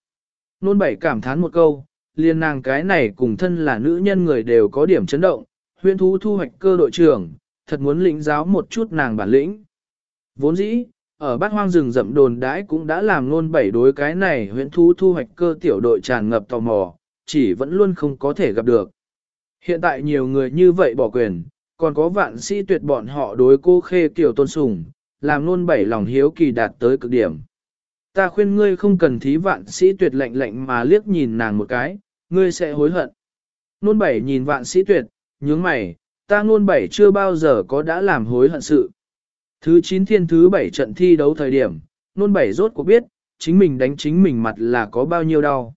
[SPEAKER 1] Nôn bảy cảm thán một câu, liền nàng cái này cùng thân là nữ nhân người đều có điểm chấn động, huyên thú thu hoạch cơ đội trưởng, thật muốn lĩnh giáo một chút nàng bản lĩnh. Vốn dĩ, ở bát hoang rừng rậm đồn đãi cũng đã làm nôn bảy đối cái này huyễn thú thu hoạch cơ tiểu đội tràn ngập tò mò, chỉ vẫn luôn không có thể gặp được. Hiện tại nhiều người như vậy bỏ quyền, còn có vạn sĩ tuyệt bọn họ đối cô khê kiểu tôn sùng, làm nôn bảy lòng hiếu kỳ đạt tới cực điểm. Ta khuyên ngươi không cần thí vạn sĩ tuyệt lạnh lạnh mà liếc nhìn nàng một cái, ngươi sẽ hối hận. Nôn bảy nhìn vạn sĩ tuyệt, nhướng mày, ta nôn bảy chưa bao giờ có đã làm hối hận sự. Thứ 9 thiên thứ 7 trận thi đấu thời điểm, nôn bảy rốt cuộc biết, chính mình đánh chính mình mặt là có bao nhiêu đau.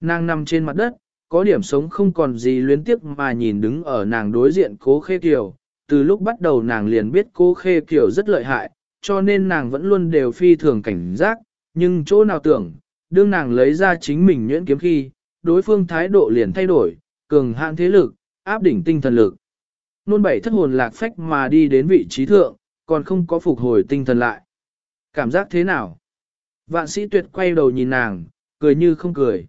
[SPEAKER 1] Nàng nằm trên mặt đất, có điểm sống không còn gì luyến tiếc mà nhìn đứng ở nàng đối diện cố khê kiều. Từ lúc bắt đầu nàng liền biết cố khê kiều rất lợi hại, cho nên nàng vẫn luôn đều phi thường cảnh giác, nhưng chỗ nào tưởng, đương nàng lấy ra chính mình nhuyễn kiếm khi, đối phương thái độ liền thay đổi, cường hạn thế lực, áp đỉnh tinh thần lực. Nôn bảy thất hồn lạc phách mà đi đến vị trí thượng, còn không có phục hồi tinh thần lại. Cảm giác thế nào? Vạn sĩ tuyệt quay đầu nhìn nàng, cười như không cười.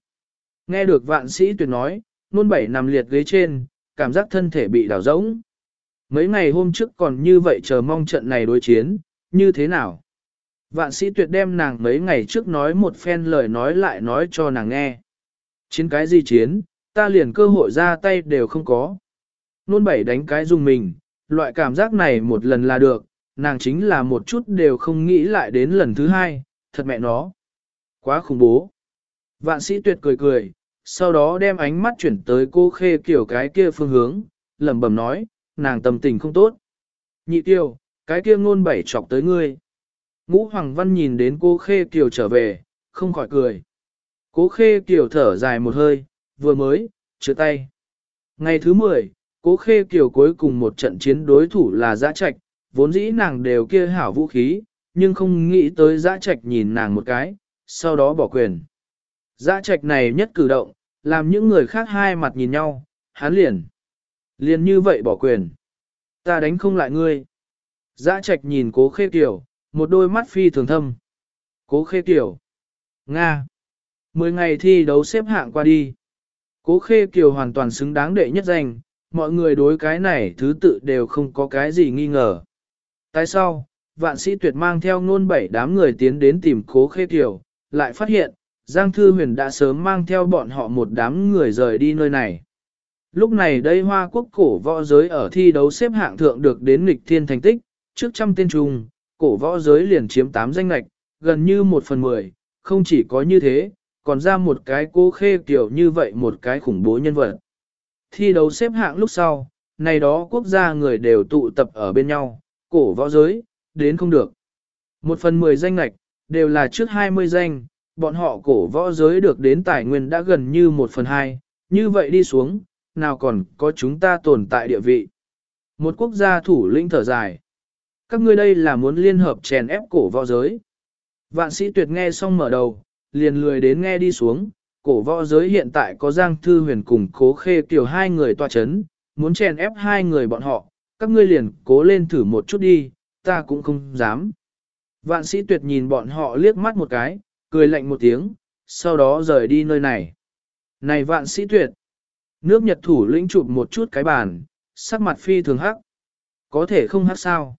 [SPEAKER 1] Nghe được vạn sĩ tuyệt nói, nôn bảy nằm liệt ghế trên, cảm giác thân thể bị đảo rỗng. Mấy ngày hôm trước còn như vậy chờ mong trận này đối chiến, như thế nào? Vạn sĩ tuyệt đem nàng mấy ngày trước nói một phen lời nói lại nói cho nàng nghe. Chiến cái gì chiến, ta liền cơ hội ra tay đều không có. Nôn bảy đánh cái dùng mình, loại cảm giác này một lần là được, nàng chính là một chút đều không nghĩ lại đến lần thứ hai, thật mẹ nó. Quá khủng bố. Vạn sĩ tuyệt cười cười, sau đó đem ánh mắt chuyển tới cô khê kiểu cái kia phương hướng, lẩm bẩm nói, nàng tâm tình không tốt. Nhị tiêu, cái kia ngôn bảy chọc tới ngươi. Ngũ Hoàng Văn nhìn đến cô khê kiểu trở về, không khỏi cười. Cố khê kiểu thở dài một hơi, vừa mới, chữa tay. Ngày thứ 10, cố khê kiểu cuối cùng một trận chiến đối thủ là giã trạch, vốn dĩ nàng đều kia hảo vũ khí, nhưng không nghĩ tới giã trạch nhìn nàng một cái, sau đó bỏ quyền. Giã trạch này nhất cử động, làm những người khác hai mặt nhìn nhau, hắn liền. Liền như vậy bỏ quyền. Ta đánh không lại ngươi. Giã trạch nhìn cố khê kiểu, một đôi mắt phi thường thâm. Cố khê kiểu. Nga. Mười ngày thi đấu xếp hạng qua đi. Cố khê kiểu hoàn toàn xứng đáng đệ nhất danh, mọi người đối cái này thứ tự đều không có cái gì nghi ngờ. Tại sau, vạn sĩ tuyệt mang theo ngôn bảy đám người tiến đến tìm cố khê kiểu, lại phát hiện, Giang Thư Huyền đã sớm mang theo bọn họ một đám người rời đi nơi này. Lúc này đây Hoa Quốc cổ võ giới ở thi đấu xếp hạng thượng được đến nghịch thiên thành tích, trước trăm tên trùng, cổ võ giới liền chiếm 8 danh lạch, gần như một phần mười, không chỉ có như thế, còn ra một cái cô khê kiểu như vậy một cái khủng bố nhân vật. Thi đấu xếp hạng lúc sau, này đó quốc gia người đều tụ tập ở bên nhau, cổ võ giới, đến không được. Một phần mười danh lạch, đều là trước 20 danh, bọn họ cổ võ giới được đến tài nguyên đã gần như một phần hai, như vậy đi xuống, nào còn có chúng ta tồn tại địa vị. Một quốc gia thủ lĩnh thở dài. Các ngươi đây là muốn liên hợp chèn ép cổ võ giới. Vạn sĩ tuyệt nghe xong mở đầu, liền lười đến nghe đi xuống, cổ võ giới hiện tại có Giang Thư Huyền cùng cố khê tiểu hai người tòa chấn, muốn chèn ép hai người bọn họ, các ngươi liền cố lên thử một chút đi, ta cũng không dám. Vạn sĩ tuyệt nhìn bọn họ liếc mắt một cái, cười lạnh một tiếng, sau đó rời đi nơi này. Này vạn sĩ tuyệt! Nước Nhật thủ lĩnh chụp một chút cái bàn, sắc mặt phi thường hắc. Có thể không hắc sao?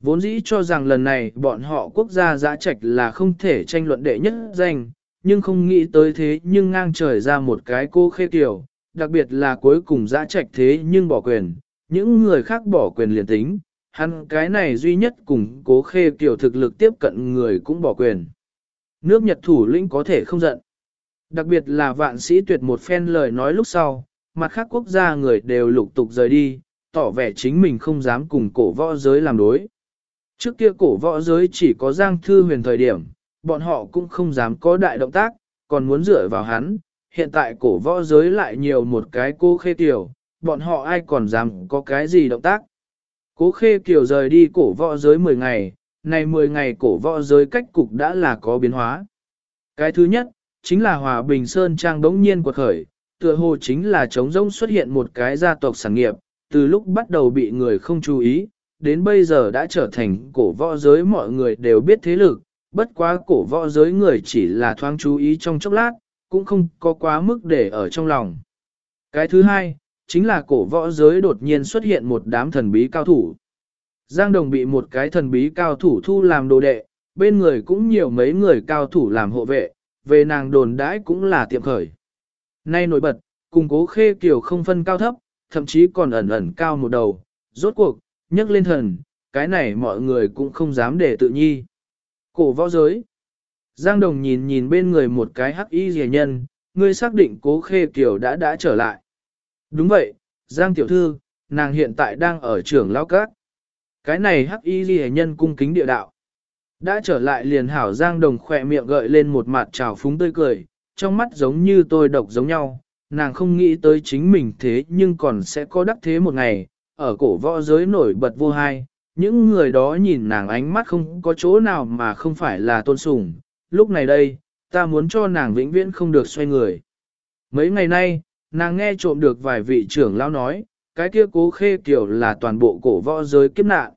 [SPEAKER 1] Vốn dĩ cho rằng lần này bọn họ quốc gia giã trạch là không thể tranh luận đệ nhất danh, nhưng không nghĩ tới thế nhưng ngang trời ra một cái cô khê kiểu, đặc biệt là cuối cùng giã trạch thế nhưng bỏ quyền, những người khác bỏ quyền liền tính, hắn cái này duy nhất cùng cố khê kiểu thực lực tiếp cận người cũng bỏ quyền. Nước Nhật thủ lĩnh có thể không giận. Đặc biệt là vạn sĩ tuyệt một phen lời nói lúc sau, mặt khác quốc gia người đều lục tục rời đi, tỏ vẻ chính mình không dám cùng cổ võ giới làm đối. Trước kia cổ võ giới chỉ có Giang Thư Huyền thời điểm, bọn họ cũng không dám có đại động tác, còn muốn dựa vào hắn, hiện tại cổ võ giới lại nhiều một cái cô khê tiểu, bọn họ ai còn dám có cái gì động tác. Cố khê kiều rời đi cổ võ giới 10 ngày, này 10 ngày cổ võ giới cách cục đã là có biến hóa. Cái thứ nhất, chính là Hòa Bình Sơn Trang đống nhiên quật khởi, tựa hồ chính là trống rỗng xuất hiện một cái gia tộc sản nghiệp, từ lúc bắt đầu bị người không chú ý, đến bây giờ đã trở thành cổ võ giới mọi người đều biết thế lực, bất quá cổ võ giới người chỉ là thoáng chú ý trong chốc lát, cũng không có quá mức để ở trong lòng. Cái thứ hai, chính là cổ võ giới đột nhiên xuất hiện một đám thần bí cao thủ. Giang Đồng bị một cái thần bí cao thủ thu làm đồ đệ, bên người cũng nhiều mấy người cao thủ làm hộ vệ, về nàng đồn đãi cũng là tiệm khởi. Nay nổi bật, cùng cố khê kiểu không phân cao thấp, thậm chí còn ẩn ẩn cao một đầu, rốt cuộc, nhấc lên thần, cái này mọi người cũng không dám để tự nhi. Cổ võ giới. Giang Đồng nhìn nhìn bên người một cái hắc y rẻ nhân, ngươi xác định cố khê kiểu đã đã trở lại. Đúng vậy, Giang Tiểu Thư, nàng hiện tại đang ở trường lao cát. Cái này hắc y ghi nhân cung kính địa đạo. Đã trở lại liền hảo Giang Đồng khỏe miệng gợi lên một mặt trào phúng tươi cười, trong mắt giống như tôi độc giống nhau, nàng không nghĩ tới chính mình thế nhưng còn sẽ có đắc thế một ngày, ở cổ võ giới nổi bật vô hai, những người đó nhìn nàng ánh mắt không có chỗ nào mà không phải là tôn sùng, lúc này đây, ta muốn cho nàng vĩnh viễn không được xoay người. Mấy ngày nay, nàng nghe trộm được vài vị trưởng lão nói, cái kia cố khê kiểu là toàn bộ cổ võ giới kiếp nạn.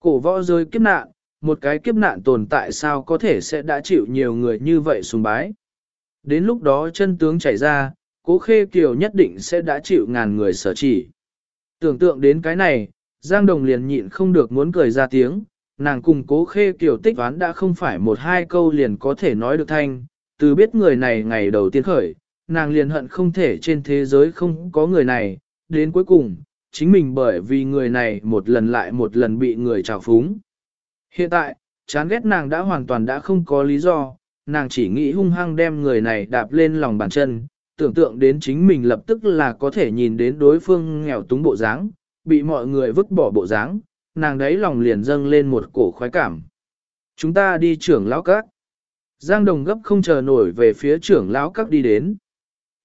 [SPEAKER 1] Cổ võ giới kiếp nạn, một cái kiếp nạn tồn tại sao có thể sẽ đã chịu nhiều người như vậy sùng bái. Đến lúc đó chân tướng chảy ra, cố khê kiều nhất định sẽ đã chịu ngàn người sở chỉ. Tưởng tượng đến cái này, Giang Đồng liền nhịn không được muốn cười ra tiếng, nàng cùng cố khê kiều tích toán đã không phải một hai câu liền có thể nói được thanh, từ biết người này ngày đầu tiên khởi, nàng liền hận không thể trên thế giới không có người này, đến cuối cùng, chính mình bởi vì người này một lần lại một lần bị người trào phúng. Hiện tại, chán ghét nàng đã hoàn toàn đã không có lý do, nàng chỉ nghĩ hung hăng đem người này đạp lên lòng bàn chân, tưởng tượng đến chính mình lập tức là có thể nhìn đến đối phương nghèo túng bộ dáng, bị mọi người vứt bỏ bộ dáng, nàng đấy lòng liền dâng lên một cổ khoái cảm. Chúng ta đi trưởng lão các. Giang Đồng gấp không chờ nổi về phía trưởng lão các đi đến.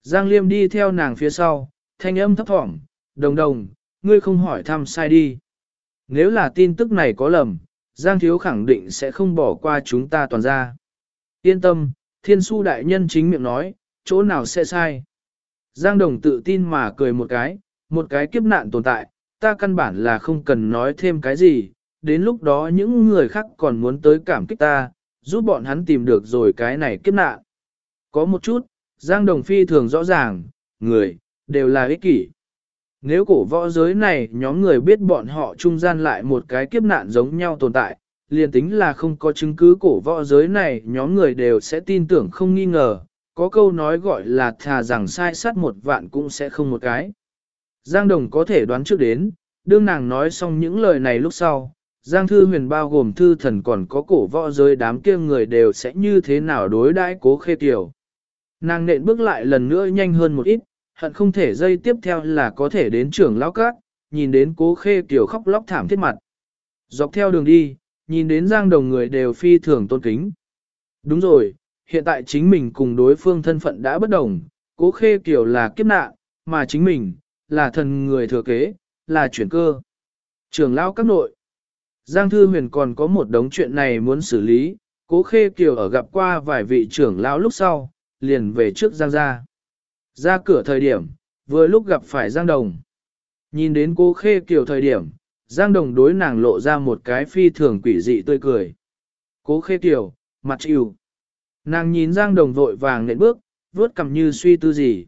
[SPEAKER 1] Giang Liêm đi theo nàng phía sau, thanh âm thấp thỏm, đồng đồng, ngươi không hỏi thăm sai đi. Nếu là tin tức này có lầm, Giang Thiếu khẳng định sẽ không bỏ qua chúng ta toàn ra. Yên tâm, thiên su đại nhân chính miệng nói, chỗ nào sẽ sai. Giang Đồng tự tin mà cười một cái, một cái kiếp nạn tồn tại, ta căn bản là không cần nói thêm cái gì, đến lúc đó những người khác còn muốn tới cảm kích ta, giúp bọn hắn tìm được rồi cái này kiếp nạn. Có một chút, Giang Đồng Phi thường rõ ràng, người, đều là ích kỷ. Nếu cổ võ giới này nhóm người biết bọn họ trung gian lại một cái kiếp nạn giống nhau tồn tại, liền tính là không có chứng cứ cổ võ giới này nhóm người đều sẽ tin tưởng không nghi ngờ, có câu nói gọi là thà rằng sai sát một vạn cũng sẽ không một cái. Giang Đồng có thể đoán trước đến, đương nàng nói xong những lời này lúc sau, Giang Thư Huyền bao gồm thư thần còn có cổ võ giới đám kia người đều sẽ như thế nào đối đãi cố khê tiểu. Nàng nện bước lại lần nữa nhanh hơn một ít, hận không thể dây tiếp theo là có thể đến trưởng lão cát, nhìn đến cố khê tiểu khóc lóc thảm thiết mặt. Dọc theo đường đi, nhìn đến giang đồng người đều phi thường tôn kính. Đúng rồi, hiện tại chính mình cùng đối phương thân phận đã bất đồng, cố khê kiểu là kiếp nạn, mà chính mình, là thần người thừa kế, là chuyển cơ. Trường lão các nội. Giang Thư Huyền còn có một đống chuyện này muốn xử lý, cố khê kiều ở gặp qua vài vị trưởng lão lúc sau, liền về trước Giang gia ra cửa thời điểm, vừa lúc gặp phải Giang Đồng. Nhìn đến cô khê kiểu thời điểm, Giang Đồng đối nàng lộ ra một cái phi thường quỷ dị tươi cười. Cố khê kiểu, mặt chịu. Nàng nhìn Giang Đồng vội vàng nện bước, vuốt cầm như suy tư gì.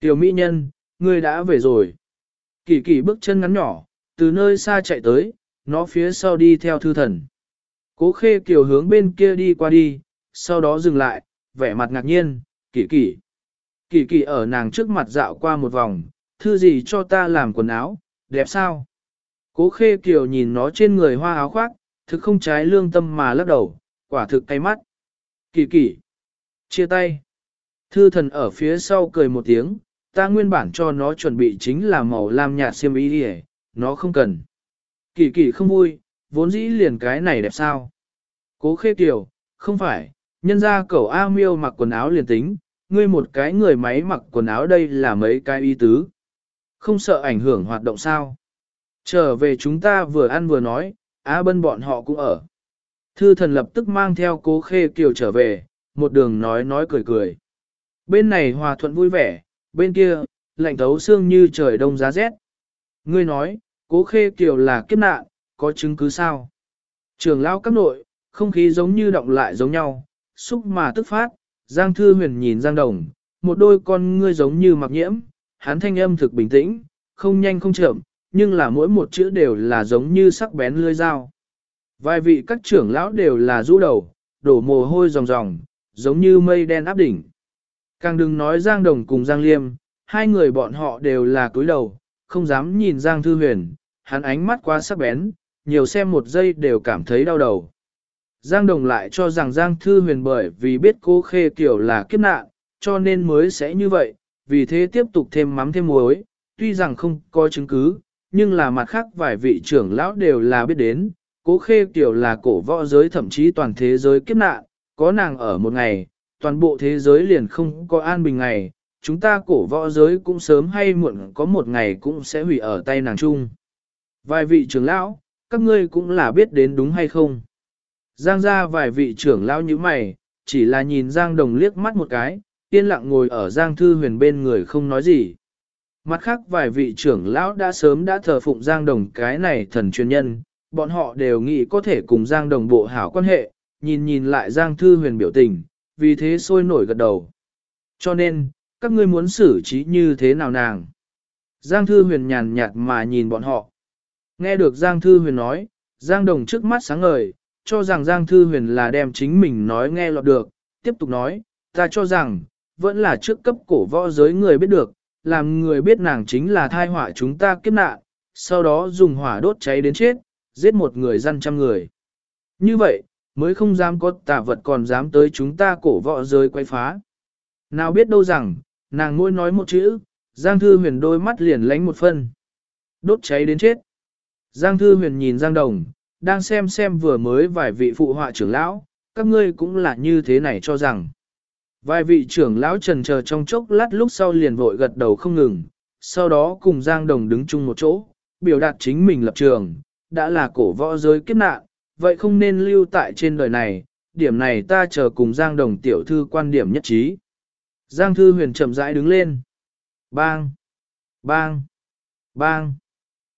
[SPEAKER 1] Tiểu mỹ nhân, ngươi đã về rồi. Kỳ kỳ bước chân ngắn nhỏ, từ nơi xa chạy tới, nó phía sau đi theo thư thần. Cố khê kiều hướng bên kia đi qua đi, sau đó dừng lại, vẻ mặt ngạc nhiên, kỳ kỳ. Kỳ kỳ ở nàng trước mặt dạo qua một vòng, thư gì cho ta làm quần áo, đẹp sao? Cố khê kiều nhìn nó trên người hoa áo khoác, thực không trái lương tâm mà lắc đầu, quả thực cay mắt. Kỳ kỳ. Chia tay. Thư thần ở phía sau cười một tiếng, ta nguyên bản cho nó chuẩn bị chính là màu lam nhạt xiêm y đi nó không cần. Kỳ kỳ không vui, vốn dĩ liền cái này đẹp sao. Cố khê kiều, không phải, nhân ra cậu A miêu mặc quần áo liền tính, ngươi một cái người máy mặc quần áo đây là mấy cái y tứ. Không sợ ảnh hưởng hoạt động sao. Trở về chúng ta vừa ăn vừa nói, á bân bọn họ cũng ở. Thư thần lập tức mang theo cố khê kiều trở về, một đường nói nói cười cười. Bên này hòa thuận vui vẻ, bên kia, lạnh thấu xương như trời đông giá rét. Ngươi nói, cố khê kiều là kiếp nạn, có chứng cứ sao? Trường lao các nội, không khí giống như động lại giống nhau, xúc mà tức phát, Giang Thư Huyền nhìn Giang Đồng, một đôi con ngươi giống như mặc nhiễm, hắn thanh âm thực bình tĩnh, không nhanh không chậm, nhưng là mỗi một chữ đều là giống như sắc bén lưỡi dao. Vài vị các trưởng lão đều là rũ đầu, đổ mồ hôi ròng ròng, giống như mây đen áp đỉnh. Càng đừng nói Giang Đồng cùng Giang Liêm, hai người bọn họ đều là cúi đầu, không dám nhìn Giang Thư Huyền, hắn ánh mắt quá sắc bén, nhiều xem một giây đều cảm thấy đau đầu. Giang Đồng lại cho rằng Giang Thư Huyền bởi vì biết cô Khê Kiều là kiếp nạn, cho nên mới sẽ như vậy, vì thế tiếp tục thêm mắm thêm muối, tuy rằng không có chứng cứ, nhưng là mặt khác vài vị trưởng lão đều là biết đến, cố Khê Kiều là cổ võ giới thậm chí toàn thế giới kiếp nạn, có nàng ở một ngày, toàn bộ thế giới liền không có an bình ngày, chúng ta cổ võ giới cũng sớm hay muộn có một ngày cũng sẽ hủy ở tay nàng chung. Vài vị trưởng lão, các ngươi cũng là biết đến đúng hay không? Giang ra vài vị trưởng lão như mày, chỉ là nhìn Giang Đồng liếc mắt một cái, yên lặng ngồi ở Giang Thư Huyền bên người không nói gì. Mặt khác vài vị trưởng lão đã sớm đã thờ phụng Giang Đồng cái này thần chuyên nhân, bọn họ đều nghĩ có thể cùng Giang Đồng bộ hảo quan hệ, nhìn nhìn lại Giang Thư Huyền biểu tình, vì thế sôi nổi gật đầu. Cho nên, các ngươi muốn xử trí như thế nào nàng? Giang Thư Huyền nhàn nhạt mà nhìn bọn họ. Nghe được Giang Thư Huyền nói, Giang Đồng trước mắt sáng ngời, cho rằng Giang Thư Huyền là đem chính mình nói nghe lọt được, tiếp tục nói, ta cho rằng, vẫn là trước cấp cổ võ giới người biết được, làm người biết nàng chính là thai họa chúng ta kiếp nạn, sau đó dùng hỏa đốt cháy đến chết, giết một người dân trăm người. Như vậy, mới không dám có tà vật còn dám tới chúng ta cổ võ giới quay phá. Nào biết đâu rằng, nàng ngôi nói một chữ, Giang Thư Huyền đôi mắt liền lánh một phân. Đốt cháy đến chết. Giang Thư Huyền nhìn Giang Đồng, đang xem xem vừa mới vài vị phụ họa trưởng lão, các ngươi cũng là như thế này cho rằng. Vài vị trưởng lão trần chờ trong chốc lát lúc sau liền vội gật đầu không ngừng, sau đó cùng Giang Đồng đứng chung một chỗ, biểu đạt chính mình lập trường, đã là cổ võ giới kiếp nạn, vậy không nên lưu tại trên đời này, điểm này ta chờ cùng Giang Đồng tiểu thư quan điểm nhất trí. Giang Thư Huyền chậm rãi đứng lên. Bang! Bang! Bang!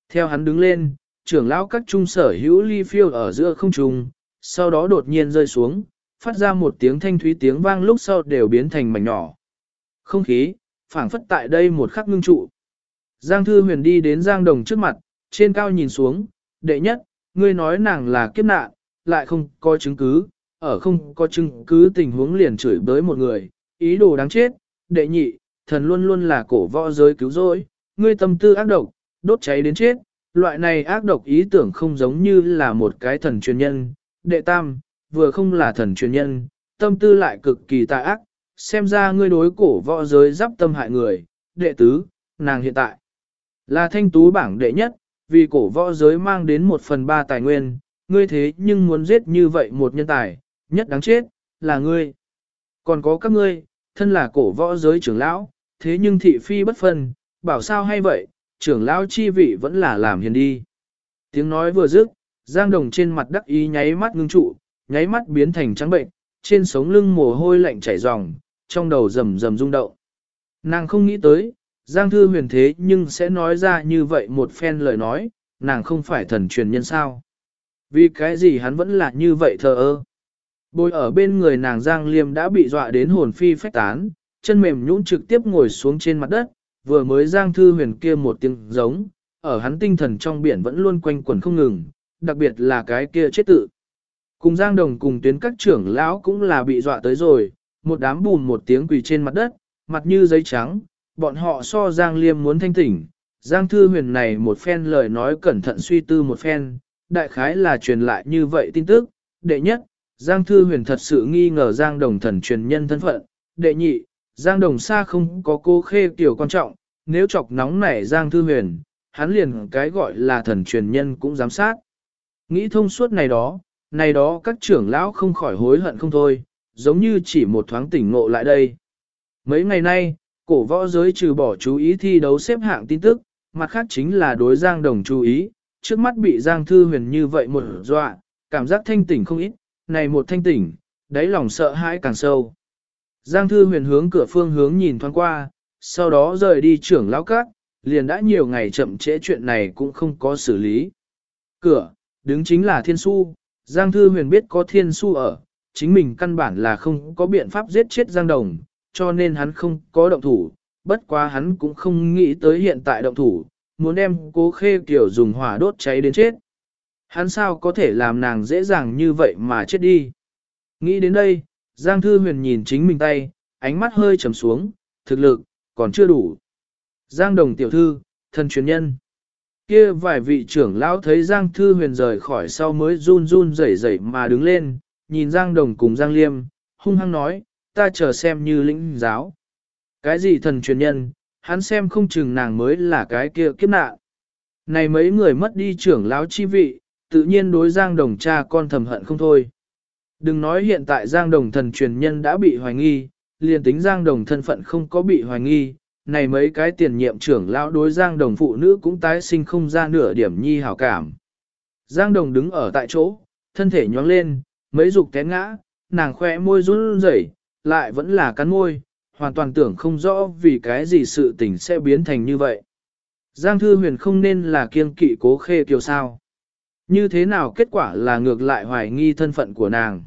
[SPEAKER 1] Theo hắn đứng lên, trưởng lão các trung sở hữu ly phiêu ở giữa không trung, sau đó đột nhiên rơi xuống, phát ra một tiếng thanh thúy tiếng vang lúc sau đều biến thành mảnh nhỏ. Không khí, phảng phất tại đây một khắc ngưng trụ. Giang Thư Huyền đi đến Giang Đồng trước mặt, trên cao nhìn xuống, đệ nhất, ngươi nói nàng là kiếp nạn, lại không có chứng cứ, ở không có chứng cứ tình huống liền chửi bới một người, ý đồ đáng chết, đệ nhị, thần luôn luôn là cổ võ giới cứu rỗi, ngươi tâm tư ác độc, đốt cháy đến chết, loại này ác độc ý tưởng không giống như là một cái thần truyền nhân, đệ tam, vừa không là thần truyền nhân, tâm tư lại cực kỳ tà ác, xem ra ngươi đối cổ võ giới giáp tâm hại người, đệ tứ, nàng hiện tại là thanh tú bảng đệ nhất, vì cổ võ giới mang đến một phần ba tài nguyên, ngươi thế nhưng muốn giết như vậy một nhân tài, nhất đáng chết, là ngươi. Còn có các ngươi, thân là cổ võ giới trưởng lão, thế nhưng thị phi bất phân, bảo sao hay vậy, trưởng lão chi vị vẫn là làm hiền đi. Tiếng nói vừa dứt, Giang Đồng trên mặt đắc ý nháy mắt ngưng trụ, nháy mắt biến thành trắng bệnh, trên sống lưng mồ hôi lạnh chảy ròng, trong đầu rầm rầm rung động. Nàng không nghĩ tới, Giang Thư huyền thế nhưng sẽ nói ra như vậy một phen lời nói, nàng không phải thần truyền nhân sao. Vì cái gì hắn vẫn là như vậy thờ ơ. Bồi ở bên người nàng Giang Liêm đã bị dọa đến hồn phi phách tán, chân mềm nhũn trực tiếp ngồi xuống trên mặt đất, vừa mới Giang Thư huyền kia một tiếng giống, ở hắn tinh thần trong biển vẫn luôn quanh quẩn không ngừng, đặc biệt là cái kia chết tự. Cùng Giang Đồng cùng tuyến các trưởng lão cũng là bị dọa tới rồi, một đám bùn một tiếng quỳ trên mặt đất, mặt như giấy trắng, bọn họ so Giang Liêm muốn thanh tỉnh. Giang Thư Huyền này một phen lời nói cẩn thận suy tư một phen, đại khái là truyền lại như vậy tin tức. Đệ nhất, Giang Thư Huyền thật sự nghi ngờ Giang Đồng thần truyền nhân thân phận. Đệ nhị, Giang Đồng Sa không có cô khê tiểu quan trọng, nếu chọc nóng nảy Giang Thư Huyền, hắn liền cái gọi là thần truyền nhân cũng giám sát. Nghĩ thông suốt này đó, này đó các trưởng lão không khỏi hối hận không thôi, giống như chỉ một thoáng tỉnh ngộ lại đây. Mấy ngày nay, cổ võ giới trừ bỏ chú ý thi đấu xếp hạng tin tức, mặt khác chính là đối Giang Đồng chú ý, trước mắt bị Giang Thư Huyền như vậy một dọa, cảm giác thanh tỉnh không ít, này một thanh tỉnh, đáy lòng sợ hãi càng sâu. Giang Thư Huyền hướng cửa phương hướng nhìn thoáng qua, sau đó rời đi trưởng lão các, liền đã nhiều ngày chậm trễ chuyện này cũng không có xử lý. Cửa, đứng chính là Thiên Su, Giang Thư Huyền biết có Thiên Su ở, chính mình căn bản là không có biện pháp giết chết Giang Đồng, cho nên hắn không có động thủ, bất quá hắn cũng không nghĩ tới hiện tại động thủ, muốn đem cố khê kiểu dùng hỏa đốt cháy đến chết. Hắn sao có thể làm nàng dễ dàng như vậy mà chết đi. Nghĩ đến đây, Giang Thư Huyền nhìn chính mình tay, ánh mắt hơi trầm xuống, thực lực, còn chưa đủ. Giang Đồng tiểu thư, thân truyền nhân. Kia vài vị trưởng lão thấy Giang Thư Huyền rời khỏi sau mới run run rẩy rẩy mà đứng lên, nhìn Giang Đồng cùng Giang Liêm, hung hăng nói, ta chờ xem như lĩnh giáo. Cái gì thần truyền nhân, hắn xem không chừng nàng mới là cái kia kiếp nạn. Này mấy người mất đi trưởng lão chi vị, tự nhiên đối Giang Đồng cha con thầm hận không thôi. Đừng nói hiện tại Giang Đồng thần truyền nhân đã bị hoài nghi, liền tính Giang Đồng thân phận không có bị hoài nghi, này mấy cái tiền nhiệm trưởng lão đối Giang Đồng phụ nữ cũng tái sinh không ra nửa điểm nhi hảo cảm. Giang Đồng đứng ở tại chỗ, thân thể nhoáng lên, mấy dục té ngã, nàng khoe môi run rẩy, lại vẫn là cắn môi, hoàn toàn tưởng không rõ vì cái gì sự tình sẽ biến thành như vậy. Giang Thư Huyền không nên là kiêng kỵ cố khê kiều sao. Như thế nào kết quả là ngược lại hoài nghi thân phận của nàng.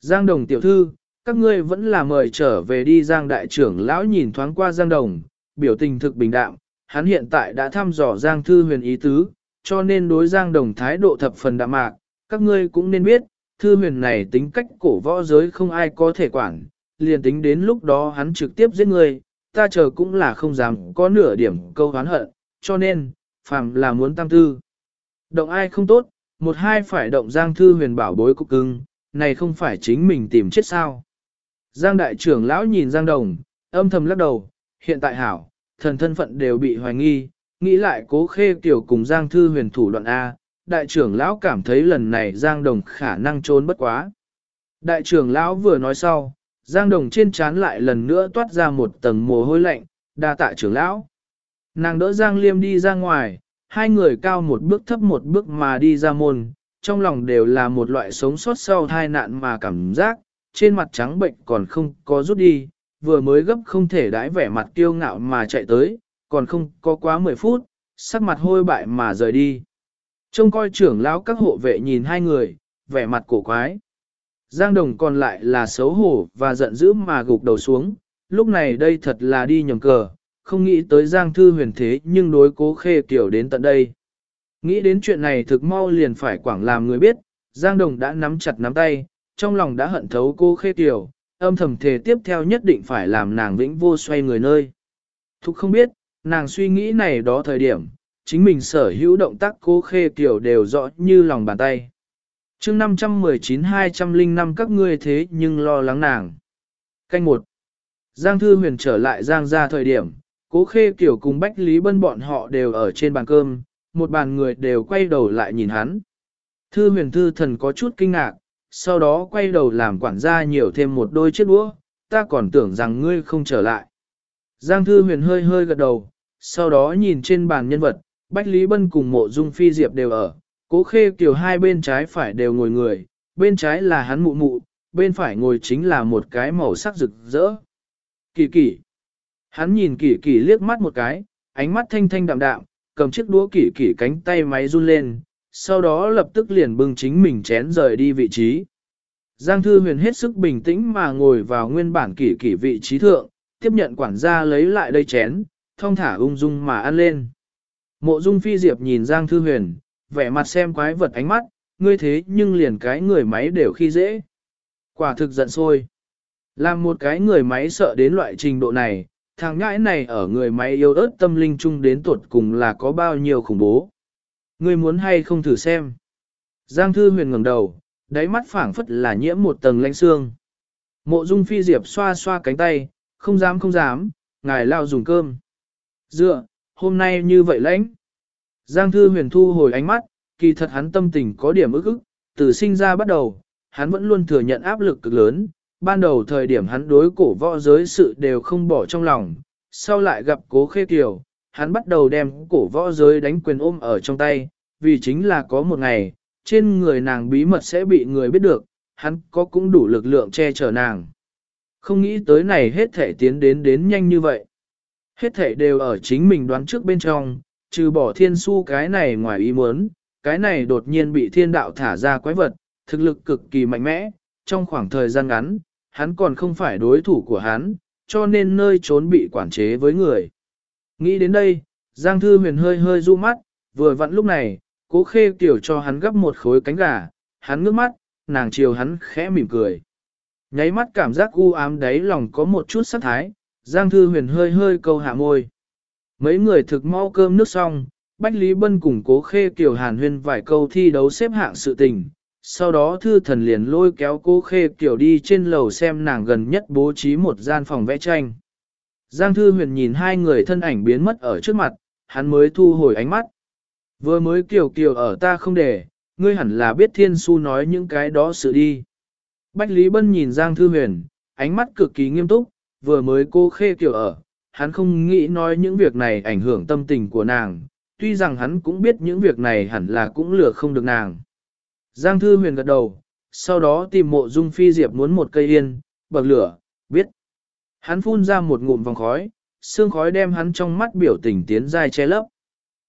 [SPEAKER 1] Giang Đồng tiểu thư, các ngươi vẫn là mời trở về đi Giang Đại trưởng lão nhìn thoáng qua Giang Đồng, biểu tình thực bình đạm, hắn hiện tại đã thăm dò Giang Thư Huyền ý tứ, cho nên đối Giang Đồng thái độ thập phần đạm mạc, các ngươi cũng nên biết, Thư Huyền này tính cách cổ võ giới không ai có thể quản, liền tính đến lúc đó hắn trực tiếp giết ngươi, ta chờ cũng là không dám có nửa điểm câu hán hận, cho nên, phàm là muốn tam tư. Động ai không tốt, một hai phải động Giang Thư huyền bảo bối cục cưng, này không phải chính mình tìm chết sao. Giang đại trưởng lão nhìn Giang Đồng, âm thầm lắc đầu, hiện tại hảo, thần thân phận đều bị hoài nghi, nghĩ lại cố khê tiểu cùng Giang Thư huyền thủ đoạn A, đại trưởng lão cảm thấy lần này Giang Đồng khả năng trốn bất quá. Đại trưởng lão vừa nói sau, Giang Đồng trên chán lại lần nữa toát ra một tầng mồ hôi lạnh, đa tạ trưởng lão. Nàng đỡ Giang Liêm đi ra ngoài, hai người cao một bước thấp một bước mà đi ra môn, trong lòng đều là một loại sống sót sau tai nạn mà cảm giác, trên mặt trắng bệnh còn không có rút đi, vừa mới gấp không thể đãi vẻ mặt kiêu ngạo mà chạy tới, còn không có quá 10 phút, sắc mặt hôi bại mà rời đi. Trông coi trưởng lão các hộ vệ nhìn hai người, vẻ mặt cổ quái. Giang Đồng còn lại là xấu hổ và giận dữ mà gục đầu xuống, lúc này đây thật là đi nhầm cờ, không nghĩ tới Giang Thư huyền thế nhưng đối cố khê kiểu đến tận đây. Nghĩ đến chuyện này thực mau liền phải quảng làm người biết, Giang Đồng đã nắm chặt nắm tay, trong lòng đã hận thấu cô khê kiểu, âm thầm thề tiếp theo nhất định phải làm nàng vĩnh vô xoay người nơi. Thục không biết, nàng suy nghĩ này đó thời điểm, chính mình sở hữu động tác cô khê kiểu đều rõ như lòng bàn tay chương 519-205 các ngươi thế nhưng lo lắng nàng. Canh một Giang Thư Huyền trở lại Giang ra thời điểm, cố khê kiểu cùng Bách Lý Bân bọn họ đều ở trên bàn cơm, một bàn người đều quay đầu lại nhìn hắn. Thư huyền thư thần có chút kinh ngạc, sau đó quay đầu làm quản gia nhiều thêm một đôi chiếc đũa, ta còn tưởng rằng ngươi không trở lại. Giang Thư huyền hơi hơi gật đầu, sau đó nhìn trên bàn nhân vật, Bách Lý Bân cùng mộ dung phi diệp đều ở, Cố khê kiểu hai bên trái phải đều ngồi người, bên trái là hắn mụ mụ, bên phải ngồi chính là một cái màu sắc rực rỡ. Kỳ kỳ. Hắn nhìn kỷ kỷ liếc mắt một cái, ánh mắt thanh thanh đạm đạm, cầm chiếc đũa kỷ kỷ cánh tay máy run lên, sau đó lập tức liền bưng chính mình chén rời đi vị trí. Giang Thư Huyền hết sức bình tĩnh mà ngồi vào nguyên bản kỷ kỷ vị trí thượng, tiếp nhận quản gia lấy lại đây chén, thong thả ung dung mà ăn lên. Mộ Dung Phi Diệp nhìn Giang Thư Huyền, vẻ mặt xem quái vật ánh mắt, ngươi thế nhưng liền cái người máy đều khi dễ. Quả thực giận sôi. Làm một cái người máy sợ đến loại trình độ này, thằng ngãi này ở người máy yêu ớt tâm linh chung đến tuột cùng là có bao nhiêu khủng bố. Ngươi muốn hay không thử xem. Giang Thư Huyền ngẩng đầu, đáy mắt phảng phất là nhiễm một tầng lãnh xương. Mộ Dung Phi Diệp xoa xoa cánh tay, không dám không dám, ngài lao dùng cơm. Dựa, hôm nay như vậy lãnh. Giang Thư Huyền thu hồi ánh mắt, kỳ thật hắn tâm tình có điểm ức ức, từ sinh ra bắt đầu, hắn vẫn luôn thừa nhận áp lực cực lớn, ban đầu thời điểm hắn đối cổ võ giới sự đều không bỏ trong lòng, sau lại gặp cố khê kiều, hắn bắt đầu đem cổ võ giới đánh quyền ôm ở trong tay, vì chính là có một ngày, trên người nàng bí mật sẽ bị người biết được, hắn có cũng đủ lực lượng che chở nàng. Không nghĩ tới này hết thể tiến đến đến nhanh như vậy. Hết thể đều ở chính mình đoán trước bên trong, trừ bỏ thiên su cái này ngoài ý muốn, cái này đột nhiên bị thiên đạo thả ra quái vật, thực lực cực kỳ mạnh mẽ, trong khoảng thời gian ngắn, hắn còn không phải đối thủ của hắn, cho nên nơi trốn bị quản chế với người. Nghĩ đến đây, Giang Thư Huyền hơi hơi du mắt, vừa vặn lúc này, cố khê tiểu cho hắn gấp một khối cánh gà, hắn ngước mắt, nàng chiều hắn khẽ mỉm cười. Nháy mắt cảm giác u ám đáy lòng có một chút sát thái, Giang Thư Huyền hơi hơi câu hạ môi. Mấy người thực mau cơm nước xong, Bách Lý Bân cùng cố khê kiểu hàn huyên vài câu thi đấu xếp hạng sự tình. Sau đó thư thần liền lôi kéo cố khê kiểu đi trên lầu xem nàng gần nhất bố trí một gian phòng vẽ tranh. Giang Thư Huyền nhìn hai người thân ảnh biến mất ở trước mặt, hắn mới thu hồi ánh mắt. Vừa mới kiểu kiểu ở ta không để, ngươi hẳn là biết thiên su nói những cái đó sự đi. Bách Lý Bân nhìn Giang Thư Huyền, ánh mắt cực kỳ nghiêm túc, vừa mới cô khê kiểu ở, hắn không nghĩ nói những việc này ảnh hưởng tâm tình của nàng, tuy rằng hắn cũng biết những việc này hẳn là cũng lừa không được nàng. Giang Thư Huyền gật đầu, sau đó tìm mộ dung phi diệp muốn một cây yên, bậc lửa, biết. Hắn phun ra một ngụm vòng khói, xương khói đem hắn trong mắt biểu tình tiến dai che lấp.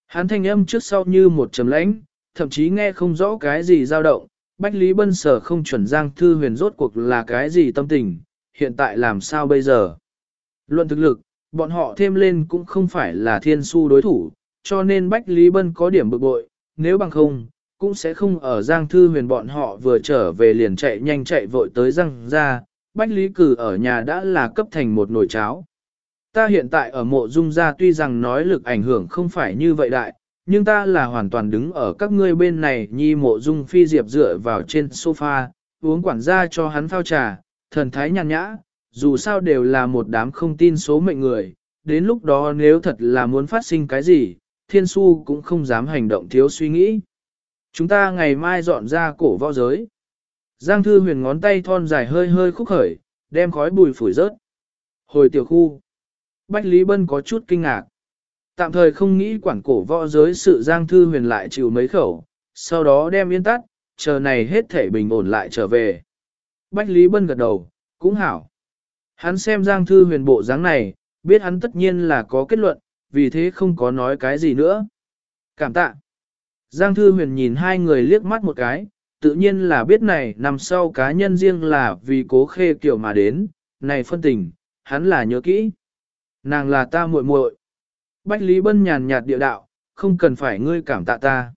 [SPEAKER 1] Hắn thanh âm trước sau như một trầm lãnh, thậm chí nghe không rõ cái gì dao động, Bách Lý Bân sở không chuẩn Giang Thư Huyền rốt cuộc là cái gì tâm tình, hiện tại làm sao bây giờ. Luận thực lực, bọn họ thêm lên cũng không phải là thiên su đối thủ, cho nên Bách Lý Bân có điểm bực bội, nếu bằng không, cũng sẽ không ở Giang Thư Huyền bọn họ vừa trở về liền chạy nhanh chạy vội tới Giang ra, Bách Lý Cử ở nhà đã là cấp thành một nồi cháo. Ta hiện tại ở mộ dung gia tuy rằng nói lực ảnh hưởng không phải như vậy đại, nhưng ta là hoàn toàn đứng ở các ngươi bên này nhi mộ dung phi diệp dựa vào trên sofa, uống quản gia cho hắn phao trà, thần thái nhàn nhã, dù sao đều là một đám không tin số mệnh người, đến lúc đó nếu thật là muốn phát sinh cái gì, thiên su cũng không dám hành động thiếu suy nghĩ. Chúng ta ngày mai dọn ra cổ võ giới. Giang thư huyền ngón tay thon dài hơi hơi khúc khởi, đem khói bùi phủi rớt. Hồi tiểu khu. Bách Lý Bân có chút kinh ngạc. Tạm thời không nghĩ quản cổ võ giới sự Giang Thư Huyền lại chịu mấy khẩu, sau đó đem yên tắt, chờ này hết thể bình ổn lại trở về. Bách Lý Bân gật đầu, cũng hảo. Hắn xem Giang Thư Huyền bộ dáng này, biết hắn tất nhiên là có kết luận, vì thế không có nói cái gì nữa. Cảm tạ. Giang Thư Huyền nhìn hai người liếc mắt một cái, tự nhiên là biết này nằm sau cá nhân riêng là vì cố khê kiểu mà đến, này phân tình, hắn là nhớ kỹ. Nàng là ta muội muội. Bách Lý Bân nhàn nhạt địa đạo, không cần phải ngươi cảm tạ ta.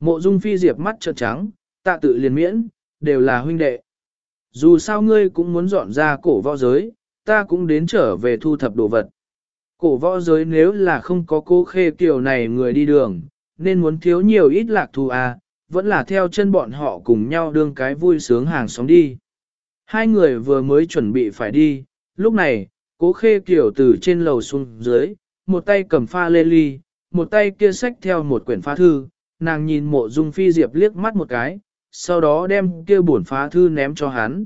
[SPEAKER 1] Mộ Dung Phi Diệp mắt trợn trắng, tạ tự liền miễn, đều là huynh đệ. Dù sao ngươi cũng muốn dọn ra cổ võ giới, ta cũng đến trở về thu thập đồ vật. Cổ võ giới nếu là không có cô khê kiểu này người đi đường, nên muốn thiếu nhiều ít lạc thu à, vẫn là theo chân bọn họ cùng nhau đương cái vui sướng hàng xóm đi. Hai người vừa mới chuẩn bị phải đi, lúc này, cố khê kiểu từ trên lầu xuống dưới, một tay cầm pha lê ly, một tay kia sách theo một quyển phá thư, nàng nhìn mộ dung phi diệp liếc mắt một cái, sau đó đem kia buồn phá thư ném cho hắn.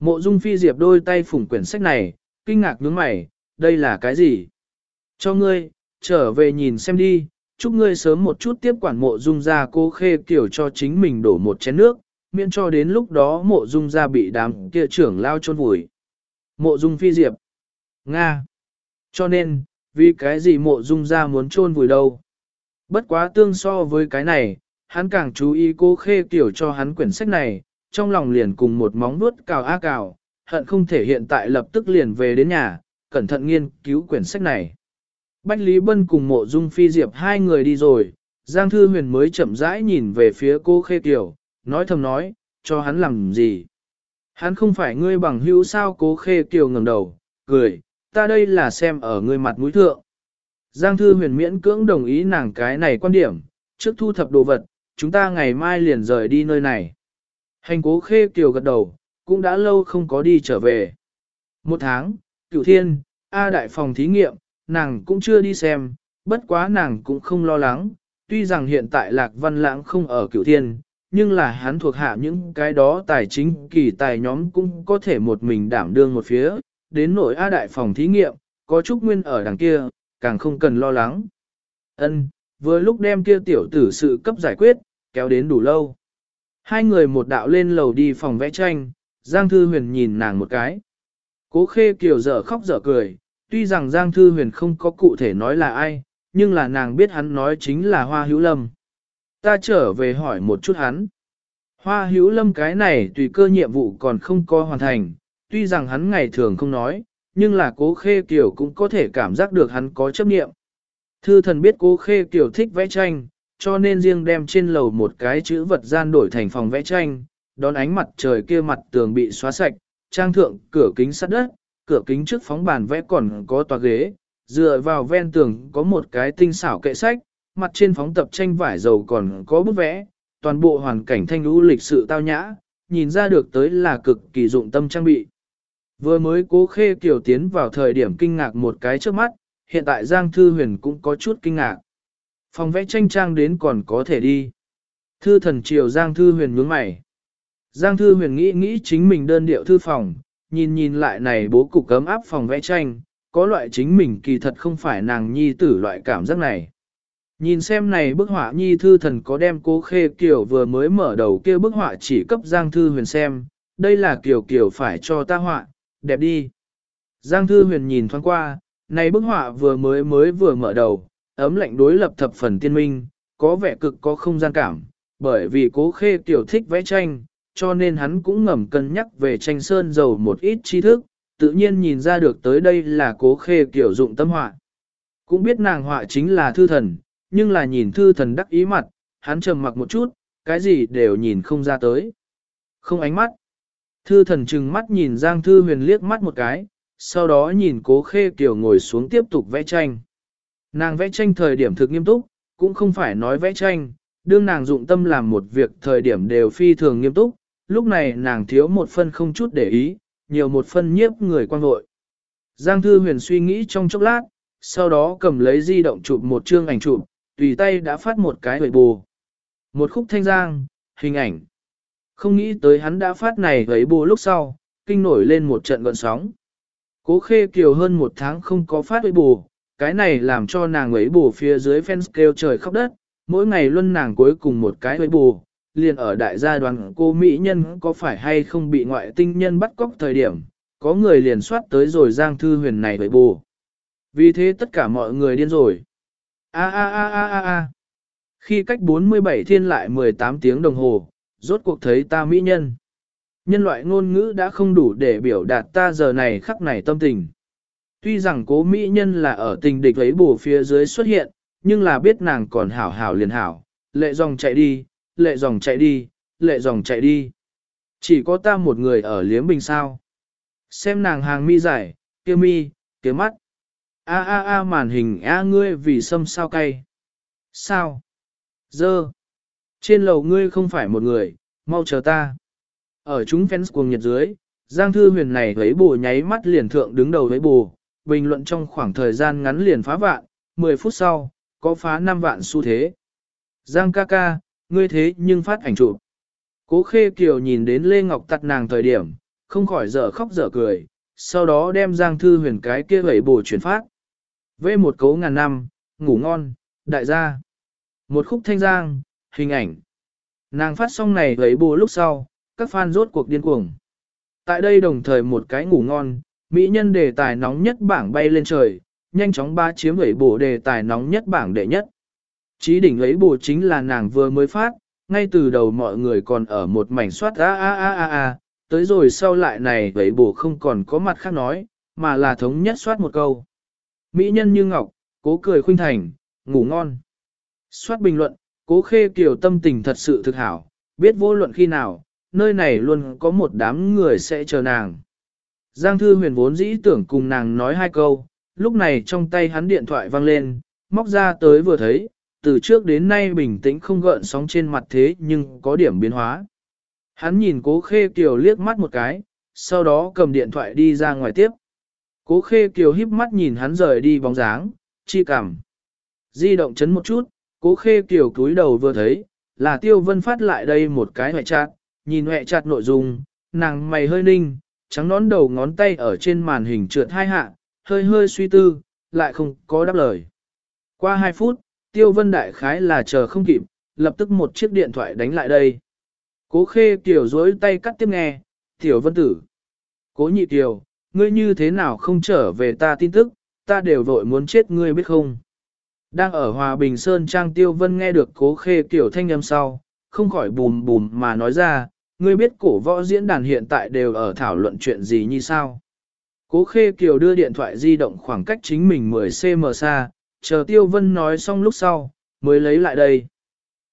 [SPEAKER 1] Mộ dung phi diệp đôi tay phủng quyển sách này, kinh ngạc nhướng mày, đây là cái gì? Cho ngươi, trở về nhìn xem đi, chúc ngươi sớm một chút tiếp quản mộ dung ra cô khê kiểu cho chính mình đổ một chén nước, miễn cho đến lúc đó mộ dung ra bị đám kia trưởng lao chôn vùi. Mộ dung phi diệp. Nga. Cho nên, vì cái gì mộ dung ra muốn chôn vùi đâu. Bất quá tương so với cái này, hắn càng chú ý cô khê kiểu cho hắn quyển sách này, trong lòng liền cùng một móng nuốt cào á cào, hận không thể hiện tại lập tức liền về đến nhà, cẩn thận nghiên cứu quyển sách này. Bách Lý Bân cùng mộ dung phi diệp hai người đi rồi, Giang Thư Huyền mới chậm rãi nhìn về phía cô khê Kiều, nói thầm nói, cho hắn làm gì. Hắn không phải ngươi bằng hữu sao cố khê kiều ngẩng đầu, cười, ta đây là xem ở ngươi mặt mũi thượng. Giang Thư Huyền miễn cưỡng đồng ý nàng cái này quan điểm, trước thu thập đồ vật, chúng ta ngày mai liền rời đi nơi này. Hành cố khê kiều gật đầu, cũng đã lâu không có đi trở về. Một tháng, Cửu thiên, A đại phòng thí nghiệm, nàng cũng chưa đi xem, bất quá nàng cũng không lo lắng, tuy rằng hiện tại Lạc Văn Lãng không ở cửu thiên, nhưng là hắn thuộc hạ những cái đó tài chính kỳ tài nhóm cũng có thể một mình đảm đương một phía, đến nội A đại phòng thí nghiệm, có Trúc Nguyên ở đằng kia, càng không cần lo lắng. Ân, vừa lúc đem kia tiểu tử sự cấp giải quyết, kéo đến đủ lâu. Hai người một đạo lên lầu đi phòng vẽ tranh, Giang Thư Huyền nhìn nàng một cái. Cố khê kiều dở khóc dở cười, tuy rằng Giang Thư Huyền không có cụ thể nói là ai, nhưng là nàng biết hắn nói chính là Hoa Hữu Lâm. Ta trở về hỏi một chút hắn. Hoa Hữu Lâm cái này tùy cơ nhiệm vụ còn không có hoàn thành, tuy rằng hắn ngày thường không nói, nhưng là cố khê kiều cũng có thể cảm giác được hắn có chấp niệm. Thư thần biết cố khê kiều thích vẽ tranh, cho nên riêng đem trên lầu một cái chữ vật gian đổi thành phòng vẽ tranh, đón ánh mặt trời kia mặt tường bị xóa sạch, trang thượng cửa kính sắt đất, cửa kính trước phóng bàn vẽ còn có tòa ghế, dựa vào ven tường có một cái tinh xảo kệ sách, mặt trên phóng tập tranh vải dầu còn có bút vẽ, toàn bộ hoàn cảnh thanh lũ lịch sự tao nhã, nhìn ra được tới là cực kỳ dụng tâm trang bị. Vừa mới cố khê kiểu tiến vào thời điểm kinh ngạc một cái trước mắt, hiện tại Giang Thư Huyền cũng có chút kinh ngạc. Phòng vẽ tranh trang đến còn có thể đi. Thư thần triều Giang Thư Huyền nhướng mày. Giang Thư Huyền nghĩ nghĩ chính mình đơn điệu thư phòng, nhìn nhìn lại này bố cục cấm áp phòng vẽ tranh, có loại chính mình kỳ thật không phải nàng nhi tử loại cảm giác này. Nhìn xem này bức họa nhi thư thần có đem cố khê kiểu vừa mới mở đầu kia bức họa chỉ cấp Giang Thư Huyền xem, đây là kiểu kiểu phải cho ta họa, đẹp đi. Giang Thư Huyền nhìn thoáng qua, này bức họa vừa mới mới vừa mở đầu, ấm lạnh đối lập thập phần tiên minh, có vẻ cực có không gian cảm, bởi vì cố khê tiểu thích vẽ tranh, cho nên hắn cũng ngầm cân nhắc về tranh sơn dầu một ít tri thức, tự nhiên nhìn ra được tới đây là cố khê kiểu dụng tâm họa. Cũng biết nàng họa chính là thư thần, nhưng là nhìn thư thần đắc ý mặt, hắn trầm mặc một chút, cái gì đều nhìn không ra tới. Không ánh mắt. Thư thần trừng mắt nhìn Giang Thư Huyền liếc mắt một cái, sau đó nhìn cố khê kiểu ngồi xuống tiếp tục vẽ tranh. Nàng vẽ tranh thời điểm thực nghiêm túc, cũng không phải nói vẽ tranh, đương nàng dụng tâm làm một việc thời điểm đều phi thường nghiêm túc, lúc này nàng thiếu một phân không chút để ý, nhiều một phân nhiếp người quan vội. Giang Thư Huyền suy nghĩ trong chốc lát, sau đó cầm lấy di động chụp một chương ảnh chụp, tùy tay đã phát một cái huệ bù. Một khúc thanh giang, hình ảnh. Không nghĩ tới hắn đã phát này với bù lúc sau, kinh nổi lên một trận gọn sóng. Cố khê kiều hơn một tháng không có phát huệ bù, cái này làm cho nàng ấy bù phía dưới fans kêu trời khóc đất, mỗi ngày luân nàng cuối cùng một cái huệ bù, liền ở đại gia đoàn cô Mỹ nhân có phải hay không bị ngoại tinh nhân bắt cóc thời điểm, có người liền soát tới rồi Giang Thư Huyền này với bù. Vì thế tất cả mọi người điên rồi. A a a a a a. Khi cách 47 thiên lại 18 tiếng đồng hồ, rốt cuộc thấy ta mỹ nhân. Nhân loại ngôn ngữ đã không đủ để biểu đạt ta giờ này khắc này tâm tình. Tuy rằng cố mỹ nhân là ở tình địch ấy bù phía dưới xuất hiện, nhưng là biết nàng còn hảo hảo liền hảo, lệ dòng chạy đi, lệ dòng chạy đi, lệ dòng chạy đi. Chỉ có ta một người ở liếm bình sao. Xem nàng hàng mi dài, kia mi, kia mắt. A a a màn hình a ngươi vì sâm sao cay. Sao? Dơ. Trên lầu ngươi không phải một người, mau chờ ta. Ở chúng fans cuồng nhiệt dưới, Giang Thư Huyền này thấy bù nháy mắt liền thượng đứng đầu với bù, bình luận trong khoảng thời gian ngắn liền phá vạn, 10 phút sau, có phá 5 vạn xu thế. Giang ca ca, ngươi thế nhưng phát ảnh chụp. Cố khê kiều nhìn đến Lê Ngọc tắt nàng thời điểm, không khỏi dở khóc dở cười, sau đó đem Giang Thư huyền cái kia gửi bổ chuyển phát. Vê một cấu ngàn năm, ngủ ngon, đại gia. Một khúc thanh giang, hình ảnh. Nàng phát xong này gửi bổ lúc sau, các fan rốt cuộc điên cuồng. Tại đây đồng thời một cái ngủ ngon, mỹ nhân đề tài nóng nhất bảng bay lên trời, nhanh chóng ba chiếm gửi bổ đề tài nóng nhất bảng đệ nhất. Chí đỉnh ấy bù chính là nàng vừa mới phát, ngay từ đầu mọi người còn ở một mảnh soát a a a a a, tới rồi sau lại này ấy bù không còn có mặt khác nói, mà là thống nhất soát một câu. Mỹ nhân như ngọc, cố cười khuynh thành, ngủ ngon. Soát bình luận, cố khê kiều tâm tình thật sự thực hảo, biết vô luận khi nào, nơi này luôn có một đám người sẽ chờ nàng. Giang Thư huyền vốn dĩ tưởng cùng nàng nói hai câu, lúc này trong tay hắn điện thoại vang lên, móc ra tới vừa thấy, từ trước đến nay bình tĩnh không gợn sóng trên mặt thế nhưng có điểm biến hóa. Hắn nhìn cố khê kiều liếc mắt một cái, sau đó cầm điện thoại đi ra ngoài tiếp. Cố khê kiều híp mắt nhìn hắn rời đi bóng dáng, chi cảm. Di động chấn một chút, cố khê kiều cúi đầu vừa thấy, là Tiêu Vân phát lại đây một cái hệ chặt, nhìn hệ chặt nội dung, nàng mày hơi ninh, trắng nón đầu ngón tay ở trên màn hình trượt hai hạ, hơi hơi suy tư, lại không có đáp lời. Qua hai phút, Tiêu Vân đại khái là chờ không kịp, lập tức một chiếc điện thoại đánh lại đây. Cố khê kiểu dối tay cắt tiếp nghe, tiểu vân tử. Cố nhị tiểu, ngươi như thế nào không trở về ta tin tức, ta đều vội muốn chết ngươi biết không. Đang ở Hòa Bình Sơn Trang Tiêu Vân nghe được cố khê kiểu thanh âm sau, không khỏi bùm bùm mà nói ra, ngươi biết cổ võ diễn đàn hiện tại đều ở thảo luận chuyện gì như sao. Cố khê kiều đưa điện thoại di động khoảng cách chính mình 10cm xa, chờ Tiêu Vân nói xong lúc sau, mới lấy lại đây.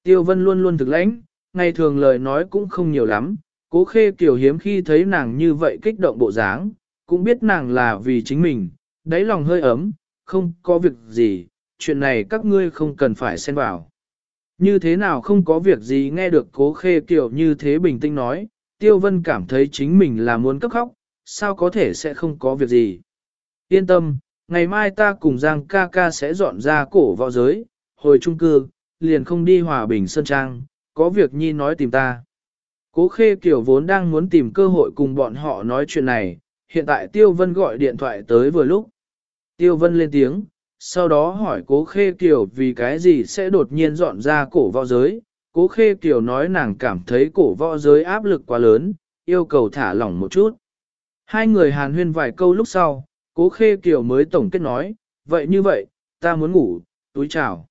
[SPEAKER 1] Tiêu Vân luôn luôn thực lãnh, ngày thường lời nói cũng không nhiều lắm, cố khê kiều hiếm khi thấy nàng như vậy kích động bộ dáng, cũng biết nàng là vì chính mình, đáy lòng hơi ấm, không có việc gì, chuyện này các ngươi không cần phải xen vào. Như thế nào không có việc gì nghe được cố khê kiều như thế bình tĩnh nói, Tiêu Vân cảm thấy chính mình là muốn cấp khóc, sao có thể sẽ không có việc gì. Yên tâm, ngày mai ta cùng Giang ca ca sẽ dọn ra cổ võ giới, hồi trung cư, liền không đi hòa bình sơn trang, có việc nhi nói tìm ta. Cố khê kiểu vốn đang muốn tìm cơ hội cùng bọn họ nói chuyện này, hiện tại Tiêu Vân gọi điện thoại tới vừa lúc. Tiêu Vân lên tiếng, sau đó hỏi cố khê kiểu vì cái gì sẽ đột nhiên dọn ra cổ võ giới. Cố khê kiểu nói nàng cảm thấy cổ võ giới áp lực quá lớn, yêu cầu thả lỏng một chút. Hai người hàn huyên vài câu lúc sau, cố khê Kiều mới tổng kết nói, vậy như vậy, ta muốn ngủ, túi chào.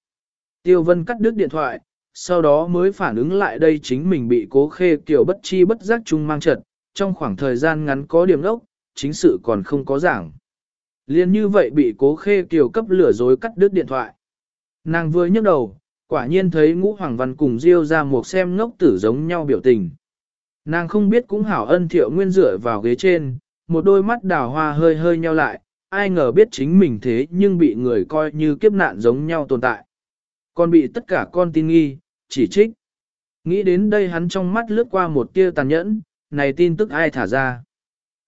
[SPEAKER 1] Tiêu Vân cắt đứt điện thoại, sau đó mới phản ứng lại đây chính mình bị cố khê Kiều bất chi bất giác chung mang trật, trong khoảng thời gian ngắn có điểm đốc, chính sự còn không có giảng. Liên như vậy bị cố khê Kiều cấp lửa dối cắt đứt điện thoại. Nàng vừa nhấc đầu, quả nhiên thấy ngũ hoàng văn cùng diêu ra một xem ngốc tử giống nhau biểu tình. Nàng không biết cũng hảo ân thiệu nguyên rửa vào ghế trên, một đôi mắt đào hoa hơi hơi nheo lại, ai ngờ biết chính mình thế nhưng bị người coi như kiếp nạn giống nhau tồn tại. Còn bị tất cả con tin nghi, chỉ trích. Nghĩ đến đây hắn trong mắt lướt qua một tia tàn nhẫn, này tin tức ai thả ra.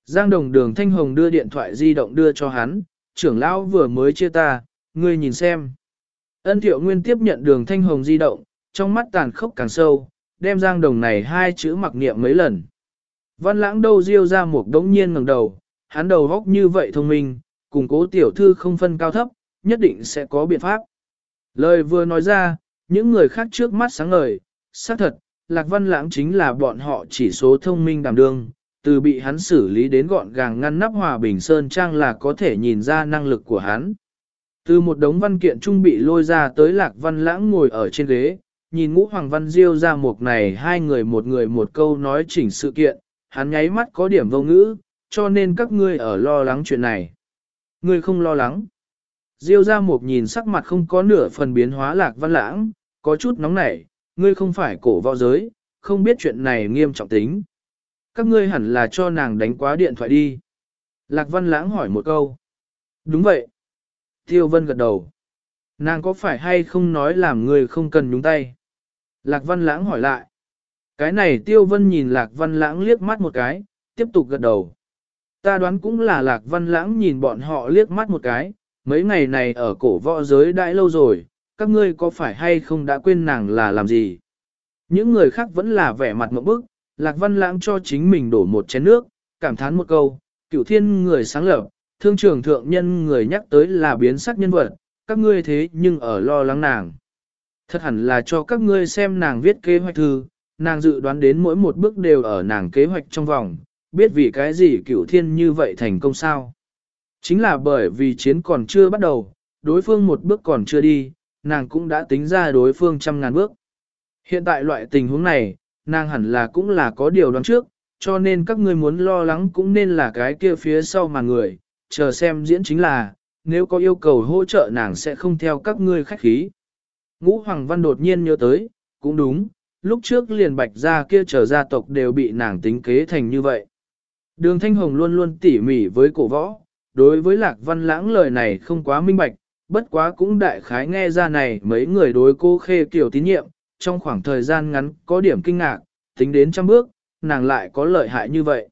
[SPEAKER 1] Giang đồng đường Thanh Hồng đưa điện thoại di động đưa cho hắn, trưởng lão vừa mới chia ta, ngươi nhìn xem. Ân thiệu nguyên tiếp nhận đường Thanh Hồng di động, trong mắt tàn khốc càng sâu, đem giang đồng này hai chữ mặc niệm mấy lần. Văn lãng đâu riêu ra một đống nhiên ngẩng đầu, hắn đầu góc như vậy thông minh, cùng cố tiểu thư không phân cao thấp, nhất định sẽ có biện pháp. Lời vừa nói ra, những người khác trước mắt sáng ngời, xác thật, Lạc Văn Lãng chính là bọn họ chỉ số thông minh đảm đương, từ bị hắn xử lý đến gọn gàng ngăn nắp hòa bình sơn trang là có thể nhìn ra năng lực của hắn. Từ một đống văn kiện trung bị lôi ra tới Lạc Văn Lãng ngồi ở trên ghế, nhìn ngũ Hoàng Văn Diêu ra một này hai người một người một câu nói chỉnh sự kiện, hắn nháy mắt có điểm vô ngữ, cho nên các ngươi ở lo lắng chuyện này. Ngươi không lo lắng. Diêu ra một nhìn sắc mặt không có nửa phần biến hóa lạc văn lãng, có chút nóng nảy, ngươi không phải cổ võ giới, không biết chuyện này nghiêm trọng tính. Các ngươi hẳn là cho nàng đánh quá điện thoại đi. Lạc văn lãng hỏi một câu. Đúng vậy. Tiêu vân gật đầu. Nàng có phải hay không nói làm người không cần nhúng tay? Lạc văn lãng hỏi lại. Cái này tiêu vân nhìn lạc văn lãng liếc mắt một cái, tiếp tục gật đầu. Ta đoán cũng là lạc văn lãng nhìn bọn họ liếc mắt một cái, mấy ngày này ở cổ võ giới đãi lâu rồi, các ngươi có phải hay không đã quên nàng là làm gì? Những người khác vẫn là vẻ mặt ngậm bức, lạc văn lãng cho chính mình đổ một chén nước, cảm thán một câu, cửu thiên người sáng lập, thương trường thượng nhân người nhắc tới là biến sắc nhân vật, các ngươi thế nhưng ở lo lắng nàng. Thật hẳn là cho các ngươi xem nàng viết kế hoạch thư, nàng dự đoán đến mỗi một bước đều ở nàng kế hoạch trong vòng, biết vì cái gì cửu thiên như vậy thành công sao. Chính là bởi vì chiến còn chưa bắt đầu, đối phương một bước còn chưa đi, nàng cũng đã tính ra đối phương trăm ngàn bước. Hiện tại loại tình huống này, nàng hẳn là cũng là có điều đoán trước, cho nên các ngươi muốn lo lắng cũng nên là cái kia phía sau mà người, chờ xem diễn chính là, nếu có yêu cầu hỗ trợ nàng sẽ không theo các ngươi khách khí. Ngũ Hoàng Văn đột nhiên nhớ tới, cũng đúng, lúc trước liền bạch gia kia trở gia tộc đều bị nàng tính kế thành như vậy. Đường Thanh Hồng luôn luôn tỉ mỉ với cổ võ, đối với Lạc Văn Lãng lời này không quá minh bạch, bất quá cũng đại khái nghe ra này mấy người đối cô khê kiểu tín nhiệm, trong khoảng thời gian ngắn có điểm kinh ngạc, tính đến trăm bước, nàng lại có lợi hại như vậy.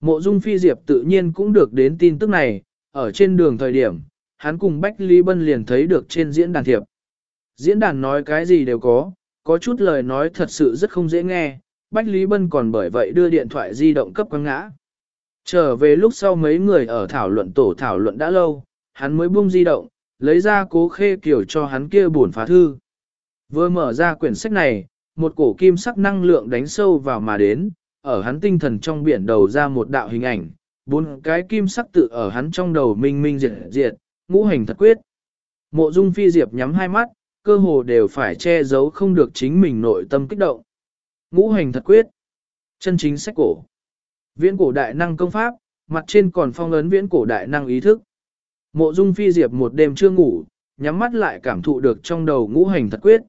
[SPEAKER 1] Mộ Dung Phi Diệp tự nhiên cũng được đến tin tức này, ở trên đường thời điểm, hắn cùng Bách Lý Bân liền thấy được trên diễn đàn thiệp. Diễn đàn nói cái gì đều có, có chút lời nói thật sự rất không dễ nghe, Bách Lý Bân còn bởi vậy đưa điện thoại di động cấp quăng ngã. Trở về lúc sau mấy người ở thảo luận tổ thảo luận đã lâu, hắn mới buông di động, lấy ra cố khê kiểu cho hắn kia buồn phá thư. Vừa mở ra quyển sách này, một cổ kim sắc năng lượng đánh sâu vào mà đến, ở hắn tinh thần trong biển đầu ra một đạo hình ảnh, bốn cái kim sắc tự ở hắn trong đầu minh minh diệt diệt, ngũ hành thật quyết. Mộ dung phi diệp nhắm hai mắt, cơ hồ đều phải che giấu không được chính mình nội tâm kích động. Ngũ hành thật quyết. Chân chính sách cổ. Viễn cổ đại năng công pháp, mặt trên còn phong ấn viễn cổ đại năng ý thức. Mộ dung phi diệp một đêm chưa ngủ, nhắm mắt lại cảm thụ được trong đầu ngũ hành thật quyết.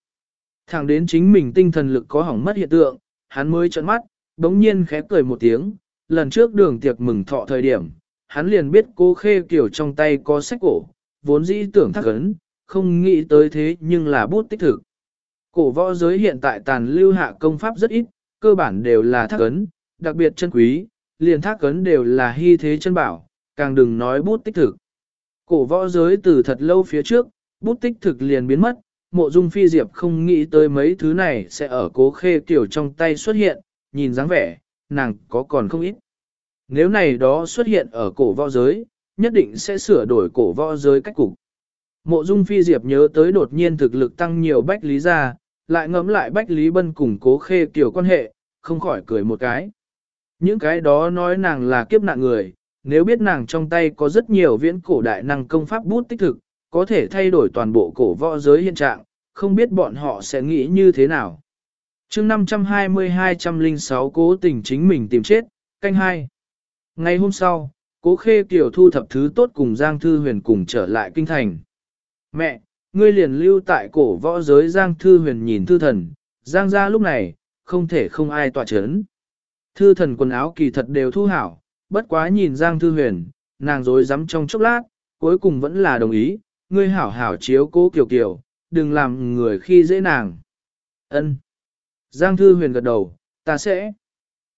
[SPEAKER 1] Thẳng đến chính mình tinh thần lực có hỏng mất hiện tượng, hắn mới trợn mắt, bỗng nhiên khẽ cười một tiếng, lần trước đường tiệc mừng thọ thời điểm, hắn liền biết cô khê kiểu trong tay có sách cổ, vốn dĩ tưởng thắc ấn, không nghĩ tới thế nhưng là bút tích thực. Cổ võ giới hiện tại tàn lưu hạ công pháp rất ít, cơ bản đều là thác ấn, đặc biệt chân quý, liền thác ấn đều là hy thế chân bảo, càng đừng nói bút tích thực. Cổ võ giới từ thật lâu phía trước, bút tích thực liền biến mất, mộ dung phi diệp không nghĩ tới mấy thứ này sẽ ở cố khê tiểu trong tay xuất hiện, nhìn dáng vẻ, nàng có còn không ít. Nếu này đó xuất hiện ở cổ võ giới, nhất định sẽ sửa đổi cổ võ giới cách cục. Mộ dung phi diệp nhớ tới đột nhiên thực lực tăng nhiều bách lý ra, lại ngẫm lại bách lý bân cùng cố khê kiểu quan hệ, không khỏi cười một cái. Những cái đó nói nàng là kiếp nạn người, nếu biết nàng trong tay có rất nhiều viễn cổ đại năng công pháp bút tích thực, có thể thay đổi toàn bộ cổ võ giới hiện trạng, không biết bọn họ sẽ nghĩ như thế nào. chương 520-206 cố tình chính mình tìm chết, canh hai. Ngày hôm sau, cố khê kiểu thu thập thứ tốt cùng Giang Thư Huyền cùng trở lại kinh thành. Mẹ, ngươi liền lưu tại cổ võ giới Giang Thư Huyền nhìn Thư Thần, Giang ra lúc này, không thể không ai tỏa chấn. Thư Thần quần áo kỳ thật đều thu hảo, bất quá nhìn Giang Thư Huyền, nàng dối rắm trong chốc lát, cuối cùng vẫn là đồng ý, ngươi hảo hảo chiếu cố kiều kiều, đừng làm người khi dễ nàng. Ân. Giang Thư Huyền gật đầu, ta sẽ.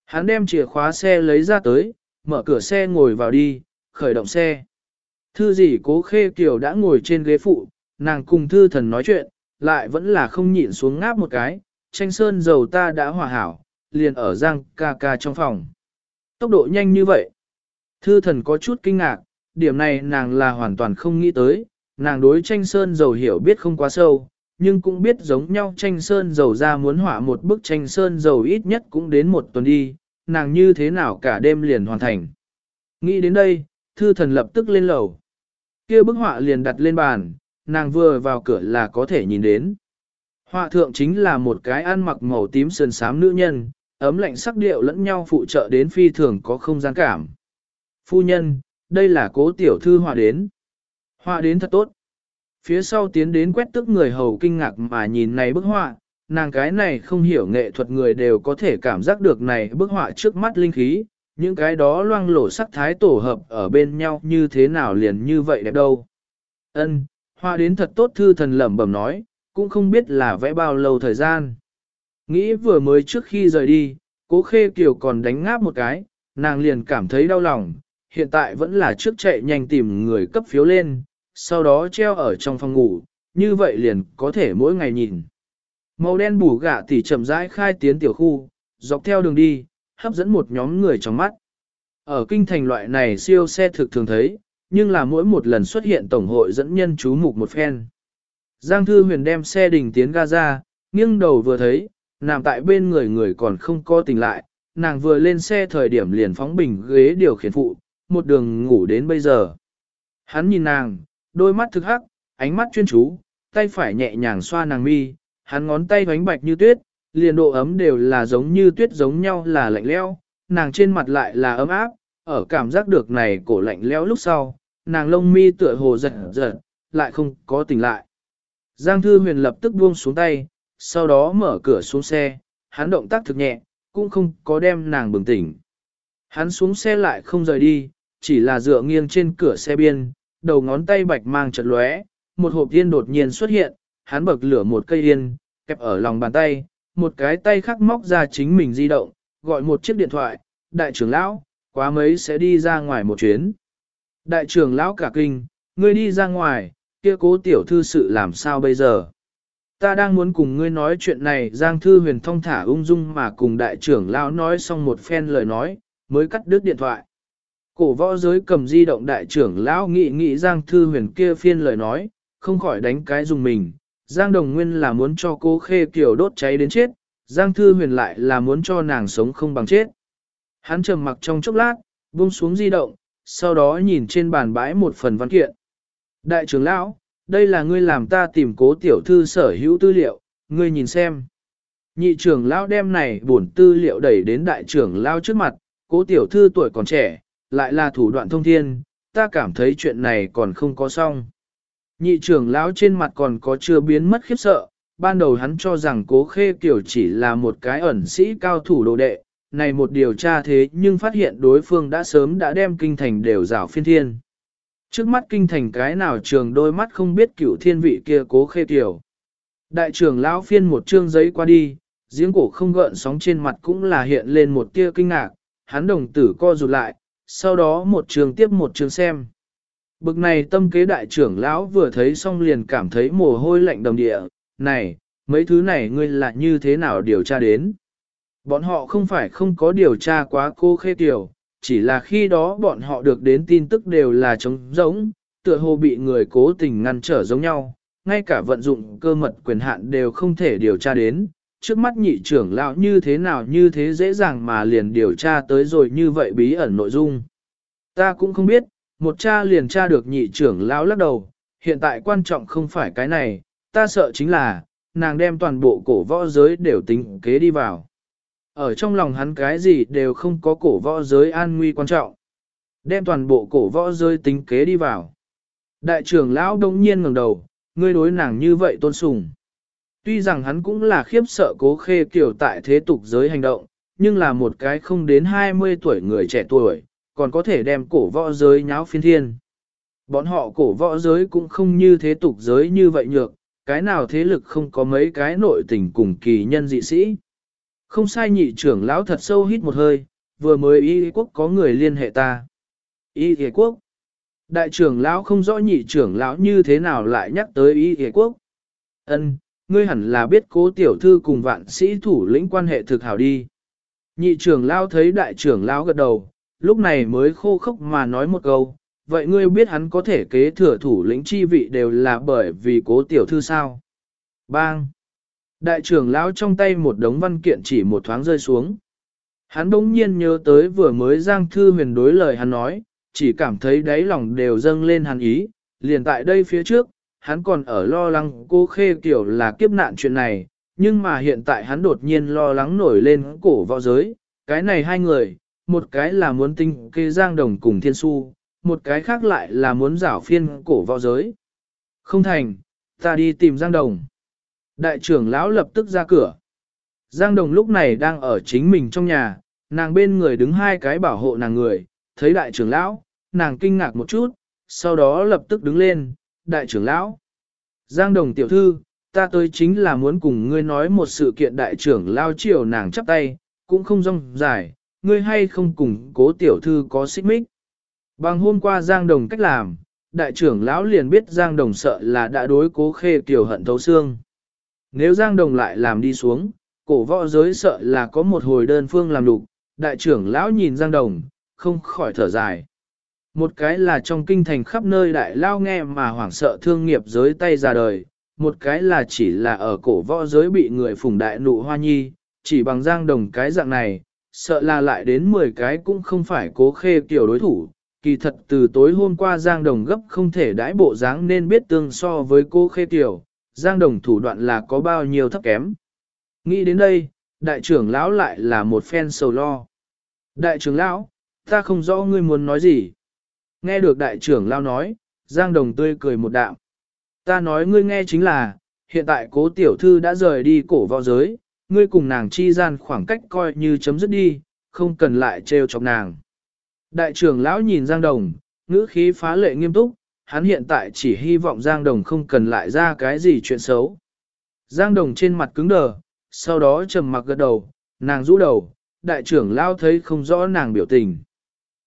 [SPEAKER 1] Hắn đem chìa khóa xe lấy ra tới, mở cửa xe ngồi vào đi, khởi động xe. Thư gì cố khê kiều đã ngồi trên ghế phụ, nàng cùng thư thần nói chuyện, lại vẫn là không nhịn xuống ngáp một cái, tranh sơn dầu ta đã hòa hảo, liền ở giang ca ca trong phòng. Tốc độ nhanh như vậy. Thư thần có chút kinh ngạc, điểm này nàng là hoàn toàn không nghĩ tới, nàng đối tranh sơn dầu hiểu biết không quá sâu, nhưng cũng biết giống nhau tranh sơn dầu ra muốn hỏa một bức tranh sơn dầu ít nhất cũng đến một tuần đi, nàng như thế nào cả đêm liền hoàn thành. Nghĩ đến đây, thư thần lập tức lên lầu kia bức họa liền đặt lên bàn, nàng vừa vào cửa là có thể nhìn đến. Họa thượng chính là một cái ăn mặc màu tím sơn sám nữ nhân, ấm lạnh sắc điệu lẫn nhau phụ trợ đến phi thường có không gian cảm. Phu nhân, đây là cố tiểu thư họa đến. Họa đến thật tốt. Phía sau tiến đến quét tức người hầu kinh ngạc mà nhìn này bức họa, nàng cái này không hiểu nghệ thuật người đều có thể cảm giác được này bức họa trước mắt linh khí, những cái đó loang lổ sắc thái tổ hợp ở bên nhau như thế nào liền như vậy đẹp đâu. Ân, hoa đến thật tốt thư thần lẩm bẩm nói, cũng không biết là vẽ bao lâu thời gian. Nghĩ vừa mới trước khi rời đi, cố khê kiều còn đánh ngáp một cái, nàng liền cảm thấy đau lòng, hiện tại vẫn là trước chạy nhanh tìm người cấp phiếu lên, sau đó treo ở trong phòng ngủ, như vậy liền có thể mỗi ngày nhìn. Màu đen bù gạ tỉ chậm rãi khai tiến tiểu khu, dọc theo đường đi, hấp dẫn một nhóm người trong mắt. Ở kinh thành loại này siêu xe thực thường thấy, nhưng là mỗi một lần xuất hiện tổng hội dẫn nhân chú mục một phen. Giang Thư Huyền đem xe đình tiến ga ra, nghiêng đầu vừa thấy, nằm tại bên người người còn không có tỉnh lại, nàng vừa lên xe thời điểm liền phóng bình ghế điều khiển phụ, một đường ngủ đến bây giờ. Hắn nhìn nàng, đôi mắt thực hắc, ánh mắt chuyên chú, tay phải nhẹ nhàng xoa nàng mi, hắn ngón tay bánh bạch như tuyết, liền độ ấm đều là giống như tuyết giống nhau là lạnh leo, nàng trên mặt lại là ấm áp, ở cảm giác được này cổ lạnh leo lúc sau, nàng lông mi tựa hồ giật giật, lại không có tỉnh lại. Giang Thư Huyền lập tức buông xuống tay, sau đó mở cửa xuống xe, hắn động tác thực nhẹ, cũng không có đem nàng bừng tỉnh. Hắn xuống xe lại không rời đi, chỉ là dựa nghiêng trên cửa xe biên, đầu ngón tay bạch mang chật lóe, một hộp yên đột nhiên xuất hiện, hắn bậc lửa một cây yên, kẹp ở lòng bàn tay, một cái tay khác móc ra chính mình di động, gọi một chiếc điện thoại, đại trưởng lão, quá mấy sẽ đi ra ngoài một chuyến. Đại trưởng lão cả kinh, ngươi đi ra ngoài, kia cố tiểu thư sự làm sao bây giờ? ta đang muốn cùng ngươi nói chuyện này Giang Thư Huyền thông thả ung dung mà cùng đại trưởng lão nói xong một phen lời nói, mới cắt đứt điện thoại. Cổ võ giới cầm di động đại trưởng lão nghĩ nghĩ Giang Thư Huyền kia phiên lời nói, không khỏi đánh cái dùng mình. Giang Đồng Nguyên là muốn cho cô Khê Kiều đốt cháy đến chết, Giang Thư Huyền lại là muốn cho nàng sống không bằng chết. Hắn trầm mặc trong chốc lát, buông xuống di động, sau đó nhìn trên bàn bãi một phần văn kiện. Đại trưởng lão, đây là ngươi làm ta tìm cố tiểu thư sở hữu tư liệu, ngươi nhìn xem. Nhị trưởng lão đem này bổn tư liệu đẩy đến đại trưởng lão trước mặt, cố tiểu thư tuổi còn trẻ, lại là thủ đoạn thông thiên, ta cảm thấy chuyện này còn không có xong. Nhị trưởng lão trên mặt còn có chưa biến mất khiếp sợ, ban đầu hắn cho rằng cố khê tiểu chỉ là một cái ẩn sĩ cao thủ đồ đệ, này một điều tra thế nhưng phát hiện đối phương đã sớm đã đem kinh thành đều rào phiên thiên. Trước mắt kinh thành cái nào trường đôi mắt không biết cửu thiên vị kia cố khê tiểu. Đại trưởng lão phiên một trương giấy qua đi, giếng cổ không gợn sóng trên mặt cũng là hiện lên một tia kinh ngạc, hắn đồng tử co rụt lại, sau đó một trường tiếp một trường xem. Bực này tâm kế đại trưởng lão vừa thấy xong liền cảm thấy mồ hôi lạnh đồng địa, này, mấy thứ này ngươi là như thế nào điều tra đến? Bọn họ không phải không có điều tra quá cô khê tiểu, chỉ là khi đó bọn họ được đến tin tức đều là trống giống, tựa hồ bị người cố tình ngăn trở giống nhau, ngay cả vận dụng cơ mật quyền hạn đều không thể điều tra đến. Trước mắt nhị trưởng lão như thế nào như thế dễ dàng mà liền điều tra tới rồi như vậy bí ẩn nội dung. Ta cũng không biết, một cha liền tra được nhị trưởng lão lắc đầu, hiện tại quan trọng không phải cái này, ta sợ chính là, nàng đem toàn bộ cổ võ giới đều tính kế đi vào. Ở trong lòng hắn cái gì đều không có cổ võ giới an nguy quan trọng. Đem toàn bộ cổ võ giới tính kế đi vào. Đại trưởng lão đông nhiên ngẩng đầu, ngươi đối nàng như vậy tôn sùng. Tuy rằng hắn cũng là khiếp sợ cố khê kiểu tại thế tục giới hành động, nhưng là một cái không đến 20 tuổi người trẻ tuổi, còn có thể đem cổ võ giới nháo phiên thiên. Bọn họ cổ võ giới cũng không như thế tục giới như vậy nhược, cái nào thế lực không có mấy cái nội tình cùng kỳ nhân dị sĩ. Không sai nhị trưởng lão thật sâu hít một hơi, vừa mới y quốc có người liên hệ ta. Y quốc. Đại trưởng lão không rõ nhị trưởng lão như thế nào lại nhắc tới y y quốc. Ân, ngươi hẳn là biết cố tiểu thư cùng vạn sĩ thủ lĩnh quan hệ thực hảo đi. Nhị trưởng lão thấy đại trưởng lão gật đầu, lúc này mới khô khốc mà nói một câu, vậy ngươi biết hắn có thể kế thừa thủ lĩnh chi vị đều là bởi vì cố tiểu thư sao? Bang! Đại trưởng lão trong tay một đống văn kiện chỉ một thoáng rơi xuống. Hắn đống nhiên nhớ tới vừa mới Giang Thư huyền đối lời hắn nói, chỉ cảm thấy đáy lòng đều dâng lên hắn ý, liền tại đây phía trước, hắn còn ở lo lắng cô khê kiểu là kiếp nạn chuyện này, nhưng mà hiện tại hắn đột nhiên lo lắng nổi lên cổ võ giới, cái này hai người, một cái là muốn tinh kê Giang Đồng cùng Thiên Su, một cái khác lại là muốn rảo phiên cổ vào giới. Không thành, ta đi tìm Giang Đồng. Đại trưởng lão lập tức ra cửa. Giang Đồng lúc này đang ở chính mình trong nhà, nàng bên người đứng hai cái bảo hộ nàng người, thấy đại trưởng lão, nàng kinh ngạc một chút, sau đó lập tức đứng lên, đại trưởng lão. Giang Đồng tiểu thư, ta tới chính là muốn cùng ngươi nói một sự kiện đại trưởng lao chiều nàng chắp tay, cũng không rong dài, ngươi hay không cùng cố tiểu thư có xích mích. Bằng hôm qua Giang Đồng cách làm, đại trưởng lão liền biết Giang Đồng sợ là đã đối cố khê tiểu hận thấu xương. Nếu Giang Đồng lại làm đi xuống, cổ võ giới sợ là có một hồi đơn phương làm lục, đại trưởng lão nhìn Giang Đồng, không khỏi thở dài. Một cái là trong kinh thành khắp nơi đại lao nghe mà hoảng sợ thương nghiệp giới tay ra đời, một cái là chỉ là ở cổ võ giới bị người phủng đại nụ hoa nhi, chỉ bằng Giang Đồng cái dạng này, sợ là lại đến 10 cái cũng không phải cố khê kiểu đối thủ. Kỳ thật từ tối hôm qua Giang Đồng gấp không thể đãi bộ dáng nên biết tương so với cô khê tiểu, Giang Đồng thủ đoạn là có bao nhiêu thấp kém. Nghĩ đến đây, đại trưởng lão lại là một phen sầu lo. Đại trưởng lão, ta không rõ ngươi muốn nói gì. Nghe được đại trưởng lão nói, Giang Đồng tươi cười một đạm. Ta nói ngươi nghe chính là, hiện tại cố tiểu thư đã rời đi cổ vào giới, ngươi cùng nàng chi gian khoảng cách coi như chấm dứt đi, không cần lại trêu chọc nàng. Đại trưởng lão nhìn Giang Đồng, ngữ khí phá lệ nghiêm túc, hắn hiện tại chỉ hy vọng Giang Đồng không cần lại ra cái gì chuyện xấu. Giang Đồng trên mặt cứng đờ, sau đó trầm mặc gật đầu, nàng rũ đầu, đại trưởng lão thấy không rõ nàng biểu tình.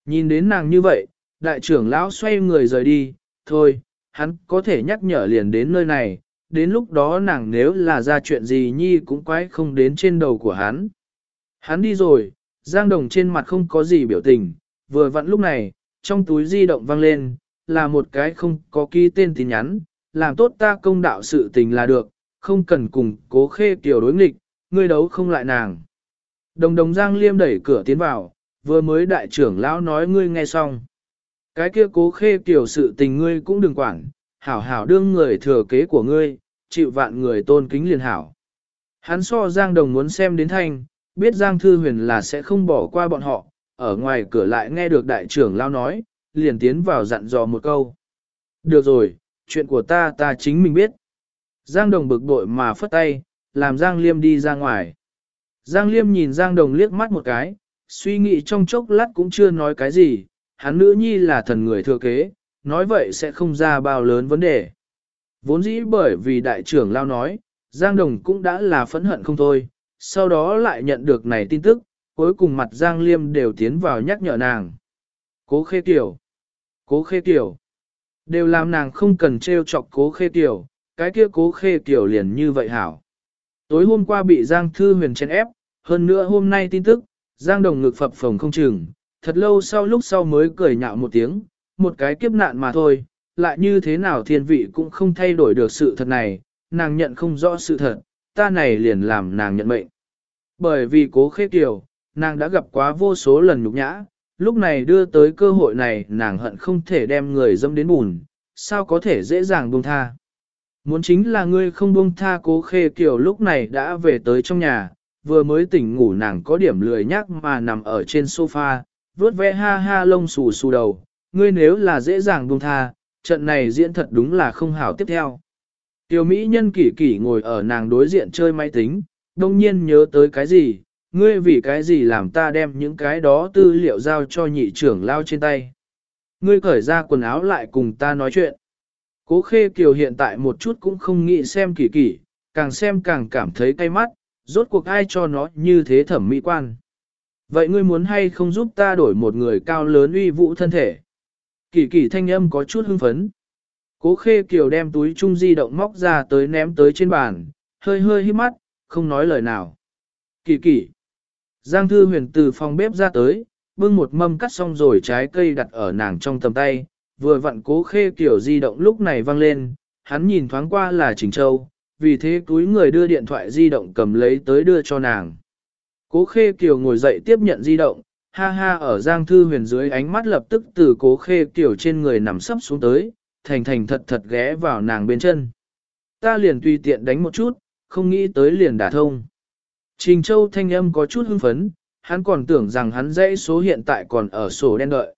[SPEAKER 1] Nhìn đến nàng như vậy, đại trưởng lão xoay người rời đi, thôi, hắn có thể nhắc nhở liền đến nơi này, đến lúc đó nàng nếu là ra chuyện gì nhi cũng quái không đến trên đầu của hắn. Hắn đi rồi, Giang Đồng trên mặt không có gì biểu tình, vừa vặn lúc này, trong túi di động vang lên, là một cái không có ký tên tin nhắn, làm tốt ta công đạo sự tình là được, không cần cùng cố khê tiểu đối nghịch, ngươi đấu không lại nàng. Đồng đồng Giang Liêm đẩy cửa tiến vào, vừa mới đại trưởng lão nói ngươi nghe xong. Cái kia cố khê tiểu sự tình ngươi cũng đừng quản, hảo hảo đương người thừa kế của ngươi, chịu vạn người tôn kính liền hảo. Hắn so Giang Đồng muốn xem đến thanh, biết Giang Thư Huyền là sẽ không bỏ qua bọn họ, ở ngoài cửa lại nghe được đại trưởng lao nói, liền tiến vào dặn dò một câu. Được rồi, chuyện của ta ta chính mình biết. Giang Đồng bực bội mà phất tay, làm Giang Liêm đi ra ngoài. Giang Liêm nhìn Giang Đồng liếc mắt một cái, suy nghĩ trong chốc lát cũng chưa nói cái gì, hắn nữ nhi là thần người thừa kế, nói vậy sẽ không ra bao lớn vấn đề. Vốn dĩ bởi vì đại trưởng lao nói, Giang Đồng cũng đã là phẫn hận không thôi, sau đó lại nhận được này tin tức, cuối cùng mặt Giang Liêm đều tiến vào nhắc nhở nàng. Cố khê tiểu, cố khê tiểu, đều làm nàng không cần treo chọc cố khê tiểu, cái kia cố khê tiểu liền như vậy hảo. Tối hôm qua bị Giang Thư Huyền chen ép, hơn nữa hôm nay tin tức, Giang Đồng ngực phập phồng không chừng, thật lâu sau lúc sau mới cười nhạo một tiếng, một cái kiếp nạn mà thôi, lại như thế nào thiên vị cũng không thay đổi được sự thật này, nàng nhận không rõ sự thật, ta này liền làm nàng nhận mệnh. Bởi vì cố khê kiều, nàng đã gặp quá vô số lần nhục nhã, lúc này đưa tới cơ hội này nàng hận không thể đem người dâm đến bùn, sao có thể dễ dàng buông tha. Muốn chính là ngươi không buông tha cố khê kiều lúc này đã về tới trong nhà, vừa mới tỉnh ngủ nàng có điểm lười nhác mà nằm ở trên sofa, vuốt ve ha ha lông xù xù đầu, ngươi nếu là dễ dàng buông tha, trận này diễn thật đúng là không hảo tiếp theo. Tiểu Mỹ nhân kỷ kỷ ngồi ở nàng đối diện chơi máy tính, đông nhiên nhớ tới cái gì, ngươi vì cái gì làm ta đem những cái đó tư liệu giao cho nhị trưởng lao trên tay. Ngươi cởi ra quần áo lại cùng ta nói chuyện. Cố khê kiều hiện tại một chút cũng không nghĩ xem kỷ kỷ, càng xem càng cảm thấy cay mắt, rốt cuộc ai cho nó như thế thẩm mỹ quan. Vậy ngươi muốn hay không giúp ta đổi một người cao lớn uy vũ thân thể? Kỳ kỳ thanh âm có chút hưng phấn. Cố khê kiều đem túi trung di động móc ra tới ném tới trên bàn, hơi hơi hít mắt, không nói lời nào. Kỳ kỳ. Giang thư huyền từ phòng bếp ra tới, bưng một mâm cắt xong rồi trái cây đặt ở nàng trong tầm tay, vừa vặn cố khê kiểu di động lúc này vang lên, hắn nhìn thoáng qua là Trình Châu, vì thế túi người đưa điện thoại di động cầm lấy tới đưa cho nàng. Cố khê kiều ngồi dậy tiếp nhận di động, ha ha ở Giang Thư Huyền dưới ánh mắt lập tức từ cố khê tiểu trên người nằm sấp xuống tới, thành thành thật thật ghé vào nàng bên chân. Ta liền tùy tiện đánh một chút, không nghĩ tới liền đả thông. Trình Châu thanh âm có chút hưng phấn, hắn còn tưởng rằng hắn dãy số hiện tại còn ở sổ đen đợi.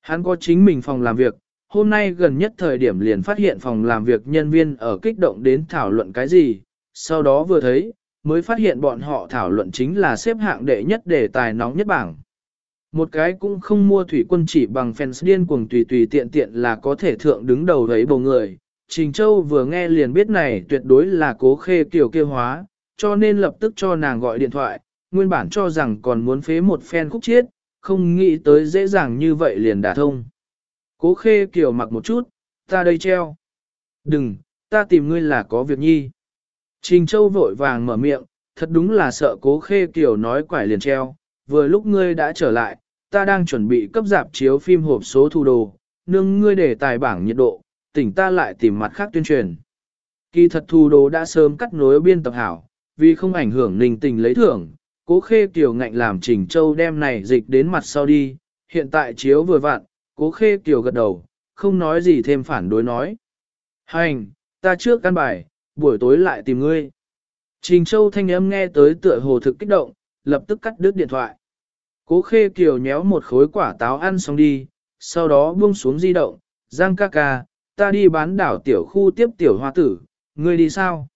[SPEAKER 1] Hắn có chính mình phòng làm việc, hôm nay gần nhất thời điểm liền phát hiện phòng làm việc nhân viên ở kích động đến thảo luận cái gì, sau đó vừa thấy, mới phát hiện bọn họ thảo luận chính là xếp hạng đệ nhất đề tài nóng nhất bảng. Một cái cũng không mua thủy quân chỉ bằng fans điên cuồng tùy tùy tiện tiện là có thể thượng đứng đầu thấy bầu người. Trình Châu vừa nghe liền biết này tuyệt đối là cố khê kiểu kêu hóa, cho nên lập tức cho nàng gọi điện thoại, nguyên bản cho rằng còn muốn phế một fan khúc chiết, không nghĩ tới dễ dàng như vậy liền đả thông. Cố khê kiểu mặc một chút, ta đây treo. Đừng, ta tìm ngươi là có việc nhi. Trình Châu vội vàng mở miệng, thật đúng là sợ cố khê kiểu nói quải liền treo, vừa lúc ngươi đã trở lại, ta đang chuẩn bị cấp dạp chiếu phim hộp số thu đồ, nương ngươi để tài bảng nhiệt độ, tỉnh ta lại tìm mặt khác tuyên truyền. Kỳ thật thu đồ đã sớm cắt nối biên tập hảo, vì không ảnh hưởng ninh tình lấy thưởng, cố khê kiều ngạnh làm Trình Châu đem này dịch đến mặt sau đi, hiện tại chiếu vừa vặn, cố khê kiều gật đầu, không nói gì thêm phản đối nói. Hành, ta trước căn bài, buổi tối lại tìm ngươi. Trình Châu thanh âm nghe tới tựa hồ thực kích động, lập tức cắt đứt điện thoại. Cố khê kiều nhéo một khối quả táo ăn xong đi, sau đó buông xuống di động, Giang ca ca, ta đi bán đảo tiểu khu tiếp tiểu hoa tử, ngươi đi sao?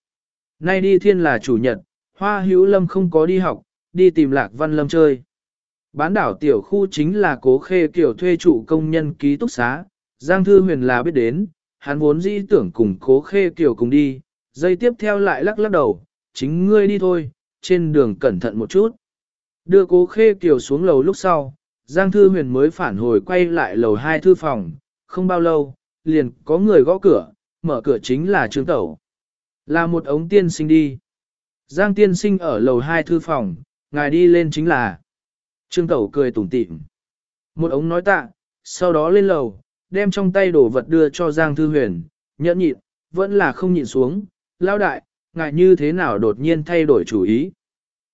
[SPEAKER 1] Nay đi thiên là chủ nhật, hoa hữu lâm không có đi học, đi tìm lạc văn lâm chơi. Bán đảo tiểu khu chính là cố khê kiểu thuê chủ công nhân ký túc xá, Giang Thư Huyền là biết đến, hắn vốn dĩ tưởng cùng cố khê kiểu cùng đi, dây tiếp theo lại lắc lắc đầu, chính ngươi đi thôi, trên đường cẩn thận một chút. Đưa cố khê kiều xuống lầu lúc sau, Giang Thư Huyền mới phản hồi quay lại lầu hai thư phòng, không bao lâu, liền có người gõ cửa, mở cửa chính là Trương Tẩu. Là một ống tiên sinh đi. Giang tiên sinh ở lầu 2 thư phòng, ngài đi lên chính là. Trương Tẩu cười tủm tỉm. Một ống nói tạ, sau đó lên lầu, đem trong tay đồ vật đưa cho Giang Thư Huyền, nhẫn nhịn, vẫn là không nhịn xuống. Lao đại, ngài như thế nào đột nhiên thay đổi chủ ý.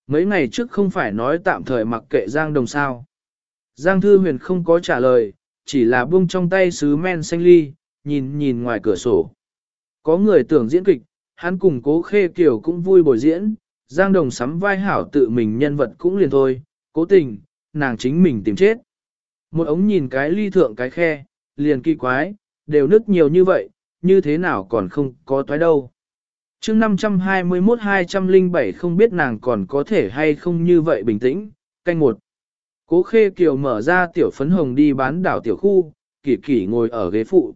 [SPEAKER 1] Mấy ngày trước không phải nói tạm thời mặc kệ Giang Đồng sao. Giang Thư Huyền không có trả lời, chỉ là buông trong tay sứ men xanh ly, nhìn nhìn ngoài cửa sổ. Có người tưởng diễn kịch, hắn cùng cố khê kiểu cũng vui bồi diễn, Giang Đồng sắm vai hảo tự mình nhân vật cũng liền thôi, cố tình, nàng chính mình tìm chết. Một ống nhìn cái ly thượng cái khe, liền kỳ quái, đều nứt nhiều như vậy, như thế nào còn không có toái đâu chương 521-207 không biết nàng còn có thể hay không như vậy bình tĩnh, canh một. Cố khê kiều mở ra tiểu phấn hồng đi bán đảo tiểu khu, kỳ kỳ ngồi ở ghế phụ.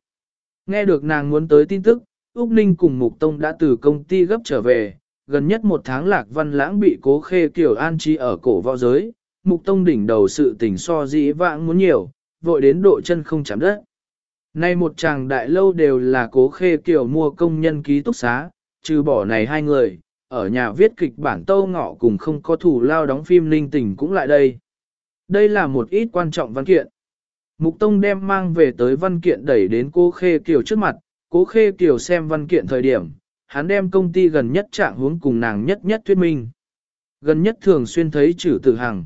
[SPEAKER 1] Nghe được nàng muốn tới tin tức, Úc Ninh cùng Mục Tông đã từ công ty gấp trở về, gần nhất một tháng lạc văn lãng bị cố khê kiều an trí ở cổ võ giới, Mục Tông đỉnh đầu sự tình so dĩ vãng muốn nhiều, vội đến độ chân không chạm đất. Nay một chàng đại lâu đều là cố khê kiều mua công nhân ký túc xá, trừ bỏ này hai người, ở nhà viết kịch bản tâu ngọ cùng không có thủ lao đóng phim linh tình cũng lại đây. Đây là một ít quan trọng văn kiện. Mục Tông đem mang về tới văn kiện đẩy đến cô khê kiều trước mặt, cô khê kiều xem văn kiện thời điểm, hắn đem công ty gần nhất trạng hướng cùng nàng nhất nhất thuyết minh. Gần nhất thường xuyên thấy chữ tử hằng.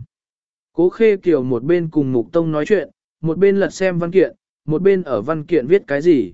[SPEAKER 1] Cố khê kiều một bên cùng Mục Tông nói chuyện, một bên lật xem văn kiện, một bên ở văn kiện viết cái gì.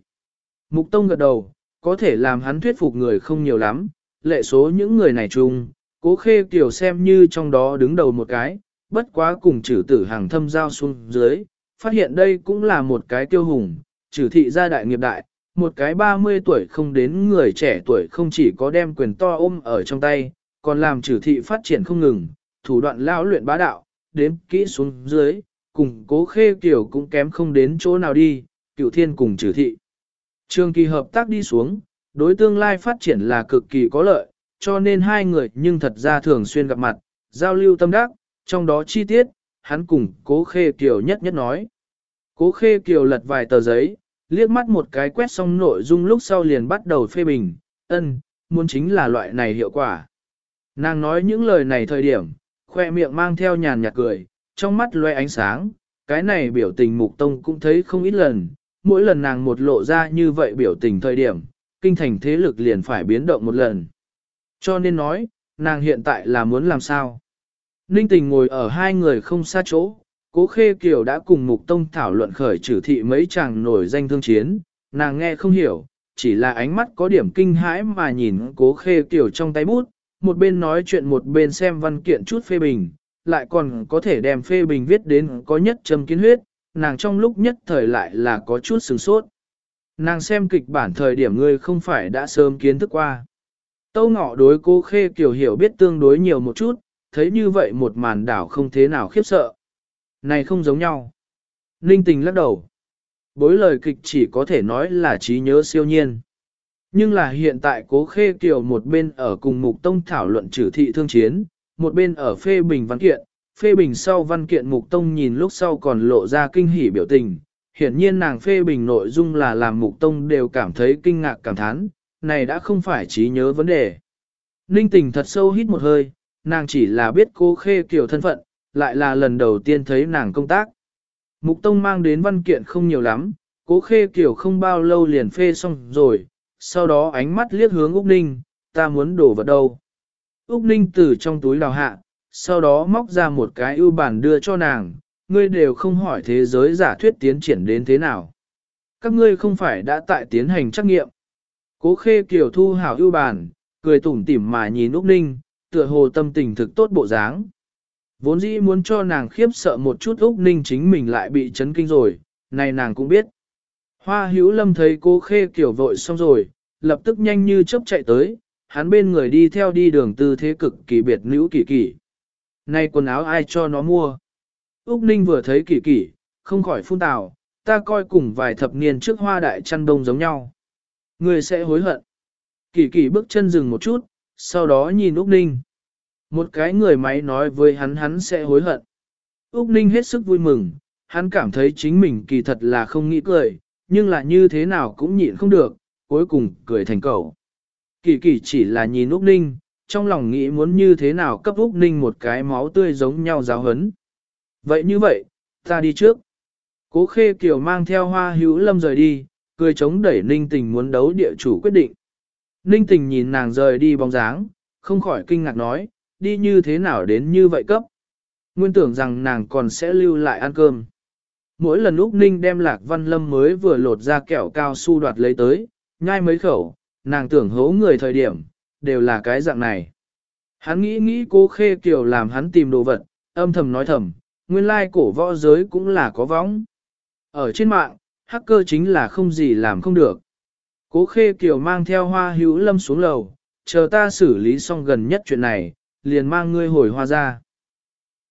[SPEAKER 1] Mục Tông gật đầu, có thể làm hắn thuyết phục người không nhiều lắm, lệ số những người này chung, cố khê kiểu xem như trong đó đứng đầu một cái, bất quá cùng trừ tử hàng thâm giao xuống dưới, phát hiện đây cũng là một cái tiêu hùng, trừ thị gia đại nghiệp đại, một cái 30 tuổi không đến người trẻ tuổi không chỉ có đem quyền to ôm ở trong tay, còn làm trừ thị phát triển không ngừng, thủ đoạn lao luyện bá đạo, đếm kỹ xuống dưới, cùng cố khê kiểu cũng kém không đến chỗ nào đi, cựu thiên cùng trừ thị. Trường kỳ hợp tác đi xuống, đối tương lai phát triển là cực kỳ có lợi, cho nên hai người nhưng thật ra thường xuyên gặp mặt, giao lưu tâm đắc, trong đó chi tiết, hắn cùng cố khê kiều nhất nhất nói. Cố khê kiều lật vài tờ giấy, liếc mắt một cái quét xong nội dung lúc sau liền bắt đầu phê bình, ân, muốn chính là loại này hiệu quả. Nàng nói những lời này thời điểm, khoe miệng mang theo nhàn nhạt cười, trong mắt loe ánh sáng, cái này biểu tình mục tông cũng thấy không ít lần, mỗi lần nàng một lộ ra như vậy biểu tình thời điểm, kinh thành thế lực liền phải biến động một lần. Cho nên nói, nàng hiện tại là muốn làm sao? Ninh tình ngồi ở hai người không xa chỗ, cố khê kiều đã cùng mục tông thảo luận khởi trừ thị mấy chàng nổi danh thương chiến, nàng nghe không hiểu, chỉ là ánh mắt có điểm kinh hãi mà nhìn cố khê kiều trong tay bút, một bên nói chuyện một bên xem văn kiện chút phê bình, lại còn có thể đem phê bình viết đến có nhất châm kiến huyết, nàng trong lúc nhất thời lại là có chút sừng sốt. Nàng xem kịch bản thời điểm ngươi không phải đã sớm kiến thức qua. Tâu ngọ đối cô khê kiểu hiểu biết tương đối nhiều một chút, thấy như vậy một màn đảo không thế nào khiếp sợ. Này không giống nhau. Ninh tình lắc đầu. Bối lời kịch chỉ có thể nói là trí nhớ siêu nhiên. Nhưng là hiện tại cố khê kiều một bên ở cùng mục tông thảo luận trừ thị thương chiến, một bên ở phê bình văn kiện, phê bình sau văn kiện mục tông nhìn lúc sau còn lộ ra kinh hỉ biểu tình. Hiển nhiên nàng phê bình nội dung là làm mục tông đều cảm thấy kinh ngạc cảm thán, này đã không phải trí nhớ vấn đề. Ninh tình thật sâu hít một hơi, nàng chỉ là biết cô khê kiểu thân phận, lại là lần đầu tiên thấy nàng công tác. Mục tông mang đến văn kiện không nhiều lắm, cố khê kiểu không bao lâu liền phê xong rồi, sau đó ánh mắt liếc hướng Úc Ninh, ta muốn đổ vật đâu. Úc Ninh từ trong túi đào hạ, sau đó móc ra một cái ưu bản đưa cho nàng, ngươi đều không hỏi thế giới giả thuyết tiến triển đến thế nào. Các ngươi không phải đã tại tiến hành trắc nghiệm. Cố khê kiểu thu hảo ưu bản, cười tủm tỉm mà nhìn Úc Ninh, tựa hồ tâm tình thực tốt bộ dáng. Vốn dĩ muốn cho nàng khiếp sợ một chút Úc Ninh chính mình lại bị chấn kinh rồi, này nàng cũng biết. Hoa hữu lâm thấy cố khê kiểu vội xong rồi, lập tức nhanh như chớp chạy tới, hắn bên người đi theo đi đường tư thế cực kỳ biệt nữ kỳ kỳ nay quần áo ai cho nó mua? Úc Ninh vừa thấy kỳ kỳ, không khỏi phun tào, ta coi cùng vài thập niên trước hoa đại chăn đông giống nhau. Người sẽ hối hận. Kỳ kỳ bước chân dừng một chút, sau đó nhìn Úc Ninh. Một cái người máy nói với hắn hắn sẽ hối hận. Úc Ninh hết sức vui mừng, hắn cảm thấy chính mình kỳ thật là không nghĩ cười, nhưng là như thế nào cũng nhịn không được, cuối cùng cười thành cầu. Kỳ kỳ chỉ là nhìn Úc Ninh, trong lòng nghĩ muốn như thế nào cấp Úc Ninh một cái máu tươi giống nhau giáo hấn. Vậy như vậy, ta đi trước. Cố khê kiều mang theo hoa hữu lâm rời đi, cười chống đẩy ninh tình muốn đấu địa chủ quyết định. Ninh tình nhìn nàng rời đi bóng dáng, không khỏi kinh ngạc nói, đi như thế nào đến như vậy cấp. Nguyên tưởng rằng nàng còn sẽ lưu lại ăn cơm. Mỗi lần Úc Ninh đem lạc văn lâm mới vừa lột ra kẹo cao su đoạt lấy tới, nhai mấy khẩu, nàng tưởng hố người thời điểm, đều là cái dạng này. Hắn nghĩ nghĩ cô khê kiều làm hắn tìm đồ vật, âm thầm nói thầm, nguyên lai cổ võ giới cũng là có võng. Ở trên mạng, hacker chính là không gì làm không được. Cố khê kiều mang theo hoa hữu lâm xuống lầu, chờ ta xử lý xong gần nhất chuyện này, liền mang ngươi hồi hoa ra.